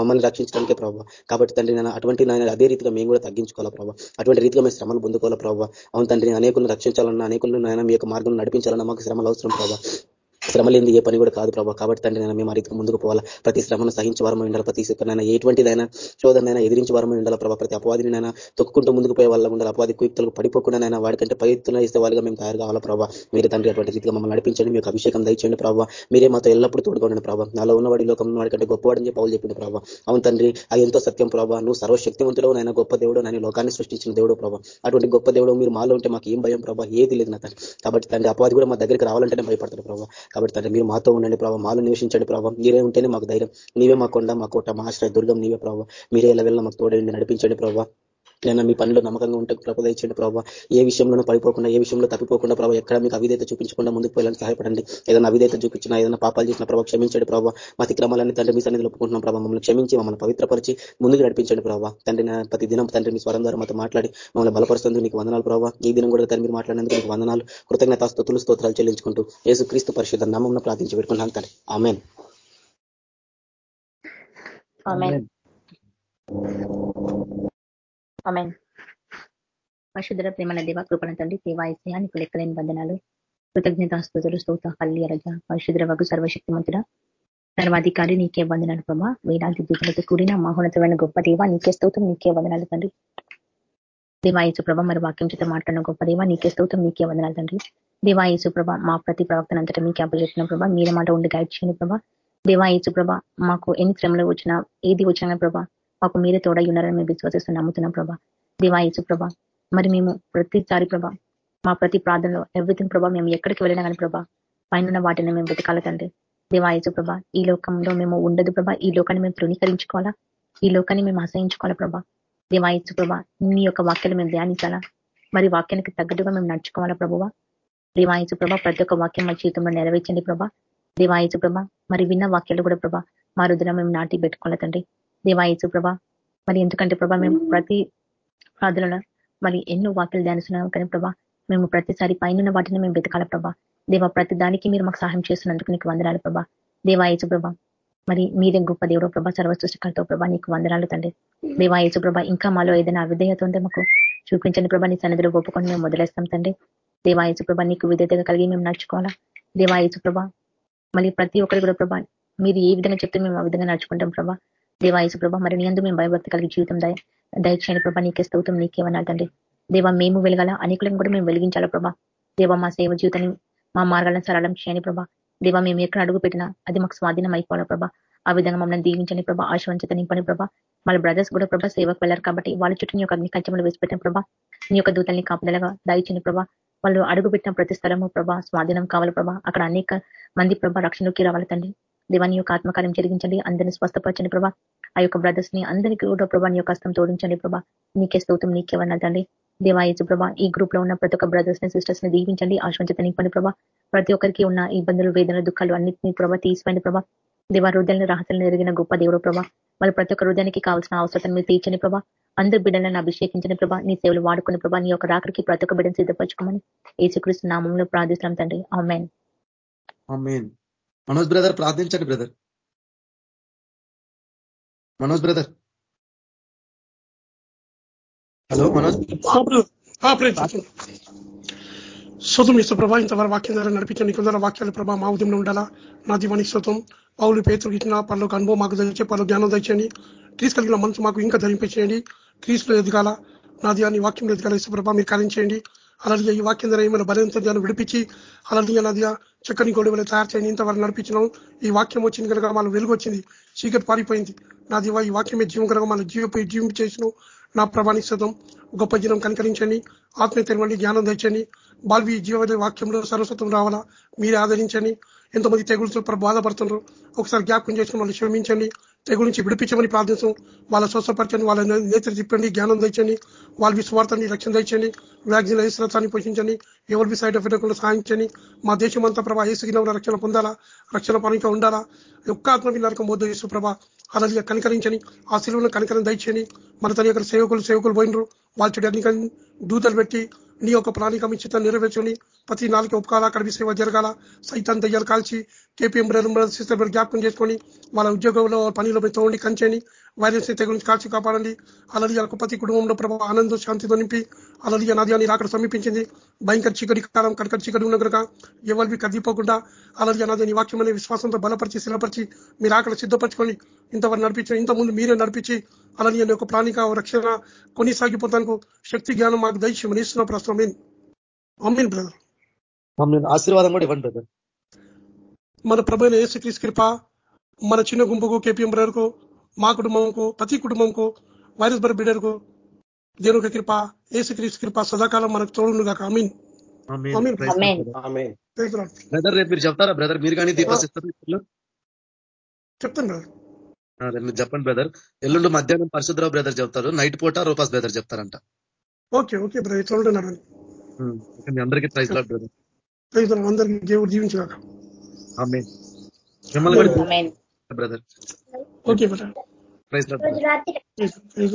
మమ్మల్ని రక్షించడానికే ప్రభావ. కాబట్టి తండ్రి నేను అటువంటి నాయన అదే రీతిగా మేము కూడా తగ్గించుకోవాలా ప్రభావ. అటువంటి రీతిగా మేము శ్రమలు పొందుకోవాలా ప్రభావ. అవును తండ్రి అనేకులను రక్షించాలన్నా అనేకులను నాయన మీ యొక్క మార్గం నడిపించాలన్నా మాకు శ్రమలు అవసరం ప్రభావ. శ్రమ లేని ఏ పని కూడా కాదు ప్రభావ కాబట్టి తండ్రి నేను మేము ఆ ముందుకు పోవాలా. ప్రతి శ్రమను సహించి వరమై ఉండాలి ప్రతి నైనా ఎటువంటిదైనా శోధనైనా ఎదిరించి వరమై ఉండాలి ప్రభావ ప్రతి అపవాదిని నైనా తొక్కుంటూ ముందుకు పోయే వాళ్ళ ఉండాలి. అపవాది కుయుక్తులకు పడిపోకుండా నైనా వాడికంటే పవిత్రులు ఇస్తే వాళ్ళుగా మేము తయారు కావాలా ప్రభావ మీరు తండ్రి అటువంటి రీతిగా మమ్మల్ని నడిపించండి మీకు అభిషేకం దయచేయండి ప్రభావ మీరే మాతో ఎల్లప్పుడూ తోడుకోండి ప్రభావ నాలో ఉన్నవాడి లోకం వాడికంటే గొప్పవాడని చెప్పి పౌలు చెప్పింది ప్రభావ అవును తండ్రి అది ఎంతో సత్యం ప్రభావ నువ్వు సర్వశక్తివంతుడు నైనా గొప్ప దేవుడు నేను లోకాన్ని సృష్టించిన దేవుడు ప్రభావ అటువంటి గొప్ప దేవుడు మీరు మాలో ఉంటే మాకు ఏం భయం ప్రభావ ఏది లేదు నా తండ్రి. కాబట్టి తండ్రి అపవాది కూడా మా దగ్గరికి రావాలంటేనే భయపడతాడు ప్రభావ కాబట్టి తండ్రి మీరు మాతో ఉండండి ప్రభావ మాలో నివసించండి ప్రభావ మీరే ఉంటేనే మాకు ధైర్యం. నీవే మా కొండ మా కోట మా ఆశ్రయ దుర్గం నీవే ప్రభావ మీరే ఎలా వెళ్ళినా మాకు తోడండి నడిపించండి ప్రభావ నేను మీ పనిలో నమ్మకంగా ఉంటే ప్రభు ఇచ్చండి ప్రభావ ఏ విషయంలోనూ పడిపోకుండా ఏ విషయంలో తప్పిపోకుండా ప్రభావ ఎక్కడ మీకు అవిధేత చూపించకుండా ముందుకు పోయాలని సహాయపడండి. ఏదైనా అవిధేత చూపించినా ఏదైనా పాపాలు చేసిన ప్రభావ క్షమించండి ప్రభావ మా అతిక్రమాలన్నీ తండ్రి మీ సన్నిధిలో ఒప్పుకుంటున్నాం ప్రభావ మమ్మల్ని క్షమించి మమ్మల్ని పవిత్రపరిచి ముందుకు నడిపించండి ప్రభావ తండ్రి ప్రతి దినం తండ్రి మీ స్వరం ద్వారా మాతో మాట్లాడి మమ్మల్ని బలపరుస్తుంది నీకు వందనాలు ప్రభావ ఈ దినం కూడా తండ్రి మీరు మాట్లాడినందుకు నీకు వందనాలు. కృతజ్ఞత స్థుతులు స్తోత్రాలు చెల్లించుకుంటూ యేసు క్రీస్తు పరిశుద్ధ నామం ప్రార్థించి పెట్టుకున్నాను తండ్రి. ఆమెన్. అమెన్ పశుధర ప్రేమల దేవ కృపణ తండ్రి దేవాయసయ నీకు లెక్కలేని బంధనాలు కృతజ్ఞత స్థుతులు స్తోత హల్లి అరగ పరిశుద్ర వగు సర్వశక్తిమంతుడ సర్వాధికారి నీకే వందనాలు ప్రభా. వేలాది దూతలతో కూడిన మహోన్నతమైన గొప్ప దేవ నీకే స్తోత్రం నీకే వందనాలు తండ్రి. దేవాయసు ప్రభ మరి వాక్యం చేత మాట్లాడిన గొప్ప దేవ నీకే స్తోత్రం నీకే వందనాలు తండ్రి. దేవాయసు ప్రభ మా ప్రతి ప్రవక్తన అంతటా మీకే అప్పచెప్పిన ప్రభా. మీరే మాట ఉండి గైడ్ చేయండి ప్రభా. దేవాయసు ప్రభ మాకు ఎన్ని శ్రమలు వచ్చినా ఏది వచ్చినా ప్రభా మాకు మీరే తోడై ఉన్నారని మేము విశ్వసిస్తూ నమ్ముతున్నాం ప్రభా. దేవా యేసు ప్రభ మరి మేము ప్రతిసారి ప్రభ మా ప్రతి ప్రార్థనలో ఎవ్రీథింగ్ ప్రభా మేము ఎక్కడికి వెళ్ళినా కానీ ప్రభా పైన వాటిని మేము వెతకాల తండ్రి. దేవాయచు ప్రభా ఈ లోకంలో మేము ఉండదు ప్రభా ఈ లోకాన్ని మేము తృణీకరించుకోవాలా? ఈ లోకాన్ని మేము అసహించుకోవాలా ప్రభా? దేవాయచు ప్రభా నీ యొక్క వాక్యాలు మేము ధ్యానించాలా? మరి వాక్యానికి తగ్గట్టుగా మేము నడుచుకోవాలా ప్రభువా? దేవాయచు ప్రభా ప్రతి ఒక్క వాక్యం మా జీవితంలో నెరవేర్చండి ప్రభా. దేవాయచు ప్రభా మరి విన్న వాక్యాలు కూడా ప్రభా మా రుద్ర మేము నాటి పెట్టుకోవాలండి దేవాయచు ప్రభా మరి ఎందుకంటే ప్రభా మేము ప్రతి ప్రార్థనలో మరి ఎన్నో వాక్యాలు ధ్యానిస్తున్నాం కానీ ప్రభా మేము ప్రతిసారి పైన వాటిని మేము వెతకాల ప్రభా. దేవ ప్రతి దానికి మీరు మాకు సహాయం చేస్తున్నందుకు నీకు వందనాలు ప్రభా. దేవాయచు ప్రభా మరి మీరే గొప్ప దేవుడు ప్రభా సర్వసృష్టికలతో ప్రభా నీకు వందనాలు తండ్రి. దేవాయచు ప్రభా ఇంకా మాలో ఏదైనా అవిధేయత ఉంటే మాకు చూపించండి ప్రభా నీ సన్నిధిలో ఒప్పుకొని మేము మొదలేస్తాం తండ్రి. దేవాయచు ప్రభా నీకు విధేతగా కలిగి మేము నడుచుకోవాలా? దేవాయచు ప్రభా మళ్ళీ ప్రతి ఒక్కరు కూడా ప్రభా మీరు ఏ విధంగా చెప్తే మేము ఆ విధంగా నడుచుకుంటాం ప్రభా. దేవాయసు ప్రభా మరి నీ అందు మేము భయభక్తి కలిగి జీవితం దయ దయచేయని ప్రభ. నీకే స్తౌతం నీకేమన్నా తండ్రి. దేవ మేము వెలగాల అనేకులను కూడా మేము వెలిగించాలా ప్రభా. దేవ మా సేవ జీవితాన్ని మా మార్గాలను సరళం చేయని ప్రభా. దేవ మేము ఎక్కడ అడుగు పెట్టినా అది మాకు స్వాధీనం అయిపోవాలి ప్రభా. ఆ విధంగా మమ్మల్ని దీవించని ప్రభా. ఆశవంచత నింపని ప్రభా. వాళ్ళ బ్రదర్స్ కూడా ప్రభా సేవకు వెళ్ళారు కాబట్టి వాళ్ళ చుట్టూ నీ యొక్క అగ్ని కంచెములు వేసిపెట్టిన ప్రభా. నీ యొక్క దూతల్ని కాపుదలగా దాయిచిన ప్రభా. వాళ్ళు అడుగు పెట్టిన ప్రతి స్థలము ప్రభా స్వాధీనం కావాలి ప్రభా. అక్కడ అనేక మంది ప్రభా రక్షణలోకి రావాలి తండ్రి. దేవాన్ని యొక్క ఆత్మకార్యం జరిగించండి అందరినీ స్వస్థపరచండి ప్రభా. ఆ యొక్క బ్రదర్స్ని అందరికీ కూడా ప్రభా నీ యొక్క హస్తం తోడించండి ప్రభా. నీకే స్తోత్రం నీకే తండ్రి. దేవాయచు ప్రభా ఈ గ్రూప్లో ఉన్న ప్రతి ఒక్క బ్రదర్స్ని సిస్టర్స్ని దీవించండి ఆశ్వంచత నింపండి ప్రభా. ప్రతి ఒక్కరికి ఉన్న ఇబ్బందులు వేదన దుఃఖాలు అన్నింటినీ ప్రభా తీసిపోయింది ప్రభా. దేవా హృదయాలను రహస్యాలను ఎరిగిన గొప్ప దేవుడు ప్రభా. వాళ్ళు ప్రతి ఒక్క హృదయానికి కావాల్సిన అవసరం మీరు తీర్చని ప్రభా. అందరు బిడ్డలను అభిషేకించిన ప్రభా. నీ సేవలు వాడుకుని ప్రభా నీ యొక్క రాకరికి ప్రతి ఒక్క బిడ్డను సిద్ధపరచుకోమని ఏసుక్రీస్తు నామంలో ప్రార్థిస్తున్నాం తండ్రి. ఆమెన్. మనోజ్ బ్రదర్ ప్రార్థించండి brother. Manoj brother. Hello Manoj. శోతం ఇస్తే ప్రభా ఇంతవరకు వాక్యం ద్వారా నడిపించండి కొందరు వాక్యాల ప్రభా మా ఉదయంలో ఉండాలా? నా దీవానికి శోతం పౌలు పేతులకు ఇచ్చిన పనులకు అనుభవం మాకు ధరించే పనులు జ్ఞానం దండి క్రీస్ కలిగిన మనసు మాకు ఇంకా ధరింపచేయండి. క్రీస్లో ఎదగాల. నా దీవాన్ని వాక్యంలో ఎదగాల ఇష్టప్రభ మీరు కార్యం అలాంటి ఈ వాక్యం ద్వారా ఏమైనా బలంత ధ్యానం విడిపించి అలాగే నదిగా చక్కని గొడవలు తయారు చేయండి ఇంతవరకు నడిపించినాం ఈ వాక్యం వచ్చింది కనుక మనం వెలుగు వచ్చింది చీకటి పారిపోయింది. నా దివా ఈ వాక్యమే జీవం కనుక మన జీవపై జీవం చేసిన నా ప్రభానికి శతం గొప్ప జనం కనికరించండి. ఆత్మీయ తెరవండి జ్ఞానం తెచ్చండి బాల్వి జీవద వాక్యంలో సరస్వతం రావాలా? మీరే ఆదరించండి. ఎంతమంది తెగులతో బాధపడుతున్నారు ఒకసారి జ్ఞాపకం చేసుకుని వాళ్ళు క్షమించండి. తెగుల నుంచి విడిపించమని ప్రార్థించం వాళ్ళ స్వస్థపరచండి వాళ్ళ నేత్ర తిప్పండి జ్ఞానం తెచ్చండి వాళ్ళ విశ్వార్థాన్ని రక్షణ తెచ్చండి వ్యాక్సిన్ ఐశ్వరతాన్ని పోషించండి ఎవరి సైడ్ ఎఫెక్ట్ సాధించండి మా దేశం అంతా ప్రభా ఏసుగిన రక్షణ పొందాలా? రక్షణ పనిగా ఉండాలా? ఒక్క ఆత్మ నరకం వద్దు యేసు ప్రభా. అలాగే కనికరించని ఆ సెలవులను కనికరం దయచేయని మన తన యొక్క సేవకులు సేవకులు పోయినరు. వాళ్ళ చెడు దూతలు పెట్టి నీ యొక్క ప్రణాళిక మిచ్చిత నెరవేర్చుని ప్రతి నాలుగు ఉపకాల కడిపి సేవ జరగాల. సైతం దయ్యాలు కాల్చి కేపీఎం సిస్టర్ జ్ఞాపకం చేసుకొని వాళ్ళ ఉద్యోగంలో పనిలో తోండి కంచండి వైరస్ గురించి కాల్చి కాపాడండి. అలలియ ప్రతి కుటుంబంలో ప్రభావ ఆనందం శాంతితో నింపి అలలియ నది అని అక్కడ సమీపించింది. భయంకర చీకటి కాలం కడకడ చీకటి ఉన్న కనుక ఎవరికి కదిపోకుండా అలలియ నది అని వాక్యం అనే విశ్వాసంతో బలపరిచి శిలపరిచి మీరు అక్కడ సిద్ధపరచుకొని ఇంతవరకు నడిపించి ఇంతకుముందు మీరే నడిపించి అలలియ యొక్క ప్రాణిక రక్షణ కొనసాగిపోతానికి శక్తి జ్ఞానం మాకు దయచేయమని ఇస్తున్న. ప్రస్తుతం అమ్మీన్ బ్రదర్. ఆశీర్వాదం కూడా ఇవ్వండి బ్రదర్ మన ప్రభైన ఏసుక్రీస్ కృప మన చిన్న గుంపుకు కేపీఎం బ్రదర్కు మా కుటుంబంకు ప్రతి కుటుంబంకు వైరస్ బర్ బిడ్డర్కు దేవుని కృప ఏసుక్రీస్ కృప సదాకాలం మనకు తోడును కాక అమీన్ బ్రదర్ రేపు మీరు చెప్తారా బ్రదర్? మీరు కానీ దీపాసిస్తారు చెప్తాను బ్రదర్ మీరు చెప్పండి బ్రదర్. ఎల్లుండి మధ్యాహ్నం పరిశుద్ధరావు బ్రదర్ చెప్తారు నైట్ పూట రూపాస్ బ్రదర్ చెప్తారంట. ఓకే ఓకే బ్రదర్ చూడండి అందరికీ ప్రైజ్ లాడ్ బ్రదర్. ప్రజలకు అందరికీ దేవుడు జీవించగాక. Brother. Okay brother. Praise praise